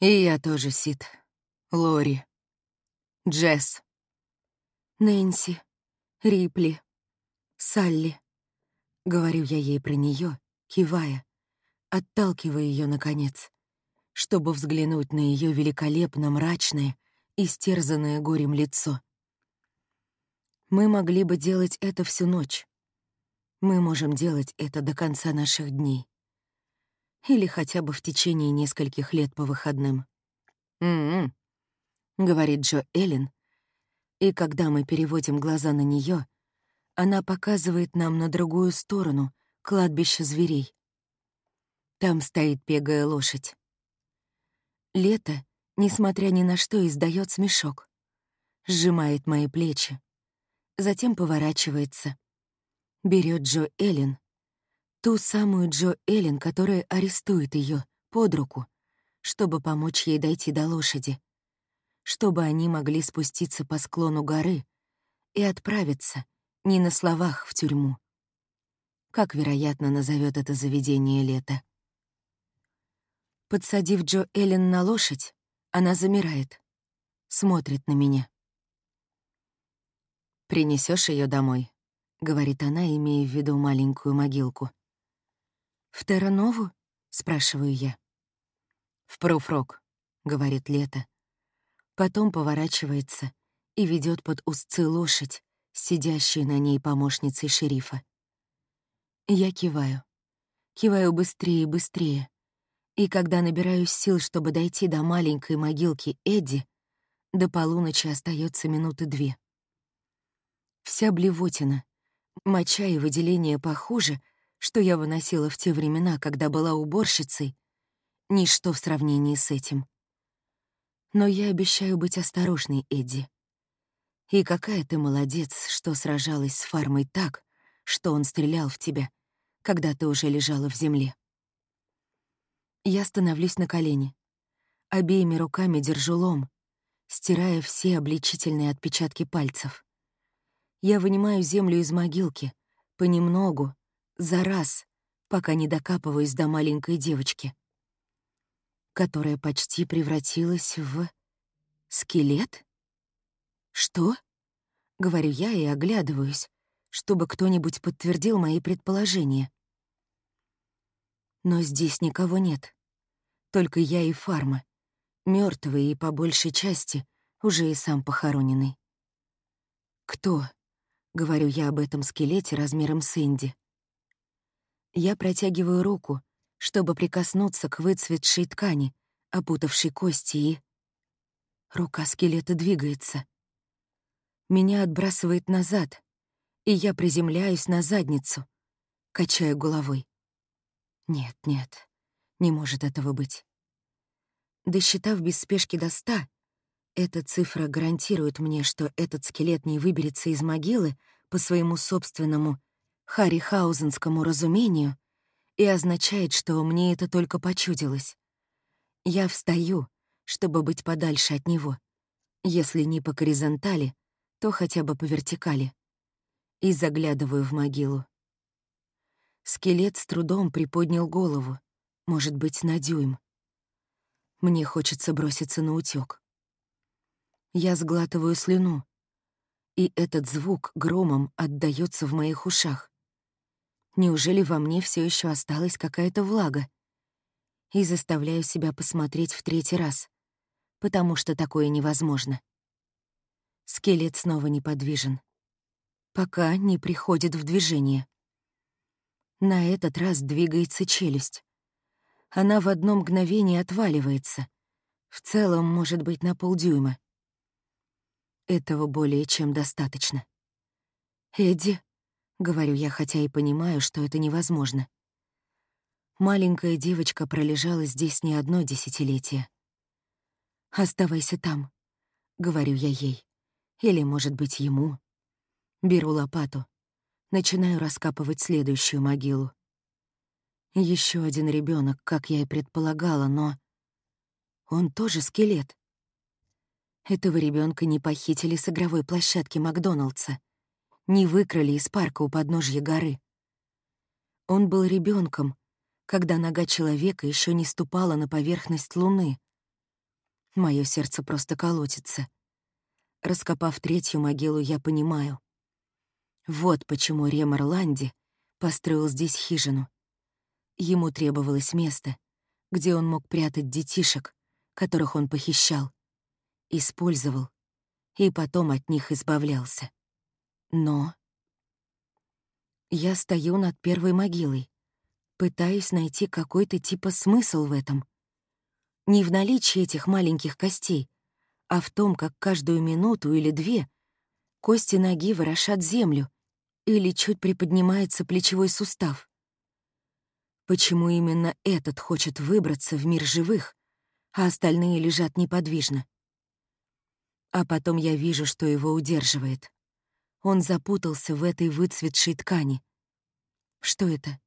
«И я тоже, Сид. Лори. Джесс. Нэнси. Рипли. Салли. Говорю я ей про нее, кивая, отталкивая ее наконец, чтобы взглянуть на ее великолепно мрачное, истерзанное горем лицо. Мы могли бы делать это всю ночь. Мы можем делать это до конца наших дней или хотя бы в течение нескольких лет по выходным. «М-м», — говорит Джо Эллен, и когда мы переводим глаза на нее, она показывает нам на другую сторону кладбища зверей. Там стоит пегая лошадь. Лето, несмотря ни на что, издает смешок, сжимает мои плечи, затем поворачивается, берет Джо Эллен. Ту самую Джо Эллен, которая арестует ее под руку, чтобы помочь ей дойти до лошади, чтобы они могли спуститься по склону горы и отправиться не на словах в тюрьму. Как, вероятно, назовет это заведение лето. Подсадив Джо Эллен на лошадь, она замирает, смотрит на меня. Принесешь ее домой», — говорит она, имея в виду маленькую могилку. «В Терранову?» — спрашиваю я. «В Пруфрок», — говорит Лето. Потом поворачивается и ведет под узцы лошадь, сидящую на ней помощницей шерифа. Я киваю. Киваю быстрее и быстрее. И когда набираюсь сил, чтобы дойти до маленькой могилки Эдди, до полуночи остается минуты две. Вся блевотина, моча и выделение похуже — что я выносила в те времена, когда была уборщицей, ничто в сравнении с этим. Но я обещаю быть осторожной, Эдди. И какая ты молодец, что сражалась с фармой так, что он стрелял в тебя, когда ты уже лежала в земле. Я становлюсь на колени. Обеими руками держу лом, стирая все обличительные отпечатки пальцев. Я вынимаю землю из могилки, понемногу, за раз, пока не докапываюсь до маленькой девочки, которая почти превратилась в... скелет? Что? Говорю я и оглядываюсь, чтобы кто-нибудь подтвердил мои предположения. Но здесь никого нет. Только я и Фарма, мертвый и по большей части уже и сам похороненный. «Кто?» — говорю я об этом скелете размером с Энди. Я протягиваю руку, чтобы прикоснуться к выцветшей ткани, опутавшей кости, и... Рука скелета двигается. Меня отбрасывает назад, и я приземляюсь на задницу, качаю головой. Нет, нет, не может этого быть. Досчитав без спешки до ста, эта цифра гарантирует мне, что этот скелет не выберется из могилы по своему собственному харихаузенскому разумению и означает, что мне это только почудилось. Я встаю, чтобы быть подальше от него, если не по горизонтали, то хотя бы по вертикали, и заглядываю в могилу. Скелет с трудом приподнял голову, может быть, на дюйм. Мне хочется броситься на утёк. Я сглатываю слюну, и этот звук громом отдаётся в моих ушах. Неужели во мне все еще осталась какая-то влага? И заставляю себя посмотреть в третий раз, потому что такое невозможно. Скелет снова неподвижен. Пока не приходит в движение. На этот раз двигается челюсть. Она в одно мгновение отваливается. В целом, может быть, на полдюйма. Этого более чем достаточно. «Эдди», — говорю я, хотя и понимаю, что это невозможно. Маленькая девочка пролежала здесь не одно десятилетие. «Оставайся там», — говорю я ей. Или, может быть, ему. Беру лопату. Начинаю раскапывать следующую могилу. Еще один ребенок, как я и предполагала, но... Он тоже скелет. Этого ребенка не похитили с игровой площадки Макдоналдса, не выкрали из парка у подножья горы. Он был ребенком, когда нога человека еще не ступала на поверхность Луны. Мое сердце просто колотится. Раскопав третью могилу, я понимаю. Вот почему Ремор Ланди построил здесь хижину. Ему требовалось место, где он мог прятать детишек, которых он похищал, использовал и потом от них избавлялся. Но... Я стою над первой могилой, пытаюсь найти какой-то типа смысл в этом. Не в наличии этих маленьких костей, а в том, как каждую минуту или две кости ноги ворошат землю или чуть приподнимается плечевой сустав. Почему именно этот хочет выбраться в мир живых, а остальные лежат неподвижно? А потом я вижу, что его удерживает. Он запутался в этой выцветшей ткани. Что это?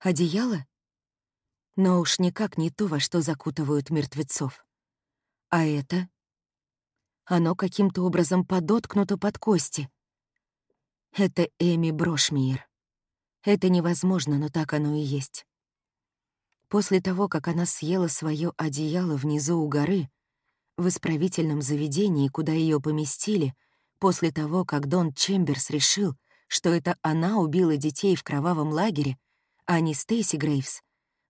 Одеяло? Но уж никак не то, во что закутывают мертвецов. А это? Оно каким-то образом подоткнуто под кости. Это Эми Брошмиер. Это невозможно, но так оно и есть. После того, как она съела свое одеяло внизу у горы, в исправительном заведении, куда ее поместили, после того, как Дон Чемберс решил, что это она убила детей в кровавом лагере, а не Стейси Грейвс,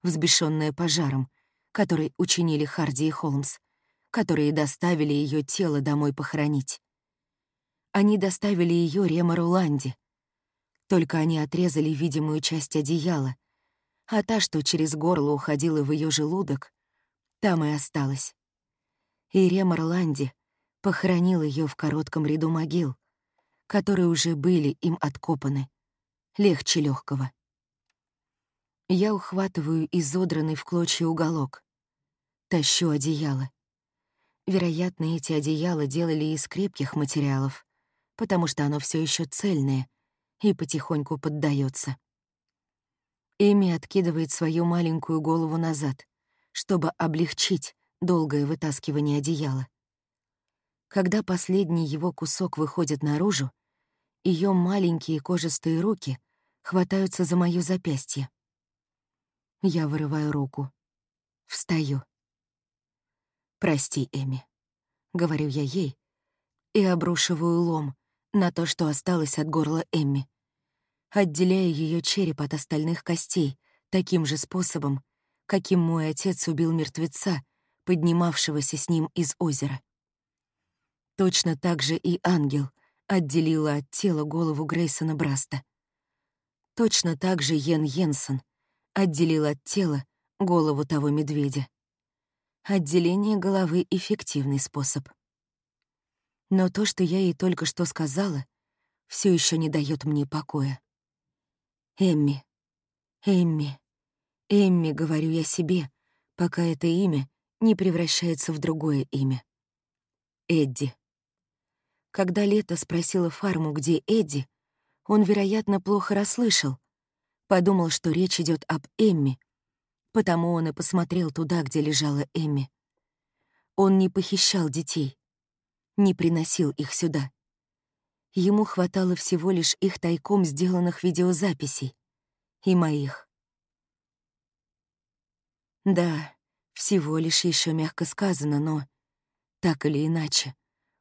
взбешенная пожаром, который учинили Харди и Холмс, которые доставили ее тело домой похоронить. Они доставили ее Ремору Ланди. Только они отрезали видимую часть одеяла, а та, что через горло уходила в ее желудок, там и осталась. И Ремор Ланди похоронил ее в коротком ряду могил, которые уже были им откопаны, легче легкого. Я ухватываю изодранный в клочья уголок, тащу одеяло. Вероятно, эти одеяла делали из крепких материалов, потому что оно все еще цельное и потихоньку поддается. Эми откидывает свою маленькую голову назад, чтобы облегчить долгое вытаскивание одеяла. Когда последний его кусок выходит наружу, ее маленькие кожистые руки хватаются за моё запястье. Я вырываю руку. Встаю. «Прости, Эми», — говорю я ей, и обрушиваю лом на то, что осталось от горла Эмми, отделяя ее череп от остальных костей таким же способом, каким мой отец убил мертвеца, поднимавшегося с ним из озера. Точно так же и ангел отделила от тела голову Грейсона Браста. Точно так же Йен Йенсен отделил от тела голову того медведя. Отделение головы — эффективный способ. Но то, что я ей только что сказала, все еще не дает мне покоя. Эмми, Эмми, Эмми, говорю я себе, пока это имя не превращается в другое имя. Эдди. Когда Лето спросила Фарму, где Эдди, он, вероятно, плохо расслышал. Подумал, что речь идет об Эмми, Потому он и посмотрел туда, где лежала Эмми. Он не похищал детей, не приносил их сюда. Ему хватало всего лишь их тайком сделанных видеозаписей. И моих. Да, всего лишь еще мягко сказано, но... Так или иначе,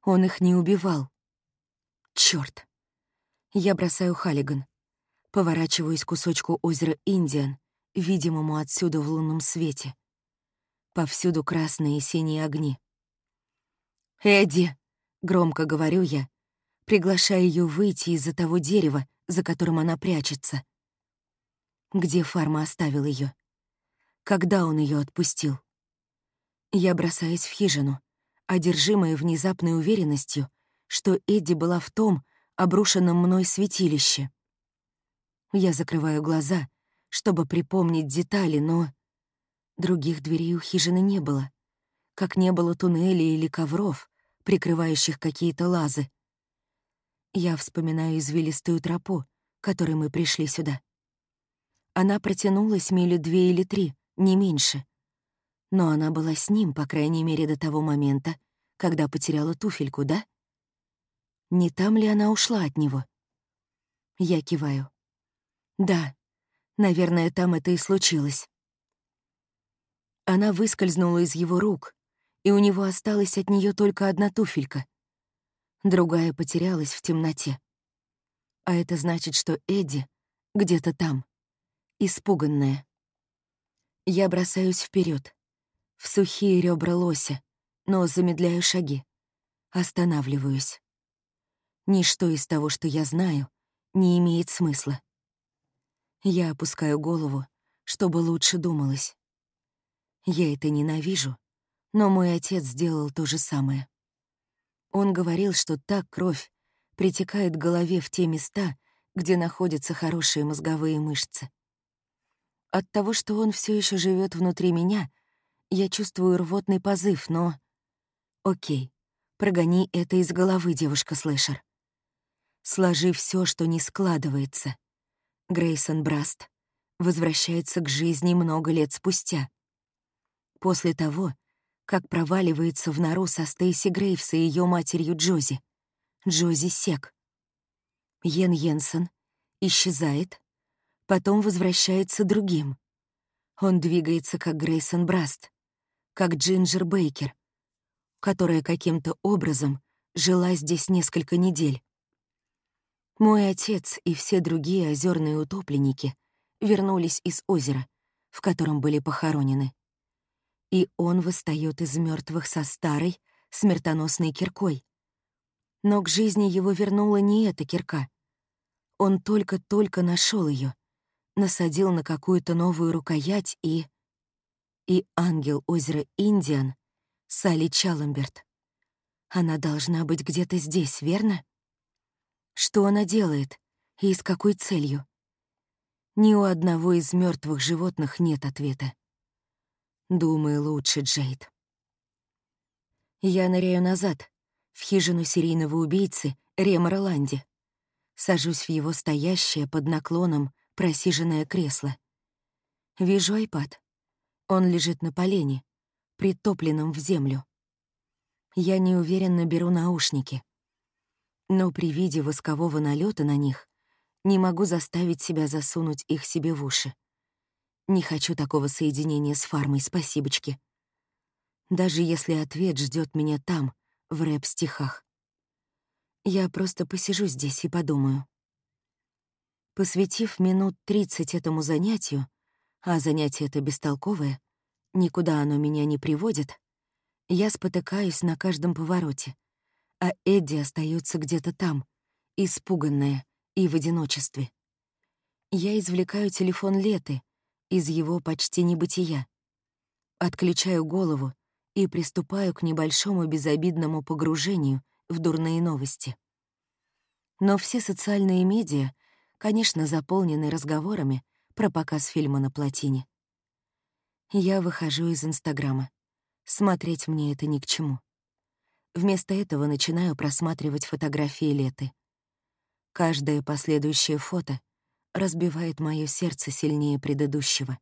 он их не убивал. Черт! Я бросаю Халлиган. Поворачиваюсь к кусочку озера Индиан видимому отсюда в лунном свете. Повсюду красные и синие огни. «Эдди!» Громко говорю я, приглашая ее выйти из-за того дерева, за которым она прячется. Где Фарма оставил ее? Когда он ее отпустил? Я бросаюсь в хижину, одержимая внезапной уверенностью, что Эдди была в том обрушенном мной святилище. Я закрываю глаза, чтобы припомнить детали, но других дверей у хижины не было, как не было туннелей или ковров, прикрывающих какие-то лазы. Я вспоминаю извилистую тропу, которой мы пришли сюда. Она протянулась мили две или три, не меньше. Но она была с ним, по крайней мере, до того момента, когда потеряла туфельку, да? Не там ли она ушла от него? Я киваю. Да, наверное, там это и случилось. Она выскользнула из его рук, и у него осталась от нее только одна туфелька. Другая потерялась в темноте. А это значит, что Эдди где-то там, испуганная. Я бросаюсь вперед, в сухие ребра лося, но замедляю шаги. Останавливаюсь. Ничто из того, что я знаю, не имеет смысла. Я опускаю голову, чтобы лучше думалось. Я это ненавижу, но мой отец сделал то же самое. Он говорил, что так кровь притекает к голове в те места, где находятся хорошие мозговые мышцы. От того, что он все еще живет внутри меня, я чувствую рвотный позыв, но... Окей, прогони это из головы, девушка-слэшер. Сложи все, что не складывается. Грейсон Браст возвращается к жизни много лет спустя. После того, как проваливается в нору со Стейси Грейвс и ее матерью Джози. Джози Сек. Йен Йенсен исчезает, потом возвращается другим. Он двигается как Грейсон Браст, как Джинджер Бейкер, которая каким-то образом жила здесь несколько недель. Мой отец и все другие озерные утопленники вернулись из озера, в котором были похоронены. И он восстает из мертвых со старой, смертоносной киркой. Но к жизни его вернула не эта кирка. Он только-только нашел ее, насадил на какую-то новую рукоять и... И ангел озера Индиан, Салли Чаламберт. Она должна быть где-то здесь, верно? Что она делает и с какой целью? Ни у одного из мертвых животных нет ответа. Думай лучше, Джейд. Я ныряю назад, в хижину серийного убийцы Рема Роланди. Сажусь в его стоящее под наклоном просиженное кресло. Вижу айпад. Он лежит на полене, притопленном в землю. Я неуверенно беру наушники. Но при виде воскового налета на них не могу заставить себя засунуть их себе в уши. Не хочу такого соединения с фармой, спасибочки. Даже если ответ ждет меня там, в рэп-стихах. Я просто посижу здесь и подумаю. Посвятив минут тридцать этому занятию, а занятие это бестолковое, никуда оно меня не приводит, я спотыкаюсь на каждом повороте, а Эдди остается где-то там, испуганная и в одиночестве. Я извлекаю телефон Леты из его почти небытия, отключаю голову и приступаю к небольшому безобидному погружению в дурные новости. Но все социальные медиа конечно, заполненный разговорами про показ фильма на плотине. Я выхожу из Инстаграма. Смотреть мне это ни к чему. Вместо этого начинаю просматривать фотографии Леты. Каждое последующее фото разбивает мое сердце сильнее предыдущего.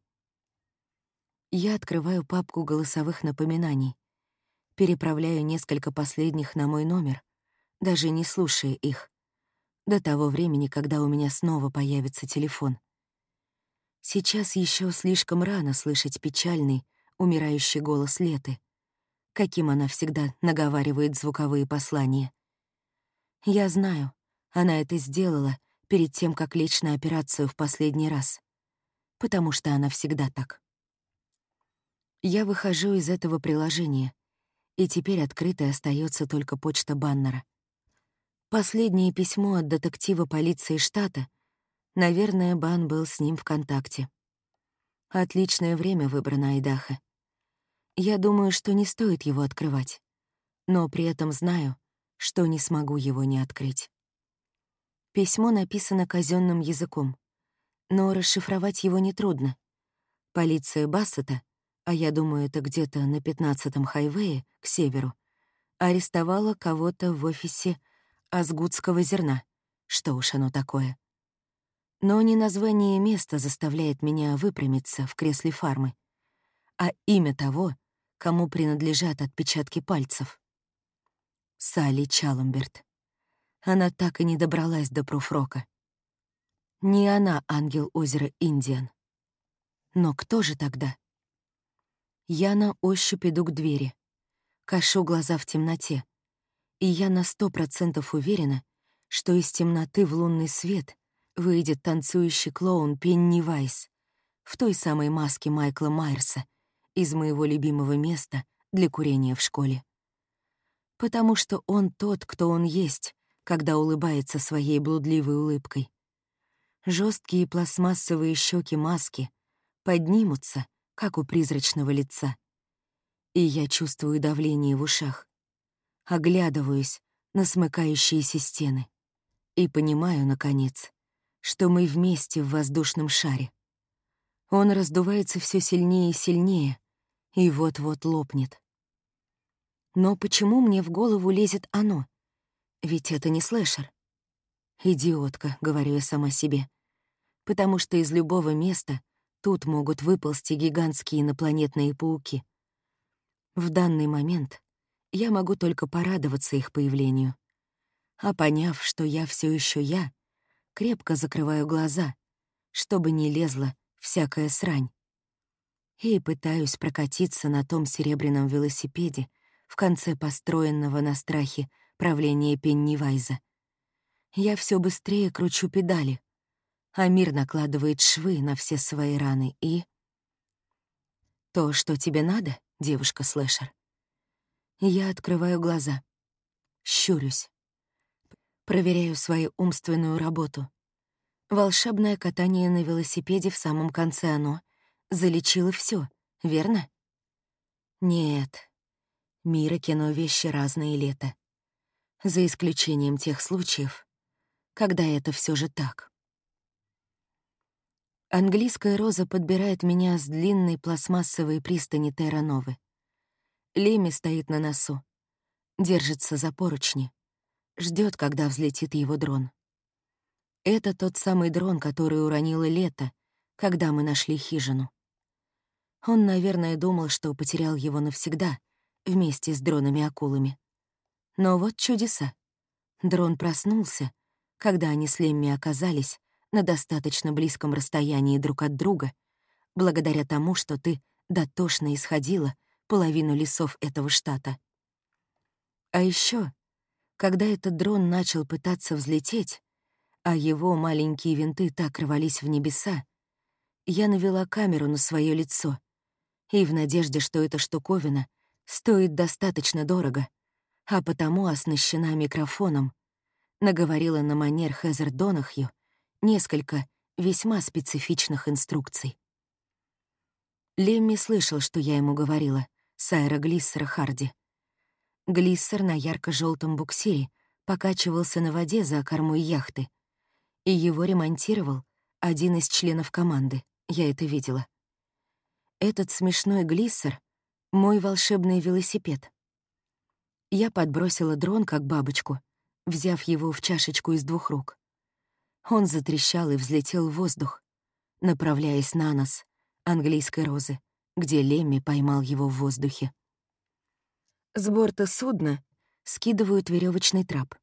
Я открываю папку голосовых напоминаний, переправляю несколько последних на мой номер, даже не слушая их, до того времени, когда у меня снова появится телефон. Сейчас еще слишком рано слышать печальный, умирающий голос Леты, каким она всегда наговаривает звуковые послания. Я знаю, она это сделала перед тем, как лечь на операцию в последний раз, потому что она всегда так. Я выхожу из этого приложения и теперь открытой остается только почта Баннера. Последнее письмо от детектива полиции штата. Наверное, Бан был с ним в контакте. Отличное время выбрано Айдаха. Я думаю, что не стоит его открывать, но при этом знаю, что не смогу его не открыть. Письмо написано казенным языком, но расшифровать его нетрудно. Полиция Бассета, а я думаю, это где-то на 15-м хайвее к северу, арестовала кого-то в офисе азгутского зерна. Что уж оно такое. Но не название места заставляет меня выпрямиться в кресле фармы, а имя того, кому принадлежат отпечатки пальцев. Салли Чалумберт. Она так и не добралась до пруфрока. Не она ангел озера Индиан. Но кто же тогда? Я на ощупь иду к двери, кашу глаза в темноте, и я на сто процентов уверена, что из темноты в лунный свет выйдет танцующий клоун Пенни Вайс в той самой маске Майкла Майерса из моего любимого места для курения в школе. Потому что он тот, кто он есть, когда улыбается своей блудливой улыбкой. Жесткие пластмассовые щеки маски поднимутся, как у призрачного лица. И я чувствую давление в ушах оглядываюсь на смыкающиеся стены и понимаю, наконец, что мы вместе в воздушном шаре. Он раздувается все сильнее и сильнее, и вот-вот лопнет. Но почему мне в голову лезет оно? Ведь это не слэшер. «Идиотка», — говорю я сама себе, потому что из любого места тут могут выползти гигантские инопланетные пауки. В данный момент я могу только порадоваться их появлению. А поняв, что я все еще я, крепко закрываю глаза, чтобы не лезла всякая срань. И пытаюсь прокатиться на том серебряном велосипеде в конце построенного на страхе правления Пеннивайза. Я все быстрее кручу педали, а мир накладывает швы на все свои раны и... То, что тебе надо, девушка-слэшер, я открываю глаза. Щурюсь. Проверяю свою умственную работу. Волшебное катание на велосипеде в самом конце оно залечило все, верно? Нет. Мир и кино — вещи разные лето. За исключением тех случаев, когда это все же так. Английская роза подбирает меня с длинной пластмассовой пристани Террановы. Леми стоит на носу, держится за поручни, ждет, когда взлетит его дрон. Это тот самый дрон, который уронило лето, когда мы нашли хижину. Он, наверное, думал, что потерял его навсегда, вместе с дронами-акулами. Но вот чудеса. Дрон проснулся, когда они с Лемми оказались на достаточно близком расстоянии друг от друга, благодаря тому, что ты дотошно исходила половину лесов этого штата. А еще, когда этот дрон начал пытаться взлететь, а его маленькие винты так рвались в небеса, я навела камеру на свое лицо и в надежде, что эта штуковина стоит достаточно дорого, а потому оснащена микрофоном, наговорила на манер Хезер Донахью несколько весьма специфичных инструкций. Лемми слышал, что я ему говорила, Сайра Глиссера Харди. Глиссер на ярко желтом буксире покачивался на воде за кормой яхты, и его ремонтировал один из членов команды, я это видела. Этот смешной Глиссер — мой волшебный велосипед. Я подбросила дрон как бабочку, взяв его в чашечку из двух рук. Он затрещал и взлетел в воздух, направляясь на нас, английской розы где Лемми поймал его в воздухе. С борта судна скидывают веревочный трап.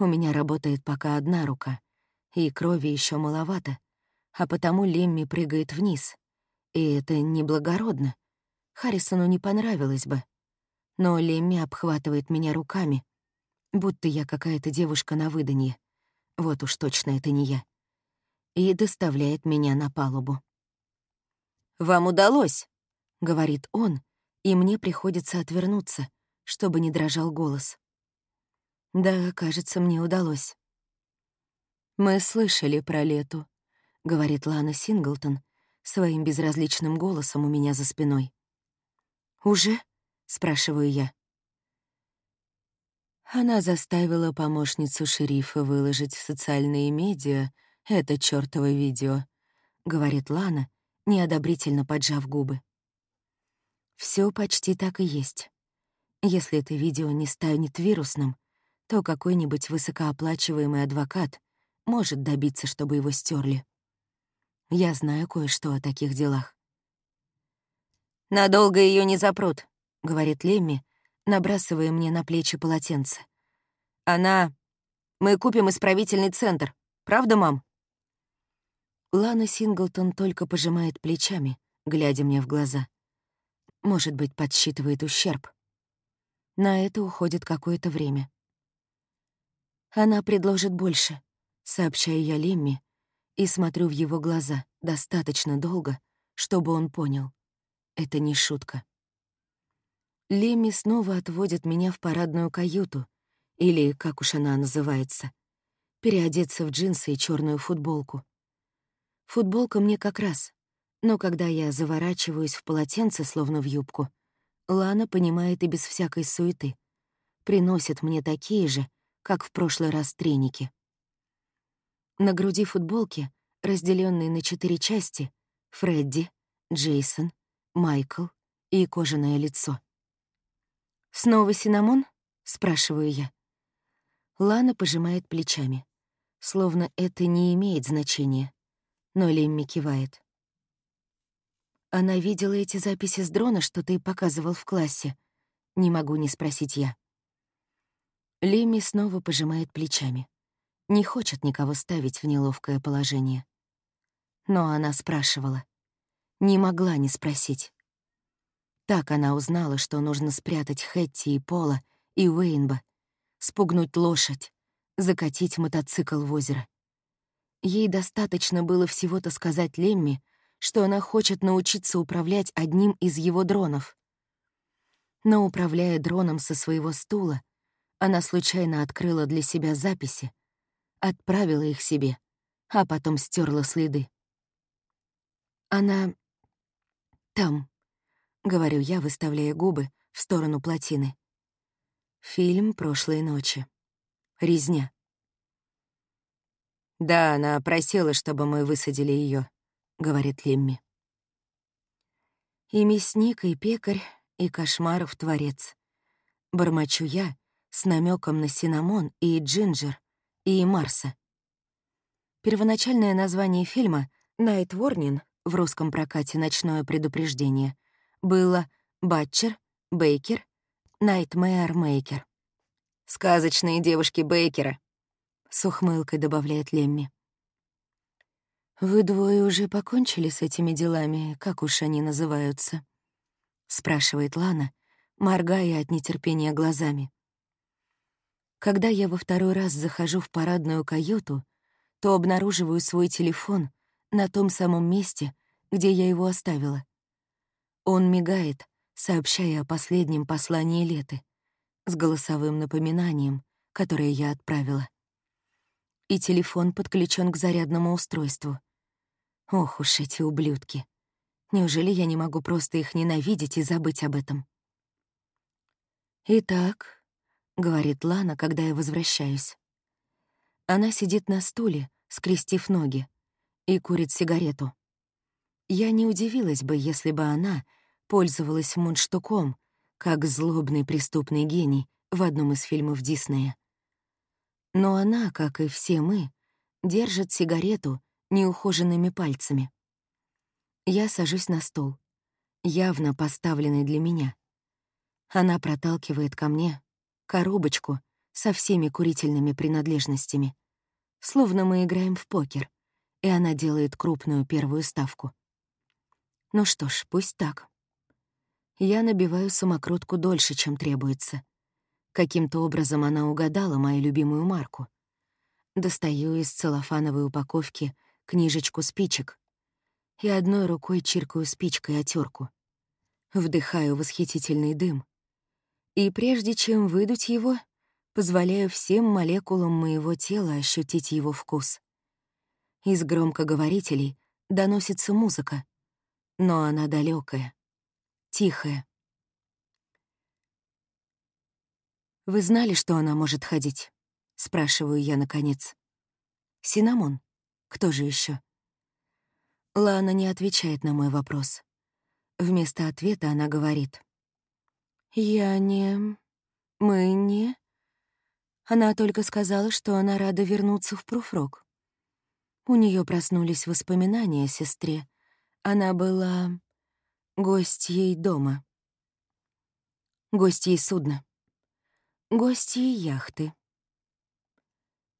У меня работает пока одна рука, и крови еще маловато, а потому Лемми прыгает вниз. И это неблагородно. Харрисону не понравилось бы. Но Лемми обхватывает меня руками, будто я какая-то девушка на выданье. Вот уж точно это не я. И доставляет меня на палубу. «Вам удалось», — говорит он, и мне приходится отвернуться, чтобы не дрожал голос. Да, кажется, мне удалось. «Мы слышали про лету», — говорит Лана Синглтон своим безразличным голосом у меня за спиной. «Уже?» — спрашиваю я. Она заставила помощницу шерифа выложить в социальные медиа это чёртово видео, — говорит Лана, неодобрительно поджав губы. Все почти так и есть. Если это видео не станет вирусным, то какой-нибудь высокооплачиваемый адвокат может добиться, чтобы его стерли. Я знаю кое-что о таких делах. «Надолго ее не запрут», — говорит Лемми, набрасывая мне на плечи полотенце. «Она... Мы купим исправительный центр. Правда, мам?» Лана Синглтон только пожимает плечами, глядя мне в глаза. Может быть, подсчитывает ущерб. На это уходит какое-то время. Она предложит больше, сообщаю я Лемми и смотрю в его глаза достаточно долго, чтобы он понял. Это не шутка. Лемми снова отводит меня в парадную каюту, или, как уж она называется, переодеться в джинсы и черную футболку. Футболка мне как раз, но когда я заворачиваюсь в полотенце, словно в юбку, Лана понимает и без всякой суеты. Приносит мне такие же, как в прошлый раз треники. На груди футболки, разделенные на четыре части, Фредди, Джейсон, Майкл и кожаное лицо. «Снова синамон?» — спрашиваю я. Лана пожимает плечами, словно это не имеет значения, но Лемми кивает. Она видела эти записи с дрона, что ты показывал в классе. Не могу не спросить я. Лемми снова пожимает плечами. Не хочет никого ставить в неловкое положение. Но она спрашивала. Не могла не спросить. Так она узнала, что нужно спрятать Хэтти и Пола и Уэйнба, спугнуть лошадь, закатить мотоцикл в озеро. Ей достаточно было всего-то сказать Лемми, что она хочет научиться управлять одним из его дронов. Но управляя дроном со своего стула, она случайно открыла для себя записи, отправила их себе, а потом стерла следы. Она там, — говорю я, выставляя губы в сторону плотины. Фильм прошлой ночи. Резня. «Да, она просила, чтобы мы высадили ее, говорит Лемми. И мясник, и пекарь, и кошмаров творец. Бормочу я с намеком на Синамон и Джинджер, и Марса. Первоначальное название фильма «Найт Ворнин» в русском прокате «Ночное предупреждение» было «Батчер», «Бейкер», «Найтмэйр Мейкер». «Сказочные девушки Бейкера», — с ухмылкой добавляет Лемми. «Вы двое уже покончили с этими делами, как уж они называются?» — спрашивает Лана, моргая от нетерпения глазами. Когда я во второй раз захожу в парадную каюту, то обнаруживаю свой телефон на том самом месте, где я его оставила. Он мигает, сообщая о последнем послании Леты, с голосовым напоминанием, которое я отправила. И телефон подключен к зарядному устройству. Ох уж эти ублюдки. Неужели я не могу просто их ненавидеть и забыть об этом? «Итак», — говорит Лана, когда я возвращаюсь. Она сидит на стуле, скрестив ноги, и курит сигарету. Я не удивилась бы, если бы она пользовалась мундштуком, как злобный преступный гений в одном из фильмов Диснея. Но она, как и все мы, держит сигарету неухоженными пальцами. Я сажусь на стол, явно поставленный для меня. Она проталкивает ко мне коробочку со всеми курительными принадлежностями, словно мы играем в покер, и она делает крупную первую ставку. Ну что ж, пусть так. Я набиваю самокрутку дольше, чем требуется. Каким-то образом она угадала мою любимую марку. Достаю из целлофановой упаковки книжечку спичек и одной рукой чиркаю спичкой о. Вдыхаю восхитительный дым. И прежде чем выдуть его, позволяю всем молекулам моего тела ощутить его вкус. Из громкоговорителей доносится музыка, но она далекая, тихая. «Вы знали, что она может ходить?» — спрашиваю я наконец. «Синамон. Кто же еще? Лана не отвечает на мой вопрос. Вместо ответа она говорит. «Я не... Мы не...» Она только сказала, что она рада вернуться в Пруфрок. У нее проснулись воспоминания о сестре. Она была гостьей дома. Гостьей судна. Гостьей яхты.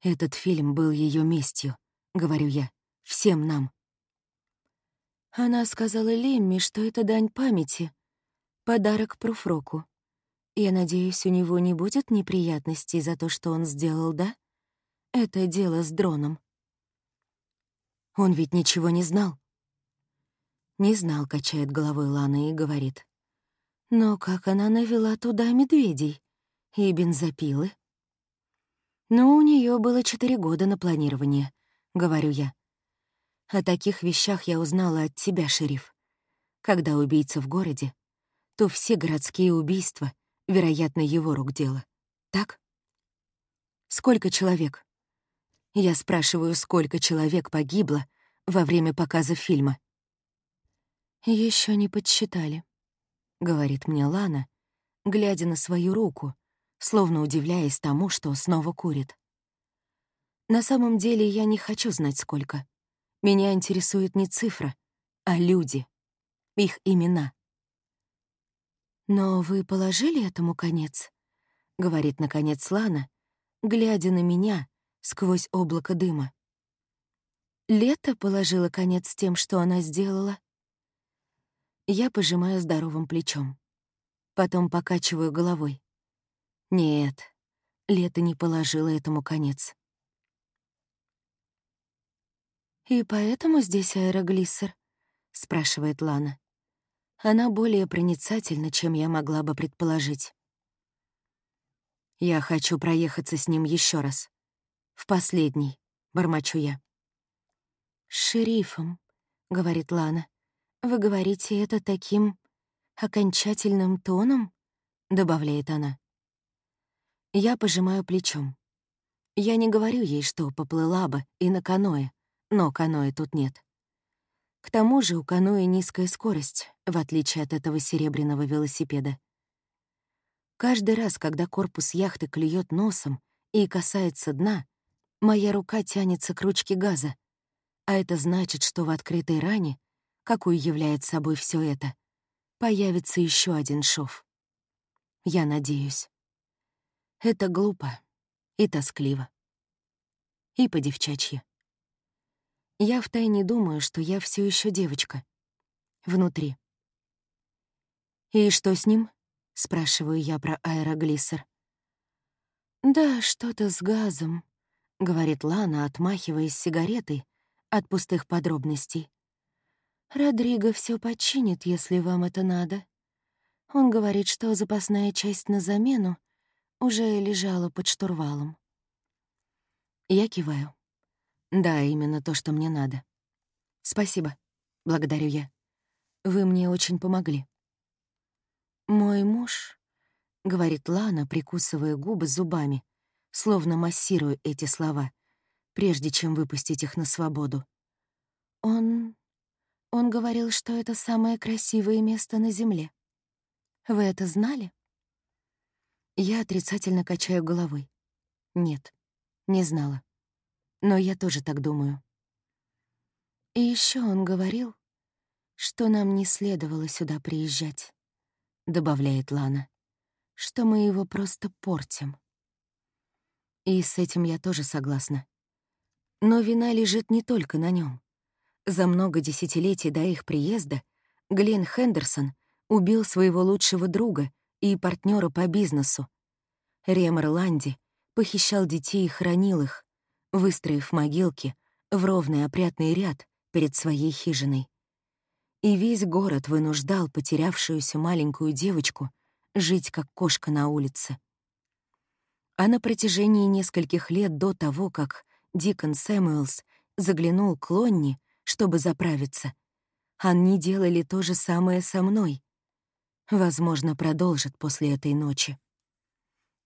Этот фильм был ее местью, говорю я, всем нам. Она сказала Лемми, что это дань памяти, подарок Пруфроку. Я надеюсь, у него не будет неприятностей за то, что он сделал, да? Это дело с дроном. Он ведь ничего не знал. Не знал, качает головой Лана и говорит. Но как она навела туда медведей и бензопилы? Ну, у нее было четыре года на планирование, говорю я. О таких вещах я узнала от тебя, шериф. Когда убийца в городе, то все городские убийства, вероятно, его рук дело. Так? Сколько человек? Я спрашиваю, сколько человек погибло во время показа фильма. Еще не подсчитали», — говорит мне Лана, глядя на свою руку, словно удивляясь тому, что снова курит. На самом деле я не хочу знать, сколько. Меня интересует не цифра, а люди, их имена. «Но вы положили этому конец?» — говорит, наконец, Лана, глядя на меня, сквозь облако дыма. Лето положило конец тем, что она сделала. Я пожимаю здоровым плечом. Потом покачиваю головой. Нет, лето не положило этому конец. «И поэтому здесь аэроглиссер?» — спрашивает Лана. Она более проницательна, чем я могла бы предположить. Я хочу проехаться с ним еще раз. В последний, бормочу я. «С шерифом», — говорит Лана. «Вы говорите это таким окончательным тоном?» — добавляет она. Я пожимаю плечом. Я не говорю ей, что поплыла бы и на каное, но каноэ тут нет. К тому же у каноэ низкая скорость, в отличие от этого серебряного велосипеда. Каждый раз, когда корпус яхты клюет носом и касается дна, Моя рука тянется к ручке газа, а это значит, что в открытой ране, какую является собой все это, появится еще один шов. Я надеюсь. Это глупо и тоскливо. И по-девчачьи. Я втайне думаю, что я все еще девочка. Внутри. «И что с ним?» — спрашиваю я про аэроглиссер. «Да, что-то с газом», — говорит Лана, отмахиваясь сигаретой от пустых подробностей. «Родриго все починит, если вам это надо. Он говорит, что запасная часть на замену уже лежала под штурвалом». Я киваю. «Да, именно то, что мне надо. Спасибо. Благодарю я. Вы мне очень помогли». «Мой муж», — говорит Лана, прикусывая губы зубами, словно массирую эти слова, прежде чем выпустить их на свободу. Он... он говорил, что это самое красивое место на Земле. Вы это знали? Я отрицательно качаю головой. Нет, не знала. Но я тоже так думаю. И еще он говорил, что нам не следовало сюда приезжать, добавляет Лана, что мы его просто портим. И с этим я тоже согласна. Но вина лежит не только на нем. За много десятилетий до их приезда Глен Хендерсон убил своего лучшего друга и партнера по бизнесу. Ремер Ланди похищал детей и хранил их, выстроив могилки в ровный опрятный ряд перед своей хижиной. И весь город вынуждал потерявшуюся маленькую девочку жить как кошка на улице. А на протяжении нескольких лет до того, как Дикон Сэмюэлс заглянул к Лонни, чтобы заправиться, они делали то же самое со мной. Возможно, продолжат после этой ночи.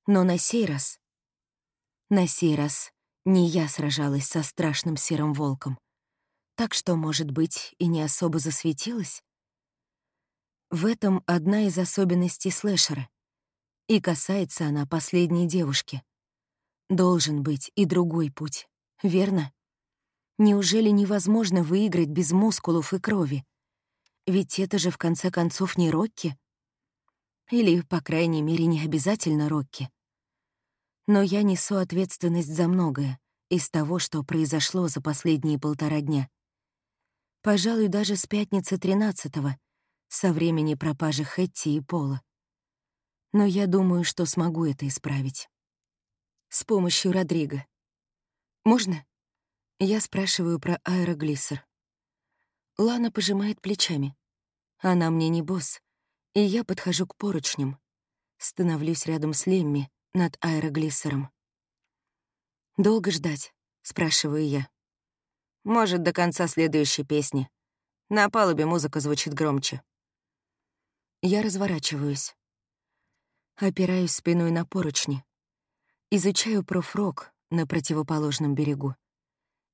Но на сей раз... На сей раз не я сражалась со страшным серым волком. Так что, может быть, и не особо засветилась? В этом одна из особенностей слэшера. И касается она последней девушки. Должен быть и другой путь, верно? Неужели невозможно выиграть без мускулов и крови? Ведь это же в конце концов не Рокки. Или, по крайней мере, не обязательно Рокки. Но я несу ответственность за многое из того, что произошло за последние полтора дня. Пожалуй, даже с пятницы 13-го, со времени пропажи Хэтти и Пола. Но я думаю, что смогу это исправить. С помощью Родриго. Можно? Я спрашиваю про аэроглиссер. Лана пожимает плечами. Она мне не босс, и я подхожу к поручням. Становлюсь рядом с Лемми над аэроглиссером. «Долго ждать?» — спрашиваю я. «Может, до конца следующей песни. На палубе музыка звучит громче». Я разворачиваюсь. Опираюсь спиной на поручни. Изучаю профрок на противоположном берегу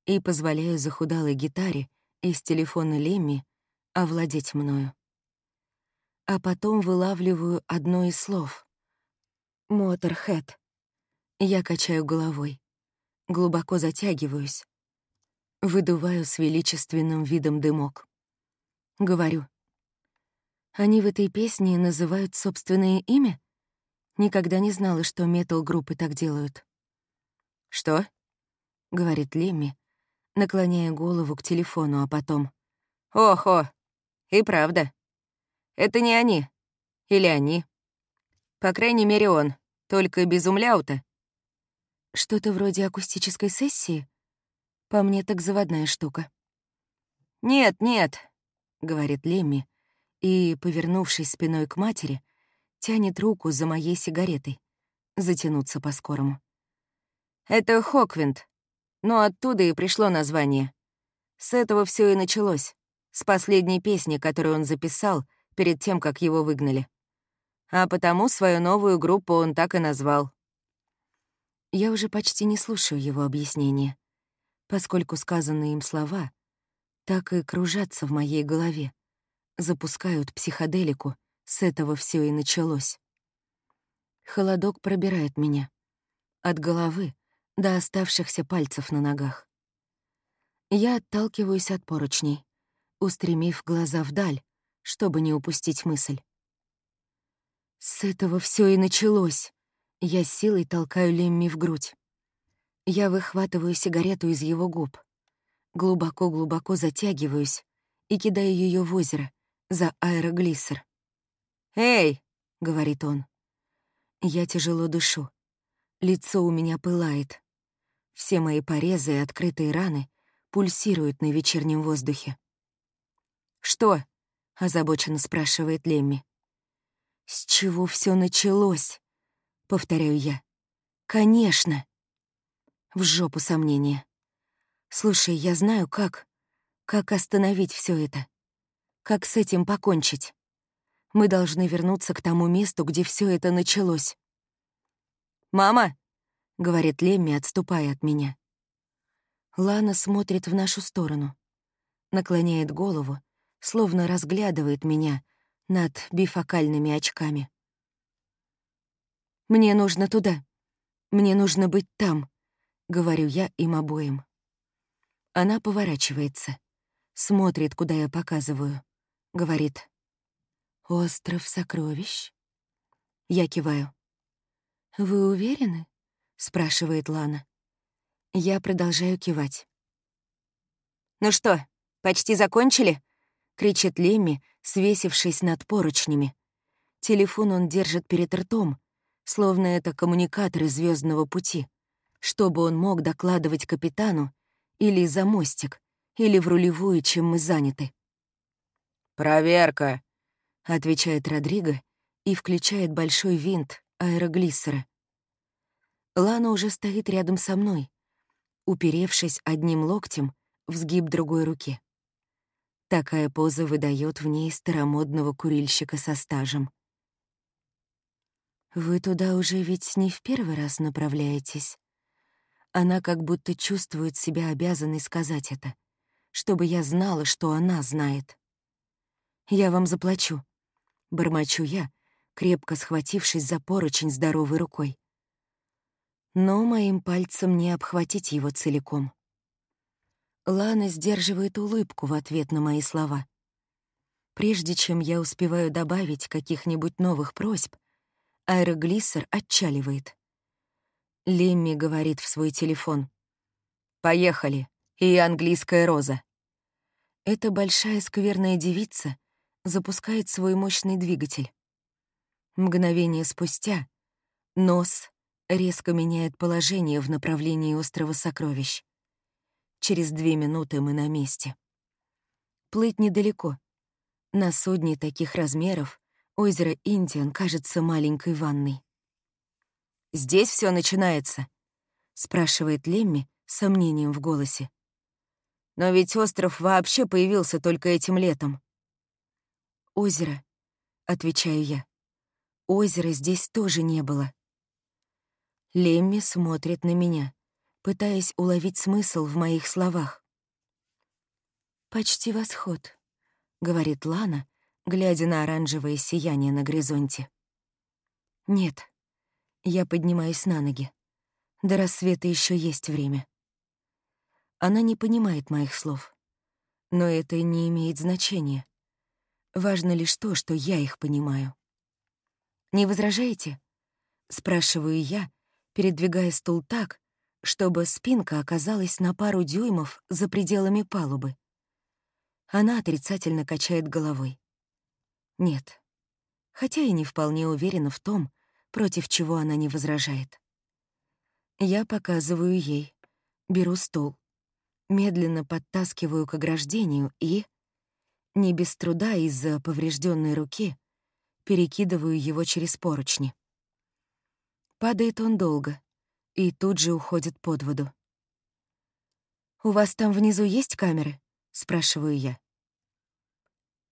и позволяю захудалой гитаре из телефона Лемми овладеть мною. А потом вылавливаю одно из слов. «Моторхед». Я качаю головой, глубоко затягиваюсь, выдуваю с величественным видом дымок. Говорю. Они в этой песне называют собственное имя? Никогда не знала, что метал-группы так делают. «Что?» — говорит Лемми, наклоняя голову к телефону, а потом. «Охо! И правда. Это не они. Или они. По крайней мере, он. Только без умляута». «Что-то вроде акустической сессии? По мне так заводная штука». «Нет, нет», — говорит Лемми, и, повернувшись спиной к матери, тянет руку за моей сигаретой. Затянуться по-скорому. «Это Хоквинд, но оттуда и пришло название. С этого все и началось, с последней песни, которую он записал перед тем, как его выгнали. А потому свою новую группу он так и назвал. Я уже почти не слушаю его объяснения, поскольку сказанные им слова так и кружатся в моей голове, запускают психоделику, с этого все и началось. Холодок пробирает меня. От головы до оставшихся пальцев на ногах. Я отталкиваюсь от поручней, устремив глаза вдаль, чтобы не упустить мысль. С этого все и началось. Я силой толкаю Лемми в грудь. Я выхватываю сигарету из его губ, глубоко-глубоко затягиваюсь и кидаю ее в озеро за аэроглиссер. «Эй!» — говорит он. Я тяжело дышу. Лицо у меня пылает. Все мои порезы и открытые раны пульсируют на вечернем воздухе. «Что?» — озабоченно спрашивает Лемми. «С чего все началось?» — повторяю я. «Конечно!» В жопу сомнения. «Слушай, я знаю, как. Как остановить все это. Как с этим покончить. Мы должны вернуться к тому месту, где все это началось. «Мама!» — говорит Лемми, отступая от меня. Лана смотрит в нашу сторону, наклоняет голову, словно разглядывает меня над бифокальными очками. «Мне нужно туда. Мне нужно быть там», — говорю я им обоим. Она поворачивается, смотрит, куда я показываю, говорит «Остров сокровищ?» Я киваю. «Вы уверены?» — спрашивает Лана. Я продолжаю кивать. «Ну что, почти закончили?» — кричит Лемми, свесившись над поручнями. Телефон он держит перед ртом, словно это коммуникаторы звездного пути, чтобы он мог докладывать капитану или за мостик, или в рулевую, чем мы заняты.
«Проверка», —
отвечает Родриго и включает большой винт аэроглиссера. Лана уже стоит рядом со мной, уперевшись одним локтем в сгиб другой руки. Такая поза выдает в ней старомодного курильщика со стажем. «Вы туда уже ведь не в первый раз направляетесь?» Она как будто чувствует себя обязанной сказать это, чтобы я знала, что она знает. «Я вам заплачу», — бормочу я, крепко схватившись за поручень здоровой рукой. Но моим пальцем не обхватить его целиком. Лана сдерживает улыбку в ответ на мои слова. Прежде чем я успеваю добавить каких-нибудь новых просьб, аэроглиссер отчаливает. Лемми говорит в свой телефон. «Поехали, и английская роза». Эта большая скверная девица запускает свой мощный двигатель. Мгновение спустя нос резко меняет положение в направлении острова Сокровищ. Через две минуты мы на месте. Плыть недалеко. На судне таких размеров озеро Индиан кажется маленькой ванной. «Здесь все начинается?» — спрашивает Лемми с сомнением в голосе. «Но ведь остров вообще появился только этим летом». «Озеро», — отвечаю я. «Озера здесь тоже не было». Лемми смотрит на меня, пытаясь уловить смысл в моих словах. «Почти восход», — говорит Лана, глядя на оранжевое сияние на горизонте. «Нет». Я поднимаюсь на ноги. До рассвета еще есть время. Она не понимает моих слов. Но это не имеет значения. Важно лишь то, что я их понимаю. «Не возражаете?» — спрашиваю я, передвигая стул так, чтобы спинка оказалась на пару дюймов за пределами палубы. Она отрицательно качает головой. Нет. Хотя и не вполне уверена в том, против чего она не возражает. Я показываю ей, беру стул, медленно подтаскиваю к ограждению и не без труда из-за поврежденной руки, перекидываю его через поручни. Падает он долго и тут же уходит под воду. «У вас там внизу есть камеры?» — спрашиваю я.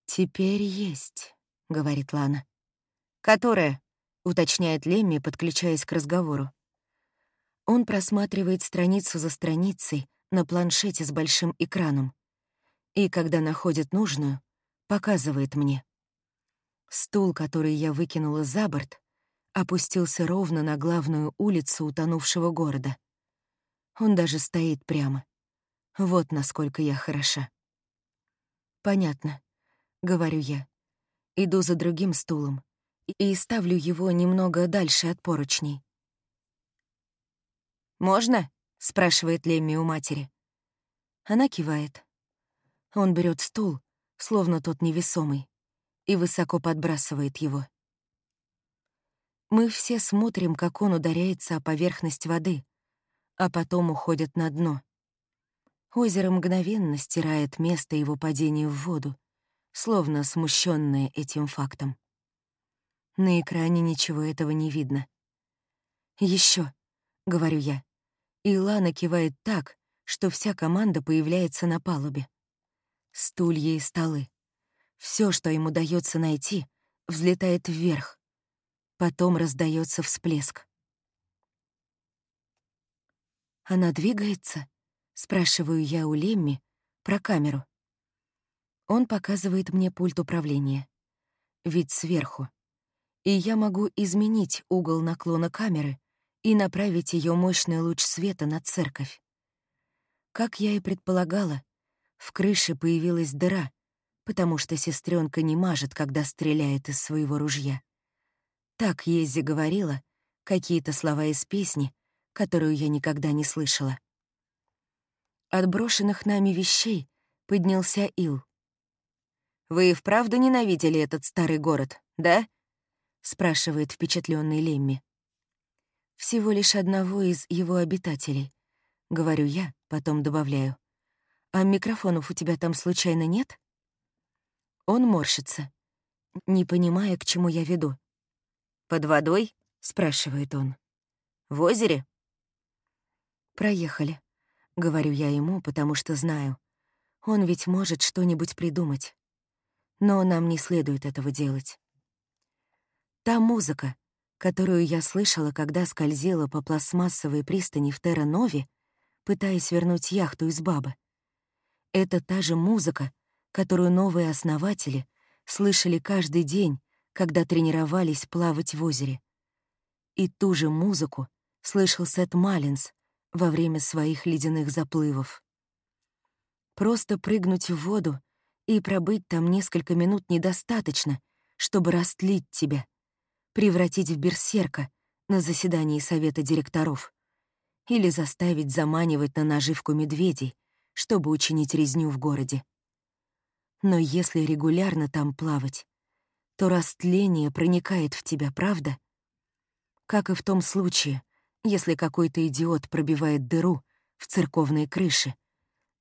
«Теперь есть», — говорит Лана. «Которая?» — уточняет Лемми, подключаясь к разговору. Он просматривает страницу за страницей на планшете с большим экраном и, когда находит нужную, показывает мне. Стул, который я выкинула за борт, опустился ровно на главную улицу утонувшего города. Он даже стоит прямо. Вот насколько я хороша. «Понятно», — говорю я. Иду за другим стулом и ставлю его немного дальше от поручней. «Можно?» — спрашивает Лемми у матери. Она кивает. Он берет стул, словно тот невесомый, и высоко подбрасывает его. Мы все смотрим, как он ударяется о поверхность воды, а потом уходит на дно. Озеро мгновенно стирает место его падения в воду, словно смущенное этим фактом. На экране ничего этого не видно. Еще, говорю я. И Лана кивает так, что вся команда появляется на палубе. Стулья и столы. Все, что им удается найти, взлетает вверх. Потом раздается всплеск. «Она двигается?» — спрашиваю я у Лемми про камеру. Он показывает мне пульт управления. Вид сверху. И я могу изменить угол наклона камеры и направить ее мощный луч света на церковь. Как я и предполагала, в крыше появилась дыра, потому что сестренка не мажет, когда стреляет из своего ружья. Так Ези говорила какие-то слова из песни, которую я никогда не слышала. От брошенных нами вещей поднялся Ил. «Вы и вправду ненавидели этот старый город, да?» — спрашивает впечатленный Лемми. «Всего лишь одного из его обитателей», — говорю я, потом добавляю. «А микрофонов у тебя там случайно нет?» Он морщится, не понимая, к чему я веду.
«Под водой?»
— спрашивает он.
«В озере?»
«Проехали», — говорю я ему, потому что знаю. Он ведь может что-нибудь придумать. Но нам не следует этого делать. Та музыка, которую я слышала, когда скользила по пластмассовой пристани в Терра-Нове, пытаясь вернуть яхту из Бабы. Это та же музыка, которую новые основатели слышали каждый день, когда тренировались плавать в озере. И ту же музыку слышал Сет Маллинс во время своих ледяных заплывов. Просто прыгнуть в воду и пробыть там несколько минут недостаточно, чтобы растлить тебя, превратить в берсерка на заседании совета директоров или заставить заманивать на наживку медведей, чтобы учинить резню в городе. Но если регулярно там плавать, то растление проникает в тебя, правда? Как и в том случае, если какой-то идиот пробивает дыру в церковной крыше,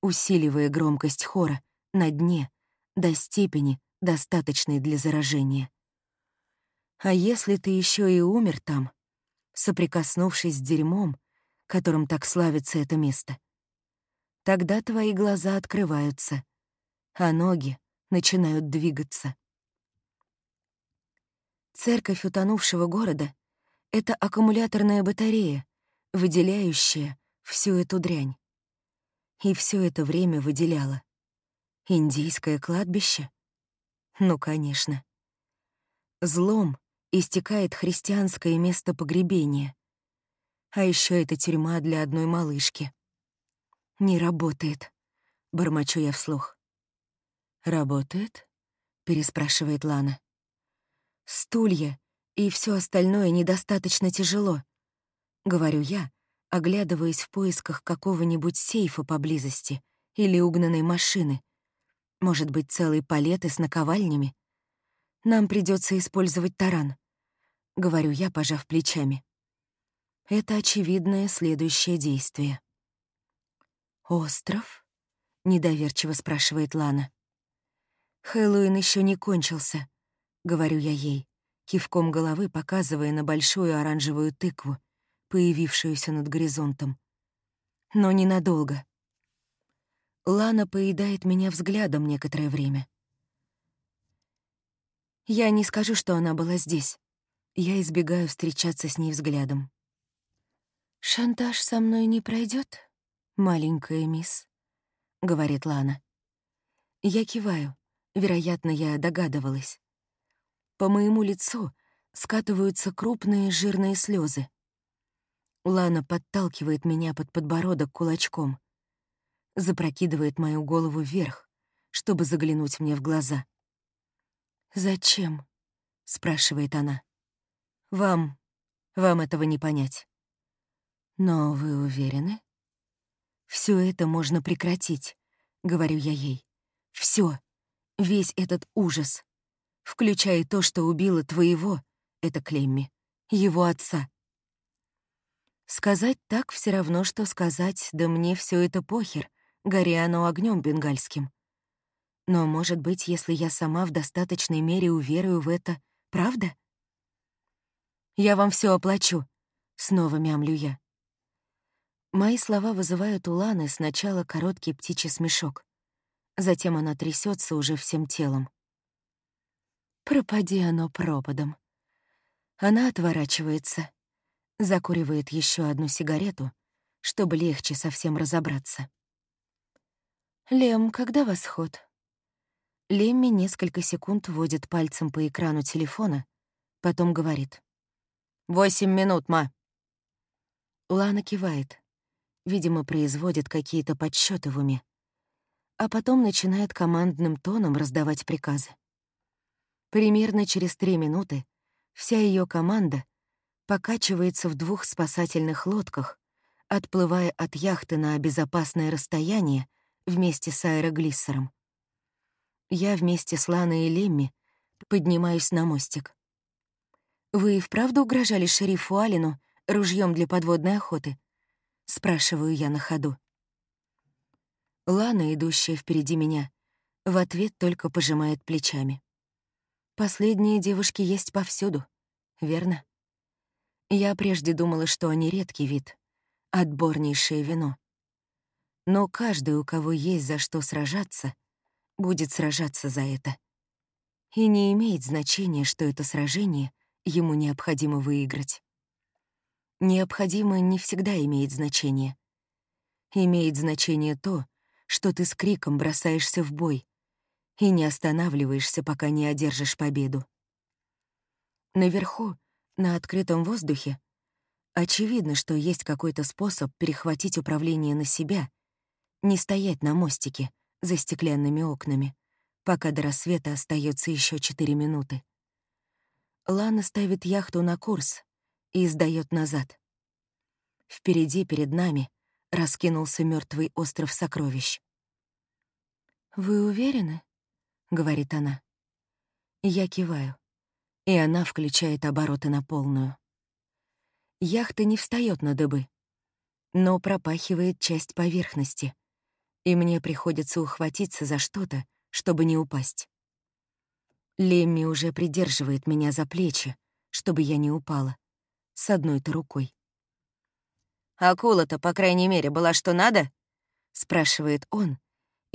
усиливая громкость хора на дне до степени, достаточной для заражения. А если ты еще и умер там, соприкоснувшись с дерьмом, которым так славится это место, тогда твои глаза открываются, а ноги начинают двигаться. Церковь утонувшего города — это аккумуляторная батарея, выделяющая всю эту дрянь. И все это время выделяла. Индийское кладбище? Ну, конечно. Злом истекает христианское место погребения. А еще это тюрьма для одной малышки. Не работает, бормочу я вслух. Работает? переспрашивает Лана. Стулья и все остальное недостаточно тяжело, говорю я, оглядываясь в поисках какого-нибудь сейфа поблизости или угнанной машины. Может быть, целые палеты с наковальнями? Нам придется использовать таран, говорю я, пожав плечами. Это очевидное следующее действие. «Остров?» — недоверчиво спрашивает Лана. «Хэллоуин еще не кончился», — говорю я ей, кивком головы показывая на большую оранжевую тыкву, появившуюся над горизонтом. Но ненадолго. Лана поедает меня взглядом некоторое время. Я не скажу, что она была здесь. Я избегаю встречаться с ней взглядом. «Шантаж со мной не пройдет, маленькая мисс», — говорит Лана. Я киваю. Вероятно, я догадывалась. По моему лицу скатываются крупные жирные слезы. Лана подталкивает меня под подбородок кулачком, запрокидывает мою голову вверх, чтобы заглянуть мне в глаза. «Зачем?» — спрашивает она. «Вам... вам этого не понять». «Но вы уверены?» Все это можно прекратить», — говорю я ей. Все, весь этот ужас, включая то, что убило твоего, это Клемми, его отца. Сказать так все равно, что сказать, да мне все это похер, горя оно огнем бенгальским. Но, может быть, если я сама в достаточной мере уверую в это, правда? «Я вам все оплачу», — снова мямлю я. Мои слова вызывают у Ланы сначала короткий птичий смешок. Затем она трясется уже всем телом. Пропади оно пропадом. Она отворачивается, закуривает еще одну сигарету, чтобы легче совсем разобраться. «Лем, когда восход?» Лемми несколько секунд водит пальцем по экрану телефона, потом говорит. «Восемь минут, ма». Лана кивает. Видимо, производит какие-то подсчеты в уме. А потом начинает командным тоном раздавать приказы. Примерно через три минуты вся ее команда — покачивается в двух спасательных лодках, отплывая от яхты на безопасное расстояние вместе с аэроглиссером. Я вместе с Ланой и Лемми поднимаюсь на мостик. «Вы и вправду угрожали шерифу Алину ружьем для подводной охоты?» — спрашиваю я на ходу. Лана, идущая впереди меня, В ответ только пожимает плечами. Последние девушки есть повсюду, верно? Я прежде думала, что они редкий вид, отборнейшее вино. Но каждый, у кого есть за что сражаться, будет сражаться за это. И не имеет значения, что это сражение ему необходимо выиграть. Необходимо не всегда имеет значение. Имеет значение то, что ты с криком бросаешься в бой и не останавливаешься, пока не одержишь победу. Наверху, на открытом воздухе, очевидно, что есть какой-то способ перехватить управление на себя, не стоять на мостике за стеклянными окнами, пока до рассвета остается еще четыре минуты. Лана ставит яхту на курс и сдает назад. Впереди, перед нами, раскинулся мертвый остров сокровищ. «Вы уверены?» — говорит она. Я киваю, и она включает обороты на полную. Яхта не встает на дыбы, но пропахивает часть поверхности, и мне приходится ухватиться за что-то, чтобы не упасть. Лемми уже придерживает меня за плечи, чтобы я не упала, с одной-то рукой.
«Акула-то, по крайней мере, была что надо?»
— спрашивает он,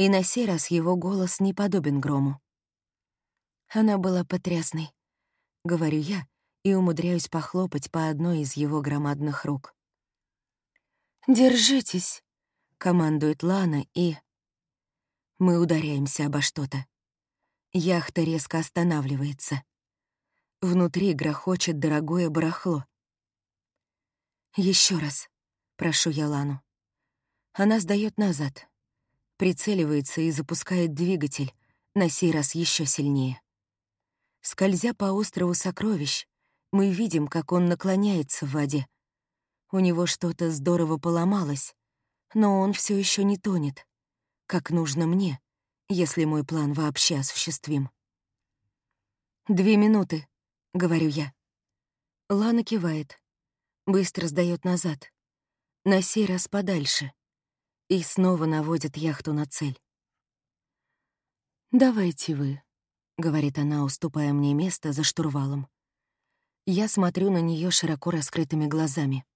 и на сей раз его голос не подобен грому. Она была потрясной, — говорю я, и умудряюсь похлопать по одной из его громадных рук. «Держитесь», — командует Лана, и... Мы ударяемся обо что-то. Яхта резко останавливается. Внутри грохочет дорогое барахло. Еще раз», — прошу я Лану. Она сдаёт назад, прицеливается и запускает двигатель, на сей раз еще сильнее. Скользя по острову сокровищ, мы видим, как он наклоняется в воде. У него что-то здорово поломалось, но он все еще не тонет, как нужно мне, если мой план вообще осуществим. «Две минуты», — говорю я. Лана кивает, быстро сдаёт назад, на сей раз подальше — и снова наводит яхту на цель. «Давайте вы», — говорит она, уступая мне место за штурвалом. Я смотрю на нее широко раскрытыми глазами.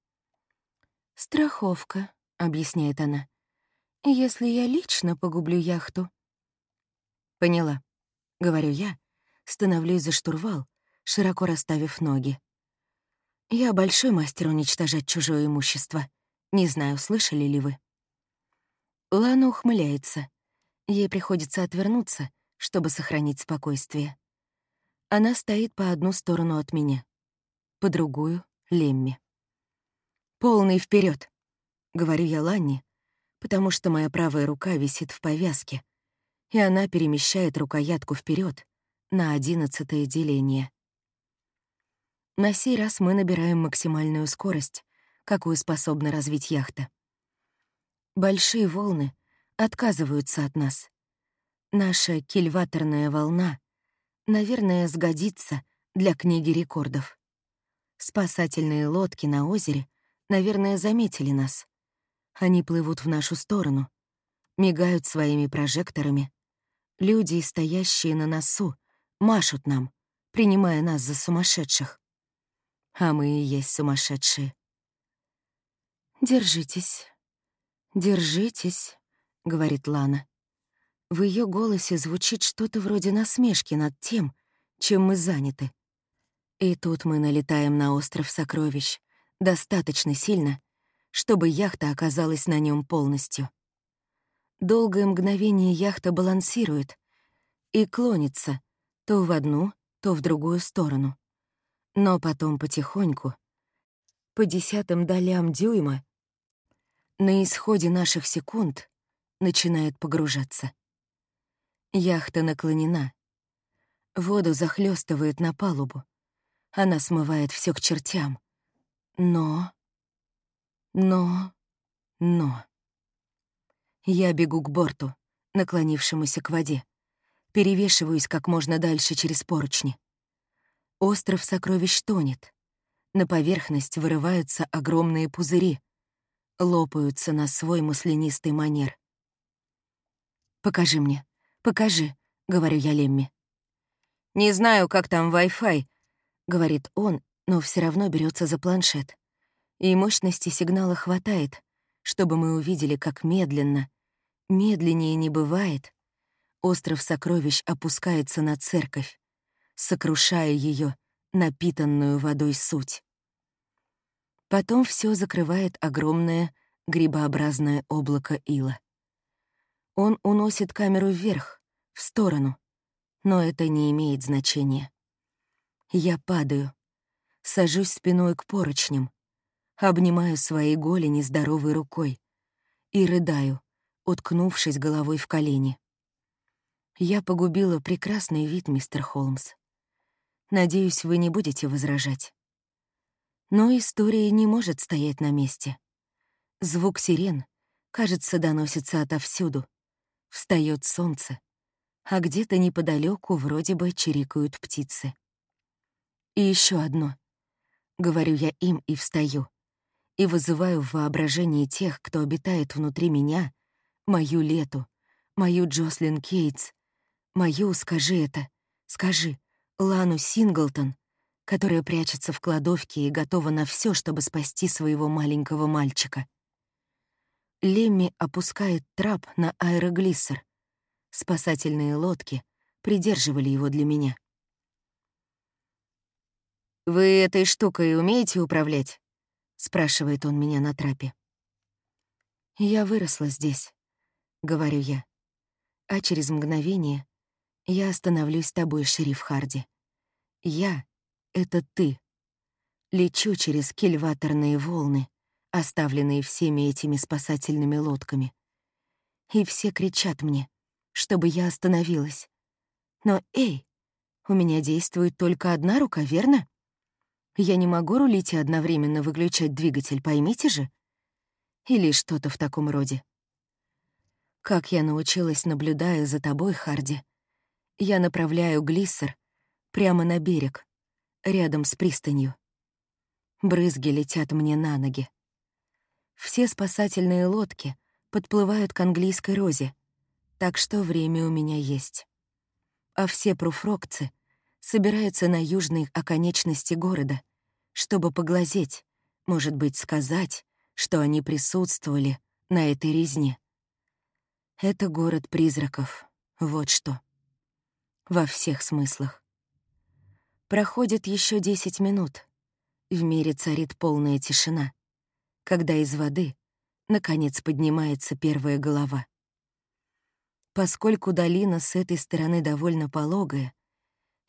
«Страховка», — объясняет она. «Если я лично погублю яхту». «Поняла», — говорю я, становлюсь за штурвал, широко расставив ноги. Я большой мастер уничтожать чужое имущество. Не знаю, слышали ли вы. Лана ухмыляется. Ей приходится отвернуться, чтобы сохранить спокойствие. Она стоит по одну сторону от меня, по другую — Лемми. «Полный вперед, говорю я Ланне, потому что моя правая рука висит в повязке, и она перемещает рукоятку вперед на одиннадцатое деление. На сей раз мы набираем максимальную скорость, какую способна развить яхта. Большие волны отказываются от нас. Наша кильваторная волна, наверное, сгодится для книги рекордов. Спасательные лодки на озере, наверное, заметили нас. Они плывут в нашу сторону, мигают своими прожекторами. Люди, стоящие на носу, машут нам, принимая нас за сумасшедших. А мы и есть сумасшедшие. «Держитесь», «Держитесь», — говорит Лана. В ее голосе звучит что-то вроде насмешки над тем, чем мы заняты. И тут мы налетаем на остров сокровищ достаточно сильно, чтобы яхта оказалась на нем полностью. Долгое мгновение яхта балансирует и клонится то в одну, то в другую сторону. Но потом потихоньку, по десятым долям дюйма, на исходе наших секунд начинает погружаться. Яхта наклонена. Воду захлестывает на палубу. Она смывает все к чертям. Но... Но... Но... Я бегу к борту, наклонившемуся к воде. Перевешиваюсь как можно дальше через поручни. Остров сокровищ тонет. На поверхность вырываются огромные пузыри, лопаются на свой маслянистый манер. «Покажи мне,
«Покажи», — говорю я Лемми.
«Не знаю, как там Wi-Fi», — говорит он, но все равно берется за планшет. И мощности сигнала хватает, чтобы мы увидели, как медленно, медленнее не бывает, остров сокровищ опускается на церковь, сокрушая ее напитанную водой суть. Потом все закрывает огромное грибообразное облако ила. Он уносит камеру вверх, в сторону, но это не имеет значения. Я падаю, сажусь спиной к поручням, обнимаю свои голени здоровой рукой и рыдаю, уткнувшись головой в колени. Я погубила прекрасный вид, мистер Холмс. Надеюсь, вы не будете возражать. Но история не может стоять на месте. Звук сирен, кажется, доносится отовсюду. Встает солнце, а где-то неподалеку вроде бы чирикают птицы. И еще одно. Говорю я им и встаю. И вызываю в воображении тех, кто обитает внутри меня, мою Лету, мою Джослин Кейтс, мою, скажи это, скажи, Лану Синглтон, которая прячется в кладовке и готова на все, чтобы спасти своего маленького мальчика. Лемми опускает трап на аэроглиссер. Спасательные лодки придерживали его для меня. «Вы этой штукой умеете управлять?» — спрашивает он меня на трапе. «Я выросла здесь», — говорю я. А через мгновение я остановлюсь с тобой, шериф Харди. Я — это ты. Лечу через кильваторные волны, оставленные всеми этими спасательными лодками. И все кричат мне, чтобы я остановилась. Но, эй, у меня действует только одна рука, верно? Я не могу рулить и одновременно выключать двигатель, поймите же? Или что-то в таком роде. Как я научилась, наблюдая за тобой, Харди, я направляю глиссер прямо на берег, рядом с пристанью. Брызги летят мне на ноги. Все спасательные лодки подплывают к английской розе, так что время у меня есть. А все пруфрокцы собираются на южной оконечности города, чтобы поглазеть, может быть, сказать, что они присутствовали на этой резне. Это город призраков, вот что во всех смыслах. Проходит еще десять минут. В мире царит полная тишина, когда из воды, наконец, поднимается первая голова. Поскольку долина с этой стороны довольно пологая,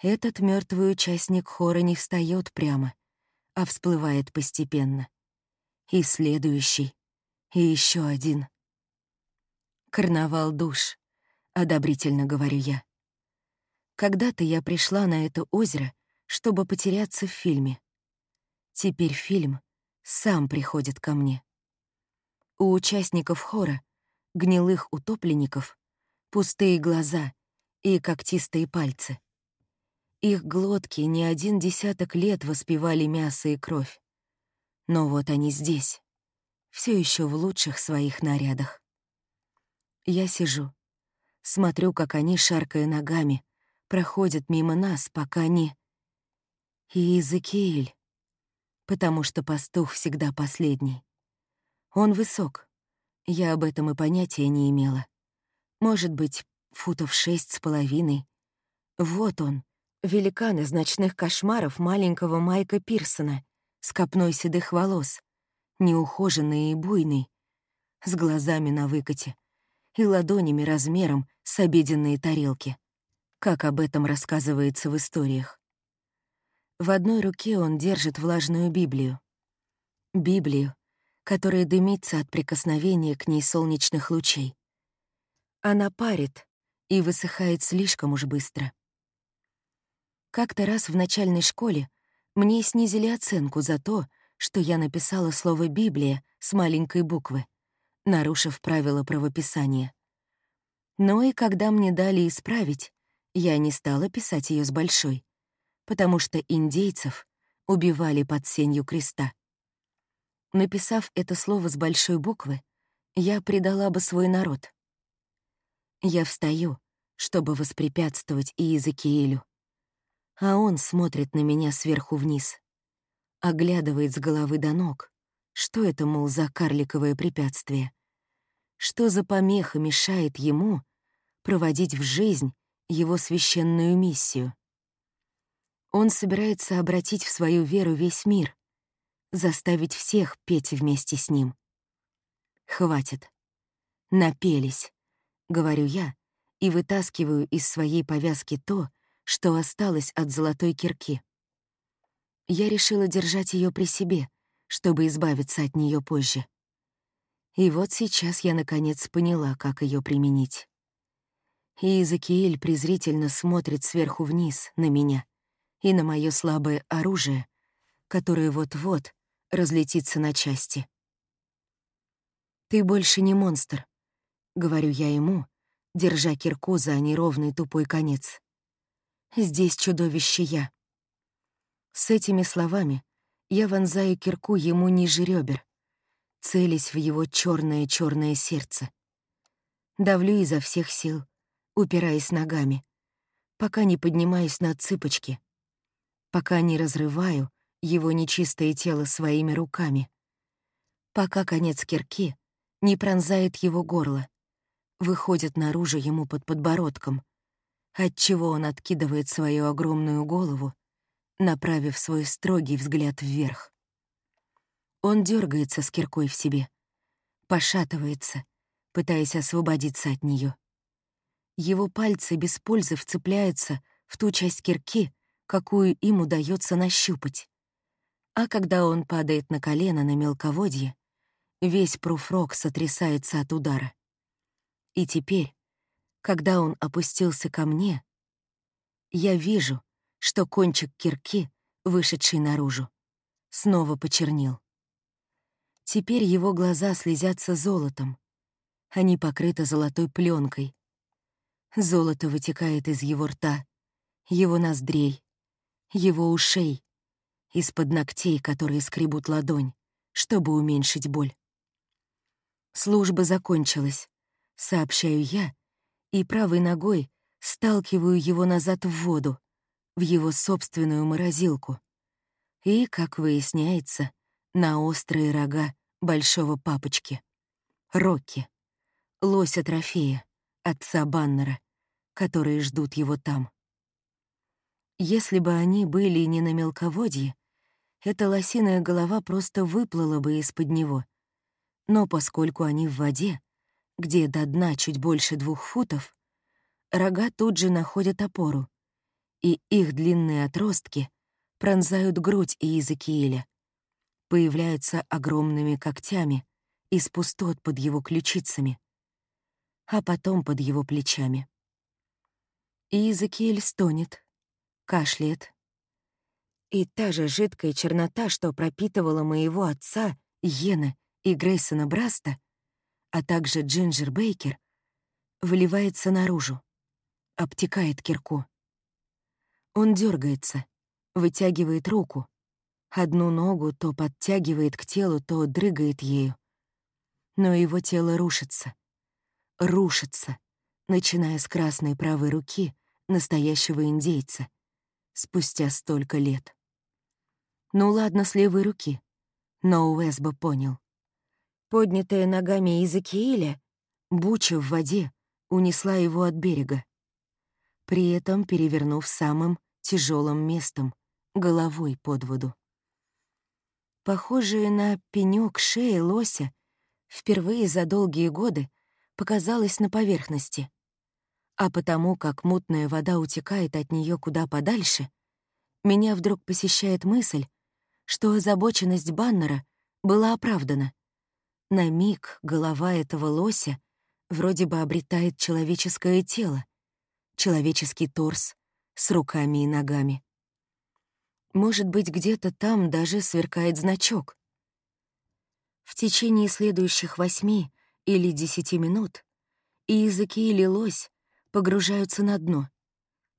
этот мертвый участник хора не встает прямо, а всплывает постепенно. И следующий, и еще один. «Карнавал душ», — одобрительно говорю я. Когда-то я пришла на это озеро, чтобы потеряться в фильме. Теперь фильм сам приходит ко мне. У участников хора, гнилых утопленников, пустые глаза и когтистые пальцы. Их глотки не один десяток лет воспевали мясо и кровь. Но вот они здесь, все еще в лучших своих нарядах. Я сижу, смотрю, как они, шаркая ногами, проходят мимо нас, пока не... И Иезекииль, потому что пастух всегда последний. Он высок. Я об этом и понятия не имела. Может быть, футов шесть с половиной. Вот он, великан из ночных кошмаров маленького Майка Пирсона, с копной седых волос, неухоженный и буйный, с глазами на выкате и ладонями размером с обеденные тарелки как об этом рассказывается в историях. В одной руке он держит влажную Библию. Библию, которая дымится от прикосновения к ней солнечных лучей. Она парит и высыхает слишком уж быстро. Как-то раз в начальной школе мне снизили оценку за то, что я написала слово «Библия» с маленькой буквы, нарушив правила правописания. Но и когда мне дали исправить, я не стала писать ее с большой, потому что индейцев убивали под сенью креста. Написав это слово с большой буквы, я предала бы свой народ. Я встаю, чтобы воспрепятствовать Иезекиилю. А он смотрит на меня сверху вниз, оглядывает с головы до ног. Что это, мол, за карликовое препятствие? Что за помеха мешает ему проводить в жизнь его священную миссию? Он собирается обратить в свою веру весь мир, заставить всех петь вместе с ним. Хватит. Напелись, говорю я и вытаскиваю из своей повязки то, что осталось от золотой кирки. Я решила держать ее при себе, чтобы избавиться от нее позже. И вот сейчас я наконец поняла, как ее применить. И Изакиэль презрительно смотрит сверху вниз на меня и на мое слабое оружие, которое вот-вот разлетится на части. «Ты больше не монстр», — говорю я ему, держа кирку за неровный тупой конец. «Здесь чудовище я». С этими словами я вонзаю кирку ему ниже ребер, целясь в его черное черное сердце. Давлю изо всех сил, упираясь ногами, пока не поднимаюсь на цыпочки, пока не разрываю его нечистое тело своими руками, пока конец кирки не пронзает его горло, выходит наружу ему под подбородком, отчего он откидывает свою огромную голову, направив свой строгий взгляд вверх. Он дергается с киркой в себе, пошатывается, пытаясь освободиться от нее. Его пальцы без пользы вцепляются в ту часть кирки, какую им удается нащупать. А когда он падает на колено на мелководье, Весь пруфрок сотрясается от удара. И теперь, когда он опустился ко мне, я вижу, что кончик кирки, вышедший наружу, снова почернел. Теперь его глаза слезятся золотом. Они покрыты золотой пленкой. Золото вытекает из его рта, его ноздрей, его ушей, из-под ногтей, которые скребут ладонь, чтобы уменьшить боль. Служба закончилась, сообщаю я, и правой ногой сталкиваю его назад в воду, в его собственную морозилку. И, как выясняется, на острые рога большого папочки. Рокки. Лося трофея, отца Баннера, которые ждут его там. Если бы они были не на мелководье, эта лосиная голова просто выплыла бы из-под него — но поскольку они в воде, где до дна чуть больше двух футов, рога тут же находят опору, и их длинные отростки пронзают грудь Иезекииля, появляются огромными когтями из пустот под его ключицами, а потом под его плечами. Иезекииль стонет, кашляет. И та же жидкая чернота, что пропитывала моего отца, Йена, и Грейсона Браста, а также Джинджер Бейкер, выливается наружу, обтекает кирку. Он дергается, вытягивает руку, одну ногу то подтягивает к телу, то дрыгает ею. Но его тело рушится, рушится, начиная с красной правой руки настоящего индейца, спустя столько лет. Ну ладно, с левой руки, но Уэсбо понял. Поднятая ногами Изакииля, буча в воде унесла его от берега, при этом перевернув самым тяжелым местом, головой под воду. Похожая на пенёк шеи лося впервые за долгие годы показалась на поверхности, а потому как мутная вода утекает от нее куда подальше, меня вдруг посещает мысль, что озабоченность Баннера была оправдана. На миг голова этого лося вроде бы обретает человеческое тело, человеческий торс с руками и ногами. Может быть, где-то там даже сверкает значок. В течение следующих восьми или десяти минут и или лось погружаются на дно,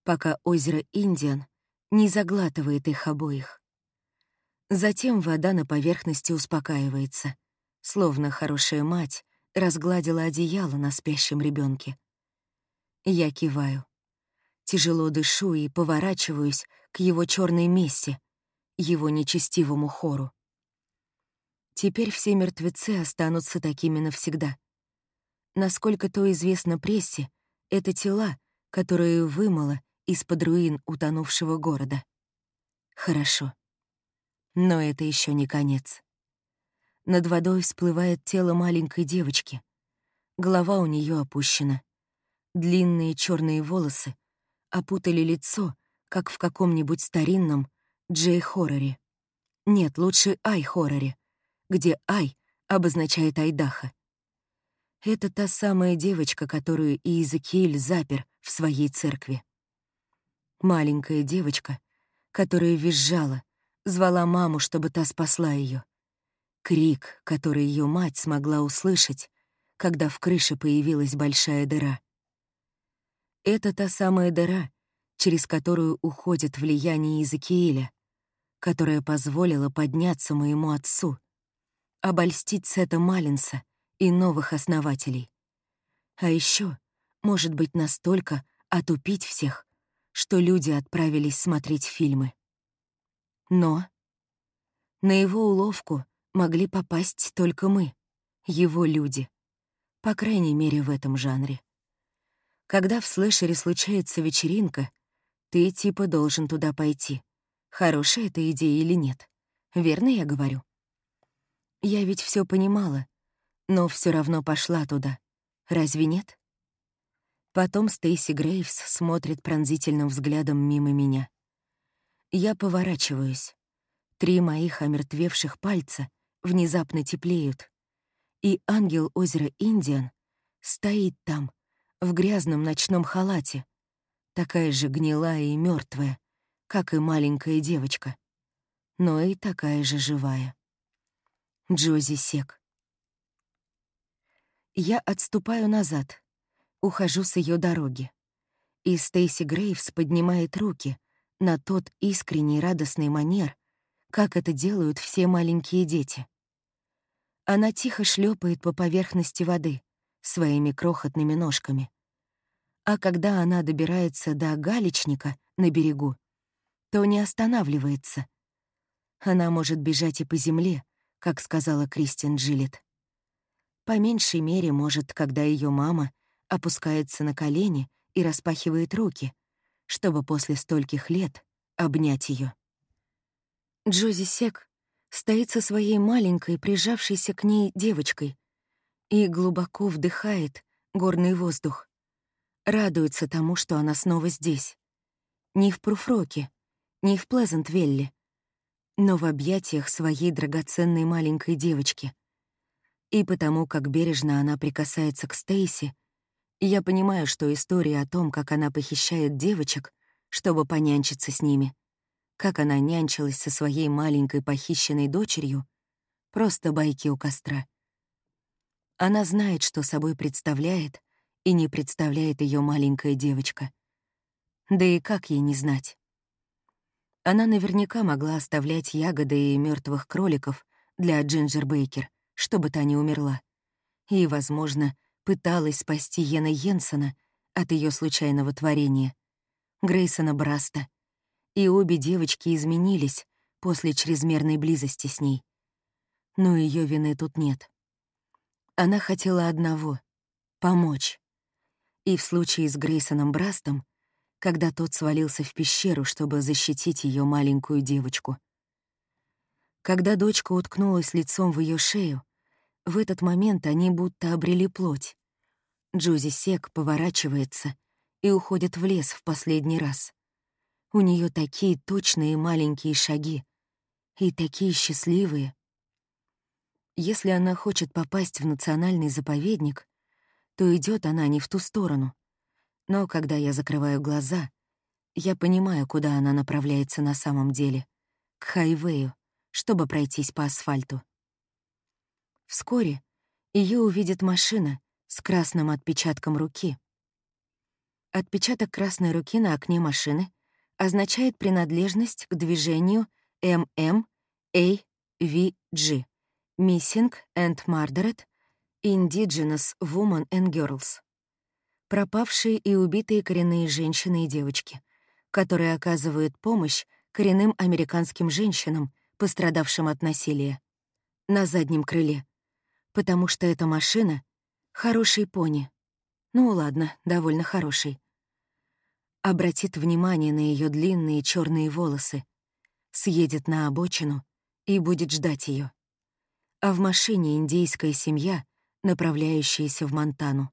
пока озеро Индиан не заглатывает их обоих. Затем вода на поверхности успокаивается — словно хорошая мать разгладила одеяло на спящем ребенке. Я киваю. Тяжело дышу и поворачиваюсь к его черной мессе, его нечестивому хору. Теперь все мертвецы останутся такими навсегда. Насколько то известно прессе, это тела, которые вымыло из-под руин утонувшего города. Хорошо. Но это еще не конец. Над водой всплывает тело маленькой девочки. Голова у нее опущена. Длинные черные волосы опутали лицо, как в каком-нибудь старинном Джей-хорроре. Нет, лучше Ай-хорроре, где Ай обозначает Айдаха. Это та самая девочка, которую Иезекииль запер в своей церкви. Маленькая девочка, которая визжала, звала маму, чтобы та спасла ее. Крик, который ее мать смогла услышать, когда в крыше появилась большая дыра. Это та самая дыра, через которую уходит влияние Иезекииля, которая позволила подняться моему отцу, обольстить Сета Малинса и новых основателей. А еще, может быть, настолько отупить всех, что люди отправились смотреть фильмы. Но на его уловку могли попасть только мы, его люди. По крайней мере, в этом жанре. Когда в слэшере случается вечеринка, ты типа должен туда пойти. Хорошая это идея или нет? Верно я говорю? Я ведь все понимала, но все равно пошла туда. Разве нет? Потом Стейси Грейвс смотрит пронзительным взглядом мимо меня. Я поворачиваюсь. Три моих омертвевших пальца внезапно теплеют. И ангел озера Индиан стоит там, в грязном ночном халате, такая же гнилая и мертвая, как и маленькая девочка, но и такая же живая. Джози Сек. Я отступаю назад, ухожу с ее дороги, и Стейси Грейвс поднимает руки на тот искренний радостный манер, как это делают все маленькие дети. Она тихо шлепает по поверхности воды своими крохотными ножками. А когда она добирается до галечника на берегу, то не останавливается. Она может бежать и по земле, как сказала Кристин Джилет. По меньшей мере, может, когда ее мама опускается на колени и распахивает руки, чтобы после стольких лет обнять ее. Джози Сек стоит со своей маленькой, прижавшейся к ней девочкой и глубоко вдыхает горный воздух. Радуется тому, что она снова здесь. Не в Пруфроке, не в Плезент-Велле, но в объятиях своей драгоценной маленькой девочки. И потому, как бережно она прикасается к Стейси, я понимаю, что история о том, как она похищает девочек, чтобы понянчиться с ними — как она нянчилась со своей маленькой похищенной дочерью, просто байки у костра. Она знает, что собой представляет, и не представляет ее маленькая девочка. Да и как ей не знать? Она наверняка могла оставлять ягоды и мертвых кроликов для Джинджер Бейкер, чтобы та не умерла. И, возможно, пыталась спасти Йена Йенсона от ее случайного творения, Грейсона Браста — и обе девочки изменились после чрезмерной близости с ней. Но ее вины тут нет. Она хотела одного — помочь. И в случае с Грейсоном Брастом, когда тот свалился в пещеру, чтобы защитить ее маленькую девочку. Когда дочка уткнулась лицом в ее шею, в этот момент они будто обрели плоть. Джози Сек поворачивается и уходит в лес в последний раз. У нее такие точные маленькие шаги. И такие счастливые. Если она хочет попасть в национальный заповедник, то идет она не в ту сторону. Но когда я закрываю глаза, я понимаю, куда она направляется на самом деле — к хайвею, чтобы пройтись по асфальту. Вскоре ее увидит машина с красным отпечатком руки. Отпечаток красной руки на окне машины означает принадлежность к движению MMAVG Missing and Murdered Indigenous Women and Girls. пропавшие и убитые коренные женщины и девочки, которые оказывают помощь коренным американским женщинам, пострадавшим от насилия. На заднем крыле. Потому что эта машина — хороший пони. Ну ладно, довольно хороший. Обратит внимание на ее длинные черные волосы, съедет на обочину и будет ждать ее. А в машине индейская семья, направляющаяся в Монтану.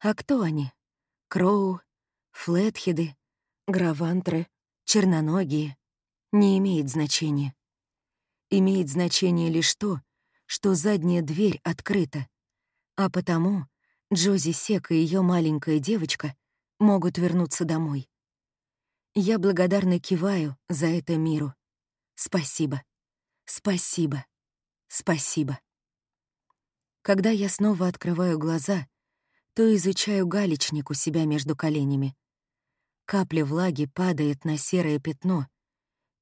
А кто они? Кроу, Флетхеды, Гравантры, Черноногие. Не имеет значения. Имеет значение лишь то, что задняя дверь открыта, а потому Джози Сек и ее маленькая девочка могут вернуться домой. Я благодарно киваю за это миру. Спасибо. Спасибо. Спасибо. Когда я снова открываю глаза, то изучаю галечник у себя между коленями. Капля влаги падает на серое пятно,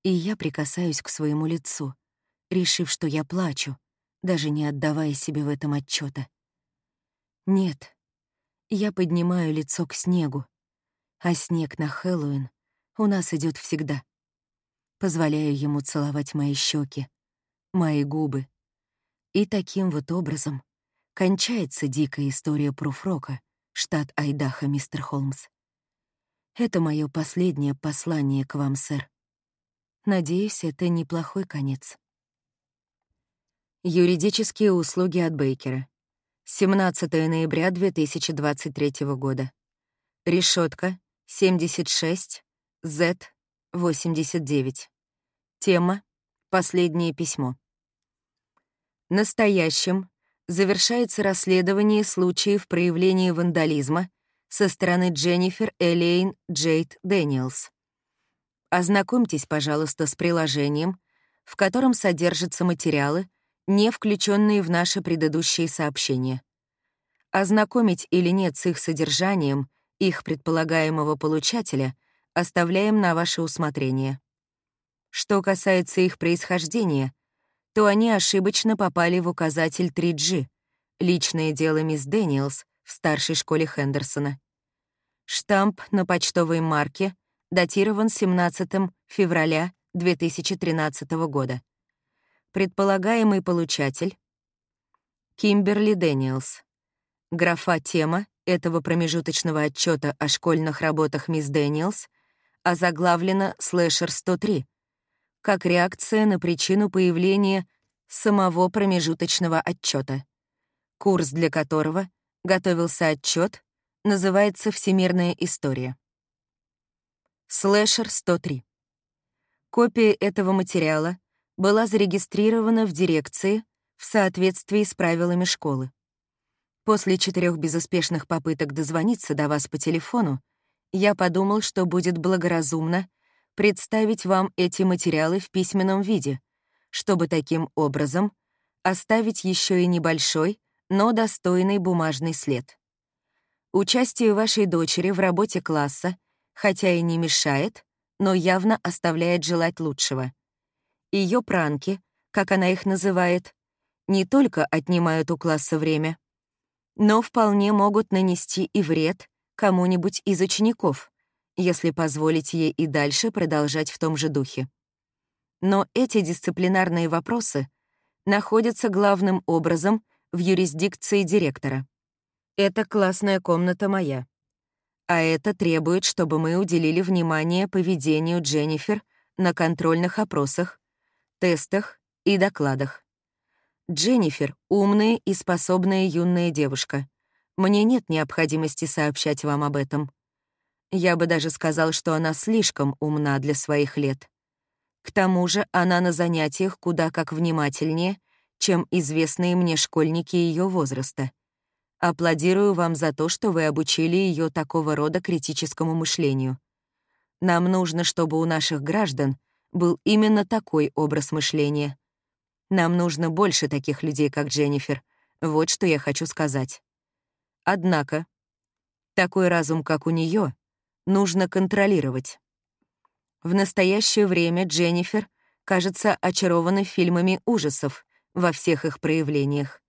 и я прикасаюсь к своему лицу, решив, что я плачу, даже не отдавая себе в этом отчета. Нет, я поднимаю лицо к снегу, а снег на Хэллоуин у нас идет всегда. Позволяю ему целовать мои щеки, мои губы. И таким вот образом кончается дикая история Пруфрока, штат Айдаха, мистер Холмс. Это мое последнее послание к вам, сэр. Надеюсь, это неплохой конец. Юридические услуги от Бейкера. 17 ноября 2023 года. Решетка 76 Z89. Тема «Последнее письмо». Настоящим завершается расследование случаев проявления вандализма со стороны Дженнифер Элейн Джейд Дэниелс. Ознакомьтесь, пожалуйста, с приложением, в котором содержатся материалы, не включенные в наши предыдущие сообщения. Ознакомить или нет с их содержанием их предполагаемого получателя оставляем на ваше усмотрение. Что касается их происхождения, то они ошибочно попали в указатель 3G, личное дело мисс Дэниелс в старшей школе Хендерсона. Штамп на почтовой марке датирован 17 февраля 2013 года. Предполагаемый получатель — Кимберли Дэниелс. Графа «Тема» этого промежуточного отчета о школьных работах мисс Дэниелс озаглавлена «Слэшер 103», как реакция на причину появления самого промежуточного отчета, курс для которого готовился отчет, называется «Всемирная история». Слэшер 103. Копия этого материала была зарегистрирована в дирекции в соответствии с правилами школы. После четырех безуспешных попыток дозвониться до вас по телефону, я подумал, что будет благоразумно представить вам эти материалы в письменном виде, чтобы таким образом оставить еще и небольшой, но достойный бумажный след. Участие вашей дочери в работе класса, хотя и не мешает, но явно оставляет желать лучшего. Ее пранки, как она их называет, не только отнимают у класса время, но вполне могут нанести и вред кому-нибудь из учеников, если позволить ей и дальше продолжать в том же духе. Но эти дисциплинарные вопросы находятся главным образом в юрисдикции директора. Это классная комната моя. А это требует, чтобы мы уделили внимание поведению Дженнифер на контрольных опросах, тестах и докладах. Дженнифер — умная и способная юная девушка. Мне нет необходимости сообщать вам об этом. Я бы даже сказал, что она слишком умна для своих лет. К тому же она на занятиях куда как внимательнее, чем известные мне школьники ее возраста. Аплодирую вам за то, что вы обучили ее такого рода критическому мышлению. Нам нужно, чтобы у наших граждан был именно такой образ мышления — нам нужно больше таких людей, как Дженнифер. Вот что я хочу сказать. Однако, такой разум, как у нее, нужно контролировать. В настоящее время Дженнифер кажется очарована фильмами ужасов во всех их проявлениях.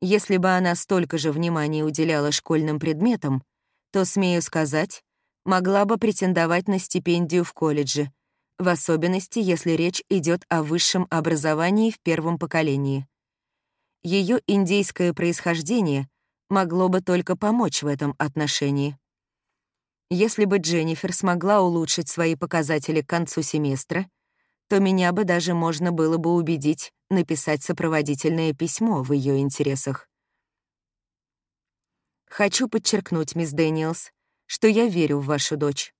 Если бы она столько же внимания уделяла школьным предметам,
то, смею сказать, могла бы претендовать на стипендию в колледже, в особенности, если речь идет о высшем образовании в первом поколении. Ее индейское происхождение могло бы только помочь в этом отношении. Если бы Дженнифер смогла улучшить свои показатели к концу семестра, то меня бы даже можно было бы убедить написать сопроводительное письмо в ее интересах. Хочу подчеркнуть, мисс Дэниелс, что я верю в вашу дочь.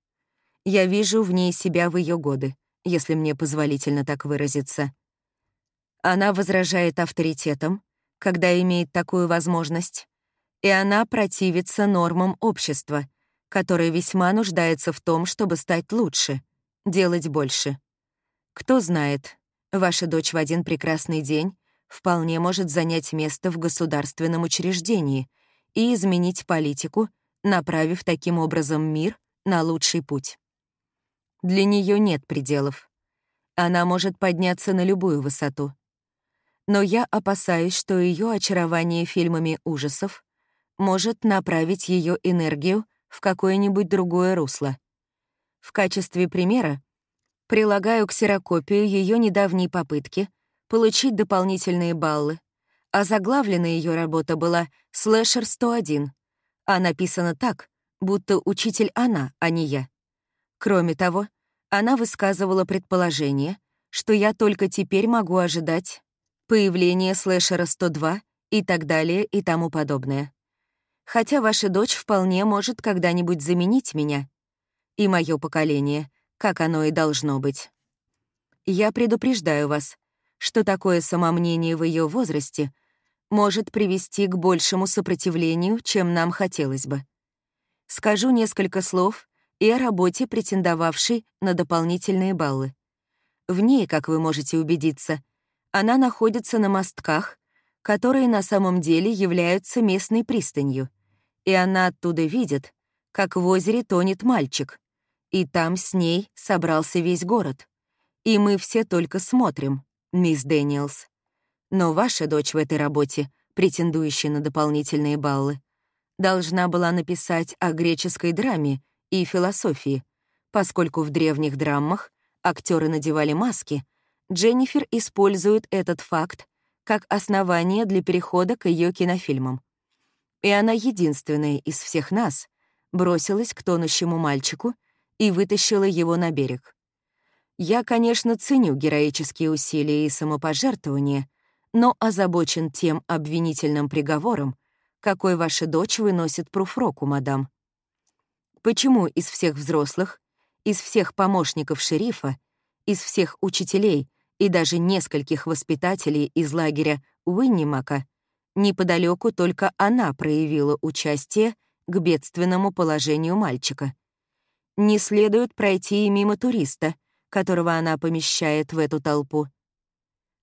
Я вижу в ней себя в ее годы, если мне позволительно так выразиться. Она возражает авторитетом, когда имеет такую возможность, и она противится нормам общества, которое весьма нуждается в том, чтобы стать лучше, делать больше. Кто знает, ваша дочь в один прекрасный день вполне может занять место в государственном учреждении и изменить политику, направив таким образом мир на лучший путь. Для нее нет пределов. Она может подняться на любую высоту. Но я опасаюсь, что ее очарование фильмами ужасов может направить ее энергию в какое-нибудь другое русло. В качестве примера прилагаю ксерокопию ее недавней попытки получить дополнительные баллы, а заглавленная ее работа была «Слэшер 101», а написана так, будто учитель она, а не я. Кроме того, она высказывала предположение, что я только теперь могу ожидать появления слэшера 102 и так далее и тому подобное. Хотя ваша дочь вполне может когда-нибудь заменить меня и мое поколение, как оно и должно быть. Я предупреждаю вас, что такое самомнение в ее возрасте может привести к большему сопротивлению, чем нам хотелось бы. Скажу несколько слов и о работе, претендовавшей на дополнительные баллы. В ней, как вы можете убедиться, она находится на мостках, которые на самом деле являются местной пристанью, и она оттуда видит, как в озере тонет мальчик, и там с ней собрался весь город. И мы все только смотрим, мисс Дэниелс. Но ваша дочь в этой работе, претендующая на дополнительные баллы, должна была написать о греческой драме и философии, поскольку в древних драмах актеры надевали маски, Дженнифер использует этот факт как основание для перехода к ее кинофильмам. И она единственная из всех нас бросилась к тонущему мальчику и вытащила его на берег. Я, конечно, ценю героические усилия и самопожертвования, но озабочен тем обвинительным приговором, какой ваша дочь выносит пруфроку, мадам. Почему из всех взрослых, из всех помощников шерифа, из всех учителей и даже нескольких воспитателей из лагеря Уиннимака неподалеку только она проявила участие к бедственному положению мальчика? Не следует пройти и мимо туриста, которого она помещает в эту толпу.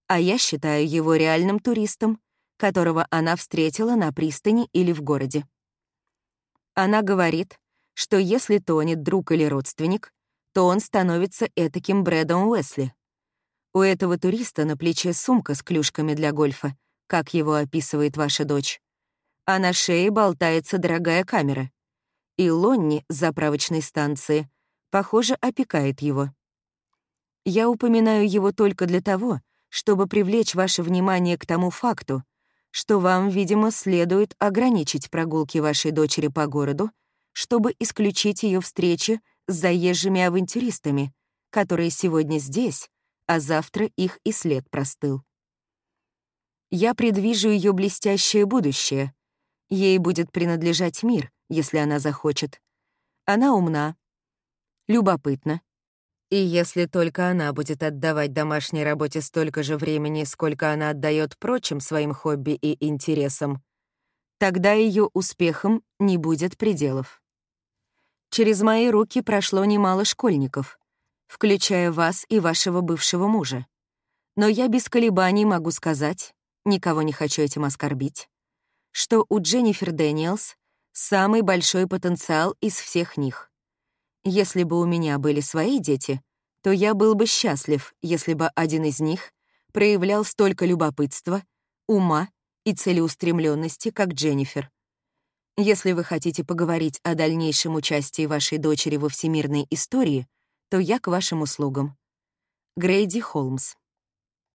А я считаю его реальным туристом, которого она встретила на пристани или в городе. Она говорит, что если тонет друг или родственник, то он становится этаким Брэдом Уэсли. У этого туриста на плече сумка с клюшками для гольфа, как его описывает ваша дочь. А на шее болтается дорогая камера. И Лонни с заправочной станции, похоже, опекает его. Я упоминаю его только для того, чтобы привлечь ваше внимание к тому факту, что вам, видимо, следует ограничить прогулки вашей дочери по городу чтобы исключить ее встречи с заезжими авантюристами, которые сегодня здесь, а завтра их и след простыл. Я предвижу ее блестящее будущее. Ей будет принадлежать мир, если она захочет. Она умна, любопытна. И если только она будет отдавать домашней работе столько же времени, сколько она отдает прочим своим хобби и интересам, тогда ее успехом не будет пределов. Через мои руки прошло немало школьников, включая вас и вашего бывшего мужа. Но я без колебаний могу сказать, никого не хочу этим оскорбить, что у Дженнифер Дэниелс самый большой потенциал из всех них. Если бы у меня были свои дети, то я был бы счастлив, если бы один из них проявлял столько любопытства, ума и целеустремленности, как Дженнифер. Если вы хотите поговорить о дальнейшем участии вашей дочери во всемирной истории, то я к вашим услугам. Грейди Холмс.